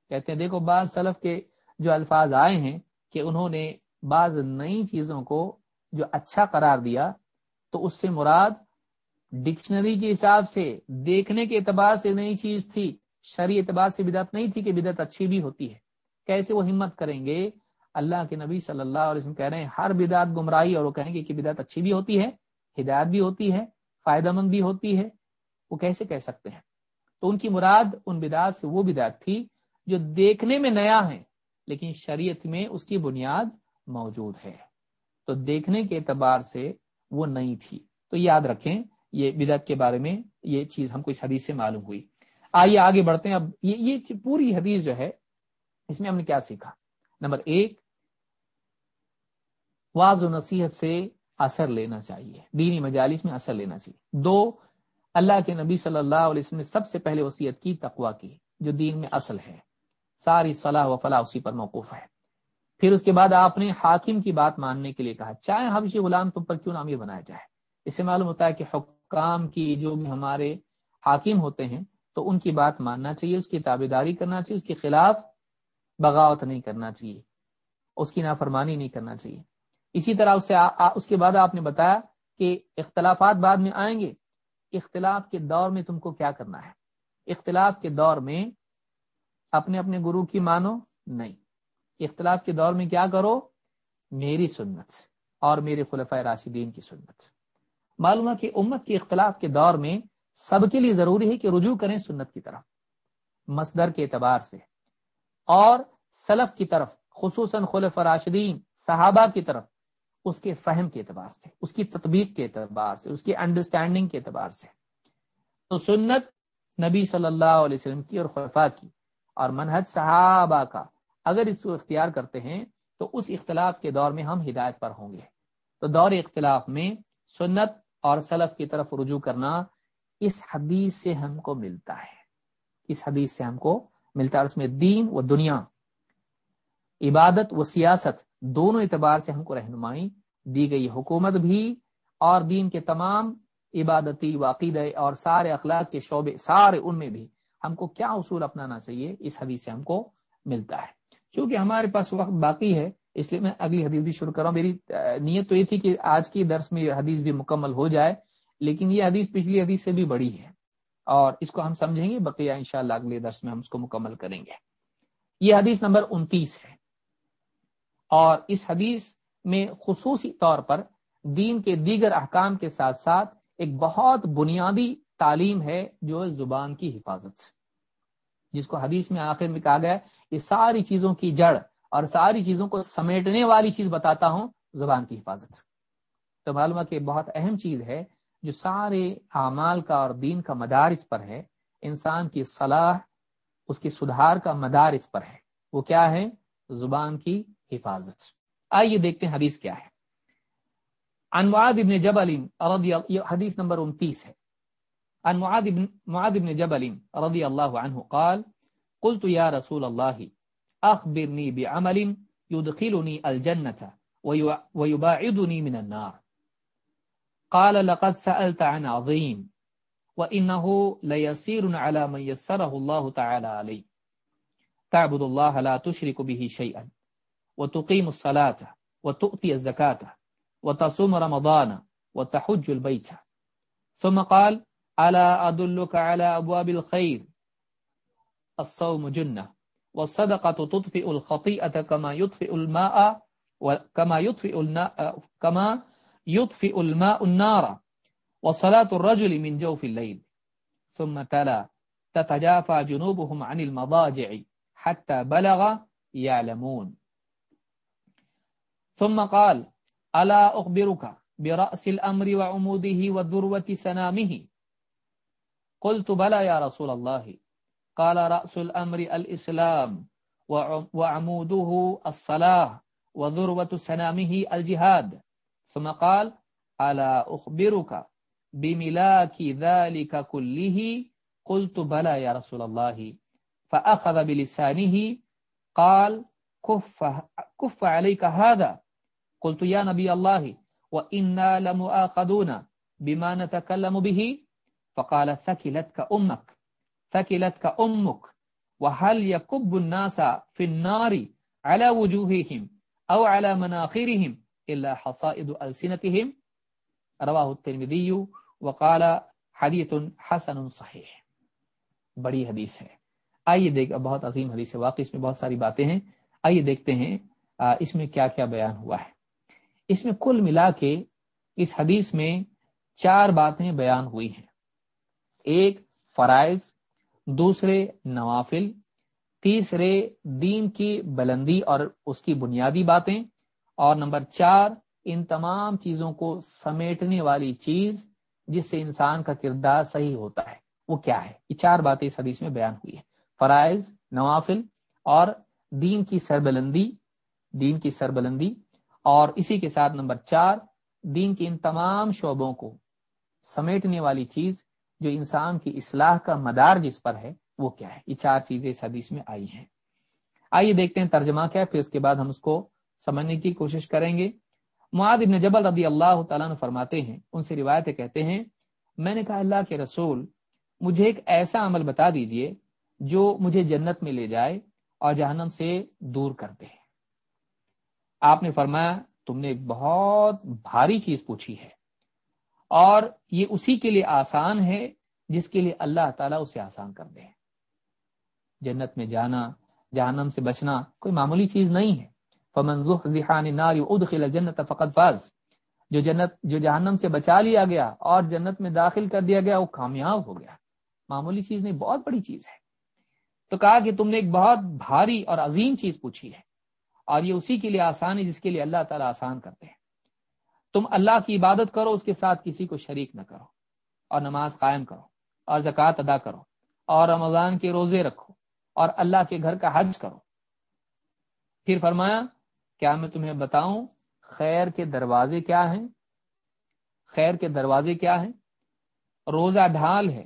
کہتے ہیں، دیکھو، بعض سلف کے جو الفاظ آئے ہیں کہ انہوں نے بعض نئی چیزوں کو جو اچھا قرار دیا، تو اس سے مراد ڈکشنری کے حساب سے، دیکھنے کے اعتبار سے نئی چیز تھی، شرعی اعتبار سے بدعت نہیں تھی کہ بدعت اچھی بھی ہوتی ہے۔ کیسے وہ ہمت کریں گے؟ اللہ کے نبی صلی اللہ علیہ وسلم کہہ رہے ہیں، ہر بدعت گمراہی، اور وہ کہیں گے کہ بدعت اچھی بھی ہوتی ہے، ہدایت بھی ہوتی ہے، فائدہ مند بھی ہوتی ہے۔ وہ کیسے کہہ سکتے ہیں؟ تو ان کی مراد ان بدعت سے وہ بدعت تھی جو دیکھنے میں نیا ہے لیکن شریعت میں اس کی بنیاد موجود ہے۔ تو دیکھنے کے اعتبار سے وہ نہیں تھی۔ تو یاد رکھیں، یہ بدعت کے بارے میں یہ چیز ہم کو اس حدیث سے معلوم ہوئی۔ آئیے آگے بڑھتے ہیں۔ اب یہ یہ پوری حدیث جو ہے، اس میں ہم نے کیا سیکھا؟ نمبر ایک واض و نصیحت سے اثر لینا چاہیے۔ دینی مجالس میں اثر لینا چاہیے۔ دو اللہ کے نبی صلی اللہ علیہ وسلم نے سب سے پہلے وصیت کی تقوا کی جو دین میں اصل ہے۔ ساری صلاح و فلاح اسی پر موقوف ہے۔ پھر اس کے بعد آپ نے حاکم کی بات ماننے کے لیے کہا چاہے حبشی غلام تم پر کیوں نہ امیر بنایا جائے۔ اس سے معلوم ہوتا ہے کہ حکام کی جو بھی ہمارے حاکم ہوتے ہیں تو ان کی بات ماننا چاہیے اس کی تابے داری کرنا چاہیے اس کے خلاف بغاوت نہیں کرنا چاہیے۔ اس کی نافرمانی نہیں کرنا چاہیے۔ اسی طرح اس سے آ, آ, اس کے بعد آپ نے بتایا کہ اختلافات بعد میں آئیں گے۔ اختلاف کے دور میں تم کو کیا کرنا ہے؟ اختلاف کے دور میں اپنے اپنے گرو کی مانو؟ نہیں۔ اختلاف کے دور میں کیا کرو؟ میری سنت اور میرے خلفۂ راشدین کی سنت۔ معلوم ہے کہ امت کے اختلاف کے دور میں سب کے لیے ضروری ہے کہ رجوع کریں سنت کی طرف، مصدر کے اعتبار سے، اور سلف کی طرف، خصوصاً خلف راشدین، صحابہ کی طرف اس کے فہم کے اعتبار سے، اس کی تطبیق کے اعتبار سے، اس کی انڈرسٹینڈنگ کے اعتبار سے۔ تو سنت نبی صلی اللہ علیہ وسلم کی اور خلفا کی اور منہج صحابہ کا اگر اس کو اختیار کرتے ہیں تو اس اختلاف کے دور میں ہم ہدایت پر ہوں گے۔ تو دور اختلاف میں سنت اور سلف کی طرف رجوع کرنا اس حدیث سے ہم کو ملتا ہے۔ اس حدیث سے ہم کو ملتا ہے اس میں دین و دنیا، عبادت و سیاست دونوں اعتبار سے ہم کو رہنمائی دی گئی حکومت بھی اور دین کے تمام عبادتی واقعہ اور سارے اخلاق کے شعبے سارے ان میں بھی ہم کو کیا اصول اپنانا چاہیے؟ اس حدیث سے ہم کو ملتا ہے۔ کیونکہ ہمارے پاس وقت باقی ہے، اس لیے میں اگلی حدیث بھی شروع کر رہا ہوں۔ میری نیت تو یہ تھی کہ آج کی درس میں یہ حدیث بھی مکمل ہو جائے، لیکن یہ حدیث پچھلی حدیث سے بھی بڑی ہے اور اس کو ہم سمجھیں گے۔ بقیہ انشاءاللہ اگلے درس میں ہم اس کو مکمل کریں گے۔ یہ حدیث نمبر انتیس ہے۔ اور اس حدیث میں خصوصی طور پر دین کے دیگر احکام کے ساتھ ساتھ ایک بہت بنیادی تعلیم ہے جو زبان کی حفاظت سے۔ جس کو حدیث میں آخر میں کہا گیا یہ ساری چیزوں کی جڑ اور ساری چیزوں کو سمیٹنے والی چیز بتاتا ہوں، زبان کی حفاظت تو معلوم ہے کہ بہت اہم چیز ہے، جو سارے اعمال کا اور دین کا مدار اس پر ہے، انسان کی صلاح، اس کی سدھار کا مدار اس پر ہے۔ وہ کیا ہے؟ زبان کی حفاظت۔ آئیے دیکھتے ہیں حدیث کیا ہے۔ انواد ابن جبل رضی حدیث نمبر انتیس ہے۔ عن معاذ بن معاذ بن جبل رضي الله عنه قال، قلت يا رسول الله أخبرني بعمل يدخلني الجنة ويباعدني من النار۔ قال، لقد سألت عن عظيم وإنه ليسير على من يسره الله تعالى عليه تعبد الله لا تشرك به شيئا وتقيم الصلاة، وتؤتي الزكاة، وتصوم رمضان، وتحج البيت. ثم قال الا ادلك على ابواب الخير؟ الصوم جنة، والصدقة تطفئ الخطيئة كما يطفئ الماء وكما يطفئ الماء كما يطفئ الماء النار، وصلاة الرجل من جوف الليل. ثم تلا، تتجافى جنوبهم عن المضاجع حتى بلغ يعلمون. ثم قال ألا أخبرك برأس الأمر وعموده وذروة سنامه؟ قلت بلى يا رسول الله. قال رأس الأمر الإسلام وعموده الصلاة وذروة سنامه الجهاد. ثم قال ألا أخبرك بملاك ذلك كله؟ قلت بلى يا رسول الله. فأخذ بلسانه قال كف, كف عليك هذا؟ قلت يا نبي الله، وإنا لمؤاخذون بما نتكلم به. فقال، ثكلتك أمك ثكلتك أمك، وهل يكب الناس في النار على وجوههم أو على مناخرهم إلا حصائد ألسنتهم؟ رواه الترمذي، وقال، حديث حسن صحيح. بڑی حدیث ہے۔ آئیے دیکھ، بہت عظیم حدیث ہے، واقعی اس میں بہت ساری باتیں ہیں۔ آئیے دیکھتے ہیں اس میں کیا کیا بیان ہوا ہے۔ اس میں کل ملا کے اس حدیث میں چار باتیں بیان ہوئی ہیں۔ ایک، فرائض، دوسرے، نوافل، تیسرے، دین کی بلندی اور اس کی بنیادی باتیں، اور نمبر چار، ان تمام چیزوں کو سمیٹنے والی چیز جس سے انسان کا کردار صحیح ہوتا ہے۔ وہ کیا ہے؟ یہ چار باتیں اس حدیث میں بیان ہوئی ہیں۔ فرائض، نوافل اور دین کی سربلندی، دین کی سربلندی اور اسی کے ساتھ نمبر چار، دین کے ان تمام شعبوں کو سمیٹنے والی چیز جو انسان کی اصلاح کا مدار جس پر ہے، وہ کیا ہے؟ یہ چار چیزیں اس حدیث میں آئی ہیں۔ آئیے دیکھتے ہیں ترجمہ کیا ہے، پھر اس کے بعد ہم اس کو سمجھنے کی کوشش کریں گے۔ معاد ابن جبل رضی اللہ تعالیٰ نے فرماتے ہیں، ان سے روایتیں کہتے ہیں، میں نے کہا اللہ کے رسول، مجھے ایک ایسا عمل بتا دیجیے جو مجھے جنت میں لے جائے اور جہنم سے دور کر دے۔ آپ نے فرمایا تم نے بہت بھاری چیز پوچھی ہے اور یہ اسی کے لیے آسان ہے جس کے لیے اللہ تعالیٰ اسے آسان کر دے جنت میں جانا، جہنم سے بچنا کوئی معمولی چیز نہیں ہے۔ فمن ادخل جنت فقط فاز۔ جو جنت، جو جہنم سے بچا لیا گیا اور جنت میں داخل کر دیا گیا، وہ کامیاب ہو گیا۔ معمولی چیز نہیں، بہت بڑی چیز ہے۔ تو کہا کہ تم نے ایک بہت بھاری اور عظیم چیز پوچھی ہے۔ اور یہ اسی کے لیے آسان ہے جس کے لیے اللہ تعالیٰ آسان کرتے ہیں۔ تم اللہ کی عبادت کرو، اس کے ساتھ کسی کو شریک نہ کرو اور نماز قائم کرو اور زکوٰۃ ادا کرو اور رمضان کے روزے رکھو اور اللہ کے گھر کا حج کرو۔ پھر فرمایا، کیا میں تمہیں بتاؤں، خیر کے دروازے کیا ہیں؟ خیر کے دروازے کیا ہیں؟ روزہ ڈھال ہے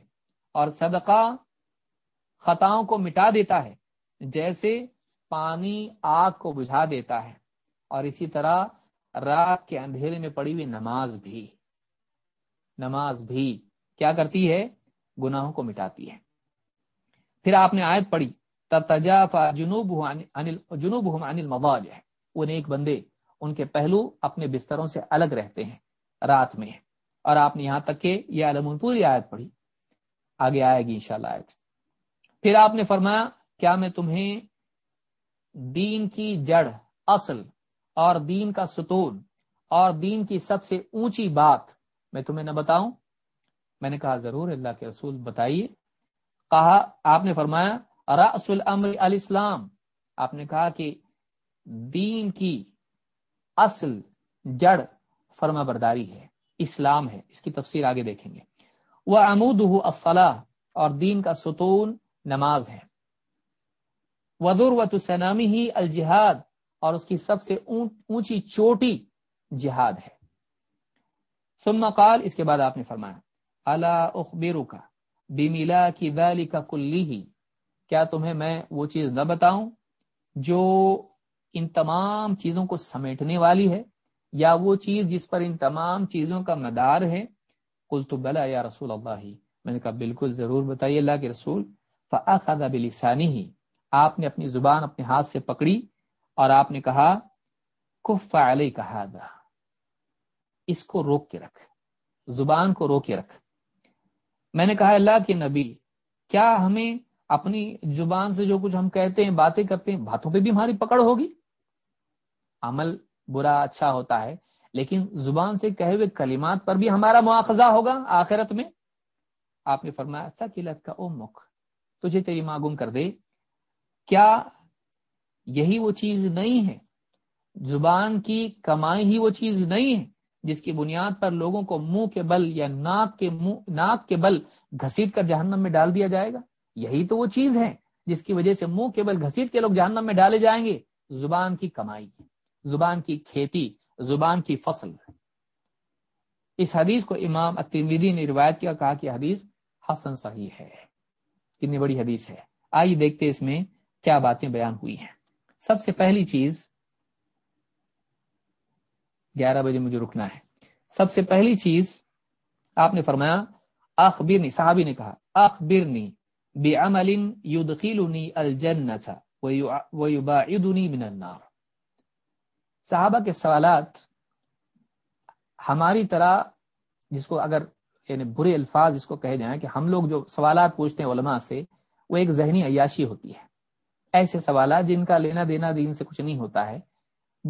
اور صدقہ خطاؤں کو مٹا دیتا ہے، جیسے پانی آگ کو بجھا دیتا ہے اور اسی طرح رات کے اندھیرے میں پڑی ہوئی نماز بھی۔ نماز بھی کیا کرتی ہے؟ گناہوں کو مٹاتی ہے۔ پھر آپ نے آیت پڑھی تجافا جنوب جنوب عن المضاجع۔ وہ نیک بندے ان کے پہلو اپنے بستروں سے الگ رہتے ہیں رات میں۔ اور آپ نے یہاں تک کہ یہ علم پوری آیت پڑھی۔ آگے آئے گی انشاءاللہ آیت۔ پھر آپ نے فرمایا، کیا میں تمہیں دین کی جڑ، اصل، اور دین کا ستون، اور دین کی سب سے اونچی بات۔ میں تمہیں نہ بتاؤں، میں نے کہا، ضرور اللہ کے رسول بتائیے۔ کہا، آپ نے فرمایا، رأس الامر الاسلام۔ آپ نے کہا کہ دین کی اصل جڑ فرما برداری ہے، اسلام ہے۔ اس کی تفسیر آگے دیکھیں گے۔ وہ امود اور دین کا ستون نماز ہے۔ ودور و تسنامی ہی الجہاد اور اس کی سب سے اونچی چوٹی جہاد ہے۔ ثم قال، اس کے بعد آپ نے فرمایا اللہ اخبیرو کا بیمیلا کی دالی کا کلی کیا تمہیں میں وہ چیز نہ بتاؤں جو ان تمام چیزوں کو سمیٹنے والی ہے؟ یا وہ چیز جس پر ان تمام چیزوں کا مدار ہے؟ کل تو بلا یا رسول اللہ میں نے کہا، بالکل ضرور بتائیے اللہ کے رسول فاخذ بلسانی ہی آپ نے اپنی زبان اپنے ہاتھ سے پکڑی اور آپ نے کہا، کف علی کہا اس کو روک کے رکھ، زبان کو روک کے رکھ۔ میں نے کہا اللہ کے نبی، کیا ہمیں اپنی زبان سے جو کچھ ہم کہتے ہیں، باتیں کرتے ہیں، باتوں پہ بھی ہماری پکڑ ہوگی؟ عمل برا اچھا ہوتا ہے، لیکن زبان سے کہے ہوئے کلمات پر بھی ہمارا مواخذہ ہوگا آخرت میں؟ آپ نے فرمایا سکیلت کا او مکھ تجھے تیری ماں گم کر دے۔ کیا یہی وہ چیز نہیں ہے؟ زبان کی کمائی ہی وہ چیز نہیں ہے جس کی بنیاد پر لوگوں کو منہ کے بل یا ناک کے منہ، ناک کے بل گھسیٹ کر جہنم میں ڈال دیا جائے گا؟ یہی تو وہ چیز ہے جس کی وجہ سے منہ کے بل گھسیٹ کے لوگ جہنم میں ڈالے جائیں گے۔ زبان کی کمائی، زبان کی کھیتی، زبان کی فصل۔ اس حدیث کو امام اتمویدی نے روایت کیا، کہا کہ حدیث حسن صحیح ہے۔ کتنی بڑی حدیث ہے۔ آئیے دیکھتے اس میں کیا باتیں بیان ہوئی ہیں۔ سب سے پہلی چیز گیارہ بجے مجھے رکنا ہے۔ سب سے پہلی چیز آپ نے فرمایا، اخبرنی، صحابی نے کہا، اخبرنی بعمل يدخلني الجنة ويباعدني من النار۔ صحابہ کے سوالات ہماری طرح، جس کو اگر یعنی برے الفاظ جس کو کہے جائیں کہ ہم لوگ جو سوالات پوچھتے ہیں علماء سے، وہ ایک ذہنی عیاشی ہوتی ہے۔ ایسے سوالات جن کا لینا دینا دین سے کچھ نہیں ہوتا ہے۔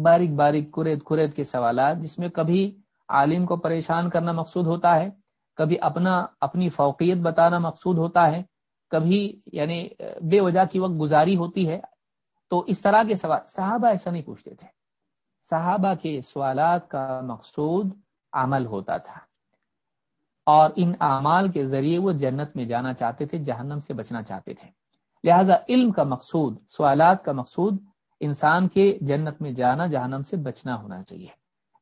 باریک باریک کرید کرید کے سوالات جس میں کبھی عالم کو پریشان کرنا مقصود ہوتا ہے، کبھی اپنا، اپنی فوقیت بتانا مقصود ہوتا ہے، کبھی یعنی بے وجہ کی وقت گزاری ہوتی ہے۔ تو اس طرح کے سوال، صحابہ ایسا نہیں پوچھتے تھے۔ صحابہ کے سوالات کا مقصود عمل ہوتا تھا۔ اور ان اعمال کے ذریعے وہ جنت میں جانا چاہتے تھے، جہنم سے بچنا چاہتے تھے۔ لہذا علم کا مقصود، سوالات کا مقصود انسان کے جنت میں جانا، جہنم سے بچنا ہونا چاہیے۔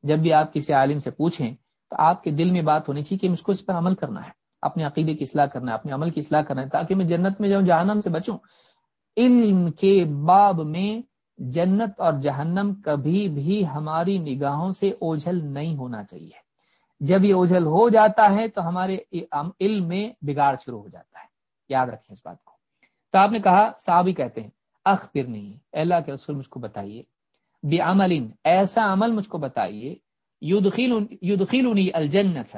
جب بھی آپ کسی عالم سے پوچھیں تو آپ کے دل میں بات ہونی چاہیے کہ اس کو اس پر عمل کرنا ہے، اپنے عقیدے کی اصلاح کرنا ہے، اپنے عمل کی اصلاح کرنا ہے تاکہ میں جنت میں جاؤں، جہنم سے بچوں۔ علم کے باب میں جنت اور جہنم کبھی بھی ہماری نگاہوں سے اوجھل نہیں ہونا چاہیے۔ جب یہ اوجھل ہو جاتا ہے تو ہمارے علم میں بگاڑ شروع ہو جاتا ہے۔ یاد رکھیں اس بات کو۔ تو آپ نے کہا صحابی کہتے ہیں، اخبر نہیں اللہ کے رسول مجھ کو بتائیے۔ بے عمل ایسا عمل مجھ کو بتائیے الجنت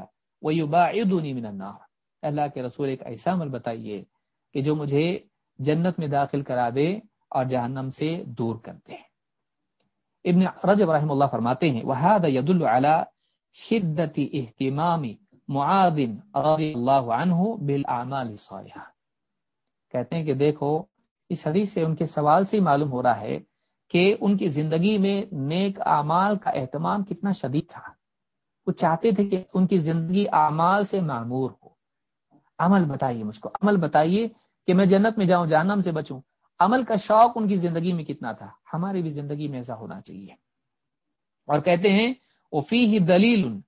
من النار۔ اللہ کے رسول، ایک ایسا عمل بتائیے کہ جو مجھے جنت میں داخل کرا دے اور جہنم سے دور کر دے۔ ابن رجب رحم اللہ فرماتے ہیں، وهذا يدل على شدت اہتمام معاذ رضی اللہ عنہ بالاعمال الصالحہ کہتے ہیں کہ دیکھو، اس حدیث سے ان کے سوال سے ہی معلوم ہو رہا ہے کہ ان کی زندگی میں نیک اعمال کا اہتمام کتنا شدید تھا۔ وہ چاہتے تھے کہ ان کی زندگی اعمال سے معمور ہو۔ عمل بتائیے مجھ کو، عمل بتائیے کہ میں جنت میں جاؤں، جہنم سے بچوں۔ عمل کا شوق ان کی زندگی میں کتنا تھا؟ ہماری بھی زندگی میں ایسا ہونا چاہیے۔ اور کہتے ہیں وہ فی ہی دلیل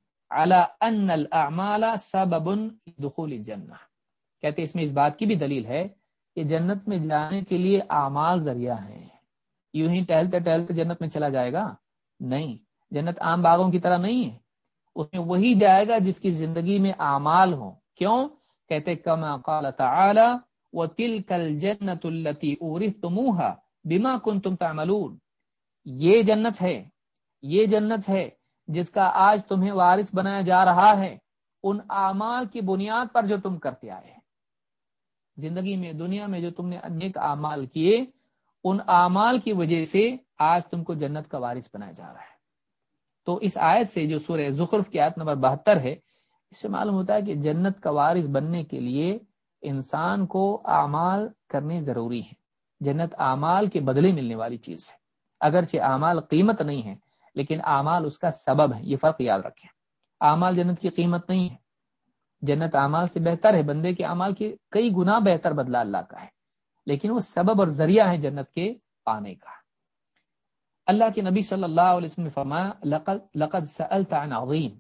سبب دخول الجنہ۔ کہتے اس میں اس بات کی بھی دلیل ہے کہ جنت میں جانے کے لیے اعمال ذریعہ ہیں۔ یوں ہی ٹہلتے ٹہلتے جنت میں چلا جائے گا؟ نہیں۔ جنت عام باغوں کی طرح نہیں ہے۔ اس میں وہی جائے گا جس کی زندگی میں اعمال ہوں۔ کیوں؟ کہتے کما قال تعالی، وتلك الجنه التي اورثتموها بما كنتم تعملون۔ یہ جنت ہے۔ یہ جنت ہے جس کا آج تمہیں وارث بنایا جا رہا ہے۔ ان اعمال کی بنیاد پر جو تم کرتے آئے۔ زندگی میں، دنیا میں جو تم نے انیک اعمال کیے، ان اعمال کی وجہ سے آج تم کو جنت کا وارث بنایا جا رہا ہے۔ تو اس آیت سے جو سورہ زخرف کی آیت نمبر بہتر ہے، اس سے معلوم ہوتا ہے کہ جنت کا وارث بننے کے لیے انسان کو اعمال کرنے ضروری ہے جنت اعمال کے بدلے ملنے والی چیز ہے۔ اگرچہ اعمال قیمت نہیں ہے لیکن اعمال اس کا سبب ہے یہ فرق یاد رکھیں۔ اعمال جنت کی قیمت نہیں ہے۔ جنت اعمال سے بہتر ہے، بندے کے اعمال کے کئی گنا بہتر بدلہ اللہ کا ہے، لیکن وہ سبب اور ذریعہ ہے جنت کے پانے کا۔ اللہ کے نبی صلی اللہ علیہ وسلم نے فرمایا، لقد لقد سألت عن عظیم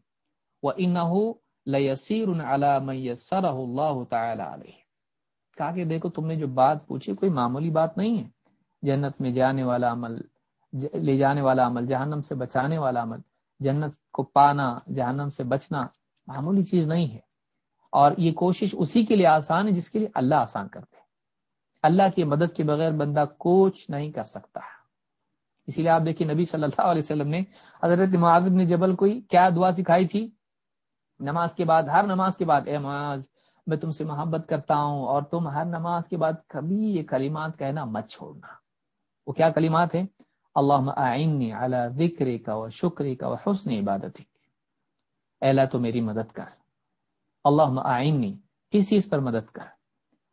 وانه ليسير على من يسره الله تعالی علیہ کہا کہ دیکھو، تم نے جو بات پوچھی، کوئی معمولی بات نہیں ہے۔ جنت میں جانے والا عمل لے جانے والا عمل، جہنم سے بچانے والا عمل، جنت کو پانا، جہنم سے بچنا معمولی چیز نہیں ہے۔ اور یہ کوشش اسی کے لیے آسان ہے جس کے لیے اللہ آسان کرتے اللہ کی مدد کے بغیر بندہ کچھ نہیں کر سکتا۔ اسی لیے آپ دیکھیے نبی صلی اللہ علیہ وسلم نے حضرت معاذ نے جبل کوئی کیا دعا سکھائی تھی؟ نماز کے بعد، ہر نماز کے بعد، اے معاذ، میں تم سے محبت کرتا ہوں اور تم ہر نماز کے بعد کبھی یہ کلمات کہنا مت چھوڑنا۔ وہ کیا کلمات ہیں؟ اللہ اعنی علی ذکر کا و شکر کا و حسن عبادت اللہ، تو میری مدد کر۔ اللہ آئینی کس چیز پر مدد کر۔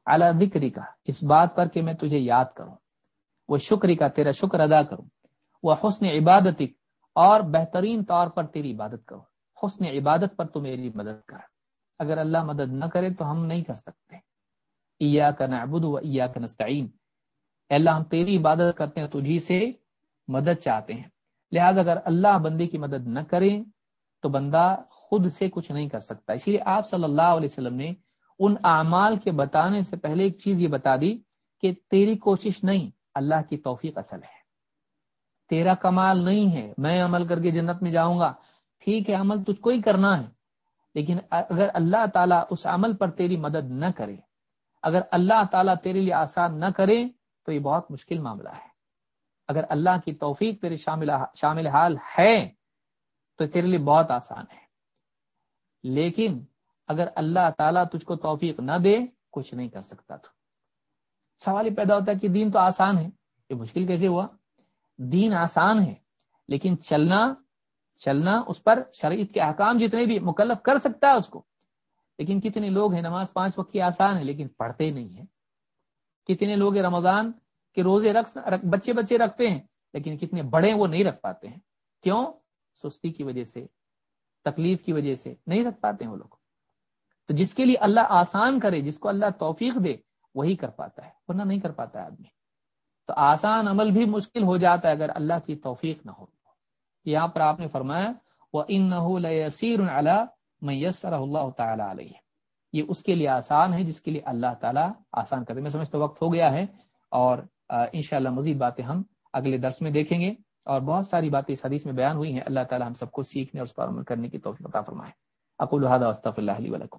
اعلیٰ ذکری کا اس بات پر کہ میں تجھے یاد کروں۔ وہ شکری کا تیرا شکر ادا کروں۔ وہ حسن عبادت اور بہترین طور پر تیری عبادت کروں۔ حسن عبادت پر تو میری مدد کر۔ اگر اللہ مدد نہ کرے تو ہم نہیں کر سکتے۔ ایا کا نعبد و ایا کا نستعین اللہ، ہم تیری عبادت کرتے ہیں تجھی سے مدد چاہتے ہیں۔ لہٰذا اگر اللہ بندے کی مدد نہ کرے تو بندہ خود سے کچھ نہیں کر سکتا۔ اسی لیے آپ صلی اللہ علیہ وسلم نے ان اعمال کے بتانے سے پہلے ایک چیز یہ بتا دی کہ تیری کوشش نہیں، اللہ کی توفیق اصل ہے۔ تیرا کمال نہیں ہے، میں عمل کر کے جنت میں جاؤں گا۔ ٹھیک ہے، عمل تجھ کو ہی کرنا ہے، لیکن اگر اللہ تعالیٰ اس عمل پر تیری مدد نہ کرے، اگر اللہ تعالیٰ تیرے لیے آسان نہ کرے، تو یہ بہت مشکل معاملہ ہے۔ اگر اللہ کی توفیق تیرے شامل شامل حال ہے تو تیرے لیے بہت آسان ہے۔ لیکن اگر اللہ تعالیٰ تجھ کو توفیق نہ دے، کچھ نہیں کر سکتا تو۔ سوال یہ پیدا ہوتا ہے کہ دین تو آسان ہے۔ یہ مشکل کیسے ہوا؟ دین آسان ہے، لیکن چلنا چلنا اس پر شریعت کے احکام جتنے بھی مکلف کر سکتا ہے اس کو۔ لیکن کتنے لوگ ہیں، نماز پانچ وقت کی آسان ہے، لیکن پڑھتے نہیں ہیں۔ کتنے لوگ رمضان کے روزے رکھ، بچے بچے رکھتے ہیں، لیکن کتنے بڑے وہ نہیں رکھ پاتے ہیں۔ کیوں؟ سستی کی وجہ سے، تکلیف کی وجہ سے نہیں رکھ پاتے ہیں وہ لوگ۔ تو جس کے لیے اللہ آسان کرے، جس کو اللہ توفیق دے، وہی کر پاتا ہے، ورنہ نہیں کر پاتا ہے آدمی۔ تو آسان عمل بھی مشکل ہو جاتا ہے اگر اللہ کی توفیق نہ ہو۔ یہاں پر آپ نے فرمایا وہ ان نہ میسر اللہ تعالیٰ علیہ یہ اس کے لیے آسان ہے جس کے لیے اللہ تعالیٰ آسان کرے۔ میں سمجھتا وقت ہو گیا ہے اور انشاءاللہ مزید باتیں ہم اگلے درس میں دیکھیں گے۔ اور بہت ساری باتیں اس حدیث میں بیان ہوئی ہیں۔ اللہ تعالی ہم سب کو سیکھنے اور اس پر عمل کرنے کی توفیق عطا فرمائے۔ اقول هذا واستغفر الله لي ولكم۔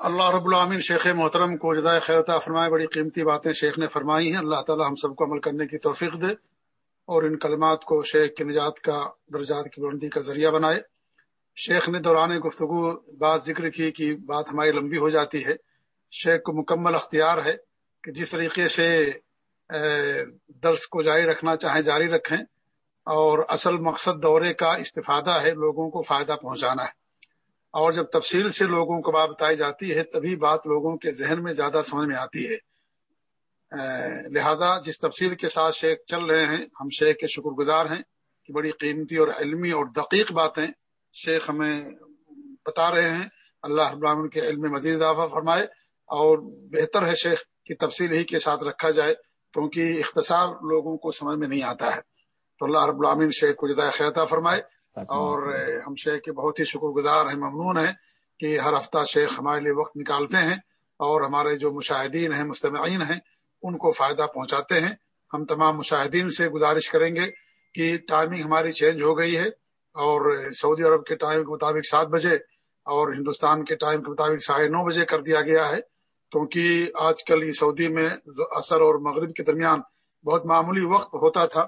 اللہ رب العامن شیخ محترم کو جزائے خیرتا فرمائے۔ بڑی قیمتی باتیں شیخ نے فرمائی ہیں۔ اللہ تعالی ہم سب کو عمل کرنے کی توفیق دے اور ان کلمات کو شیخ کی نجات کا درجات کی بلندی کا ذریعہ بنائے۔ شیخ نے دوران گفتگو بات ذکر کی کہ بات ہماری لمبی ہو جاتی ہے۔ شیخ کو مکمل اختیار ہے کہ جس طریقے سے درس کو جاری رکھنا چاہیں، جاری رکھیں اور اصل مقصد دورے کا استفادہ ہے، لوگوں کو فائدہ پہنچانا ہے۔ اور جب تفصیل سے لوگوں کو بات بتائی جاتی ہے، تبھی بات لوگوں کے ذہن میں زیادہ سمجھ میں آتی ہے۔ لہذا جس تفصیل کے ساتھ شیخ چل رہے ہیں، ہم شیخ کے شکر گزار ہیں کہ بڑی قیمتی اور علمی اور دقیق باتیں شیخ ہمیں بتا رہے ہیں۔ اللہ ابراہم کے علم مزید اضافہ فرمائے اور بہتر ہے شیخ کی تفصیل ہی کے ساتھ رکھا جائے کیونکہ اختصار لوگوں کو سمجھ میں نہیں آتا ہے۔ تو اللہ رب العامن شیخ کو جدائے خیرتا فرمائے اور ہم شیخ کے بہت ہی شکر گزار ہیں، ممنون ہیں کہ ہر ہفتہ شیخ ہمارے لیے وقت نکالتے ہیں اور ہمارے جو مشاہدین ہیں، مستمعین ہیں، ان کو فائدہ پہنچاتے ہیں۔ ہم تمام مشاہدین سے گزارش کریں گے کہ ٹائمنگ ہماری چینج ہو گئی ہے۔ اور سعودی عرب کے ٹائم کے مطابق سات بجے اور ہندوستان کے ٹائم کے مطابق ساڑھے نو بجے کر دیا گیا ہے۔ کیونکہ آج کل یہ سعودی میں اثر اور مغرب کے درمیان بہت معمولی وقت ہوتا تھا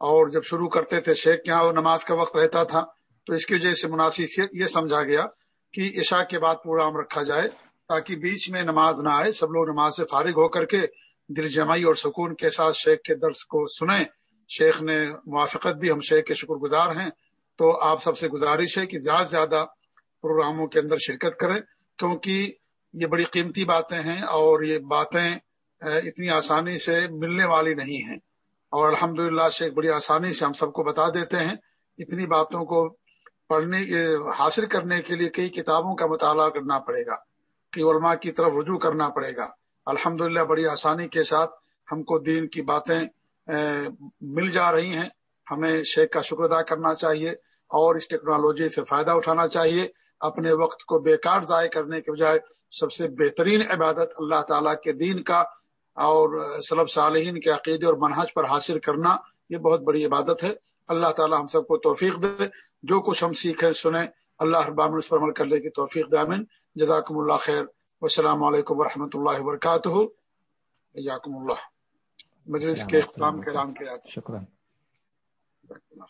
اور جب شروع کرتے تھے شیخ کے یہاں نماز کا وقت رہتا تھا، تو اس کی وجہ سے مناسب یہ سمجھا گیا کہ عشاء کے بعد پروگرام رکھا جائے تاکہ بیچ میں نماز نہ آئے، سب لوگ نماز سے فارغ ہو کر کے دل جمعی اور سکون کے ساتھ شیخ کے درس کو سنیں۔ شیخ نے موافقت دی، ہم شیخ کے شکر گزار ہیں۔ تو آپ سب سے گزارش ہے کہ زیادہ سے زیادہ پروگراموں کے اندر شرکت کریں، کیونکہ یہ بڑی قیمتی باتیں ہیں اور یہ باتیں اتنی آسانی سے ملنے والی نہیں ہیں۔ اور الحمد للہ شیخ بڑی آسانی سے ہم سب کو بتا دیتے ہیں، اتنی باتوں کو پڑھنے حاصل کرنے کے لیے کئی کتابوں کا مطالعہ کرنا پڑے گا کہ علماء کی طرف رجوع کرنا پڑے گا۔ الحمد للہ بڑی آسانی کے ساتھ ہم کو دین کی باتیں مل جا رہی ہیں۔ ہمیں شیخ کا شکر ادا کرنا چاہیے۔ اور اس ٹیکنالوجی سے فائدہ اٹھانا چاہیے۔ اپنے وقت کو بیکار ضائع کرنے کے بجائے سب سے بہترین عبادت اللہ تعالیٰ کے دین کا اور صلب صالحین کے عقیدے اور منحج پر حاصل کرنا یہ بہت بڑی عبادت ہے۔ اللہ تعالیٰ ہم سب کو توفیق دے۔ جو کچھ ہم سیکھیں سنیں اللہ اس پر عمل کرنے کی توفیق دامن جزاکم اللہ خیر۔ السلام علیکم ورحمۃ اللہ وبرکاتہ۔ یاکم اللہ۔ مجلس کے اختتام کے شکریہ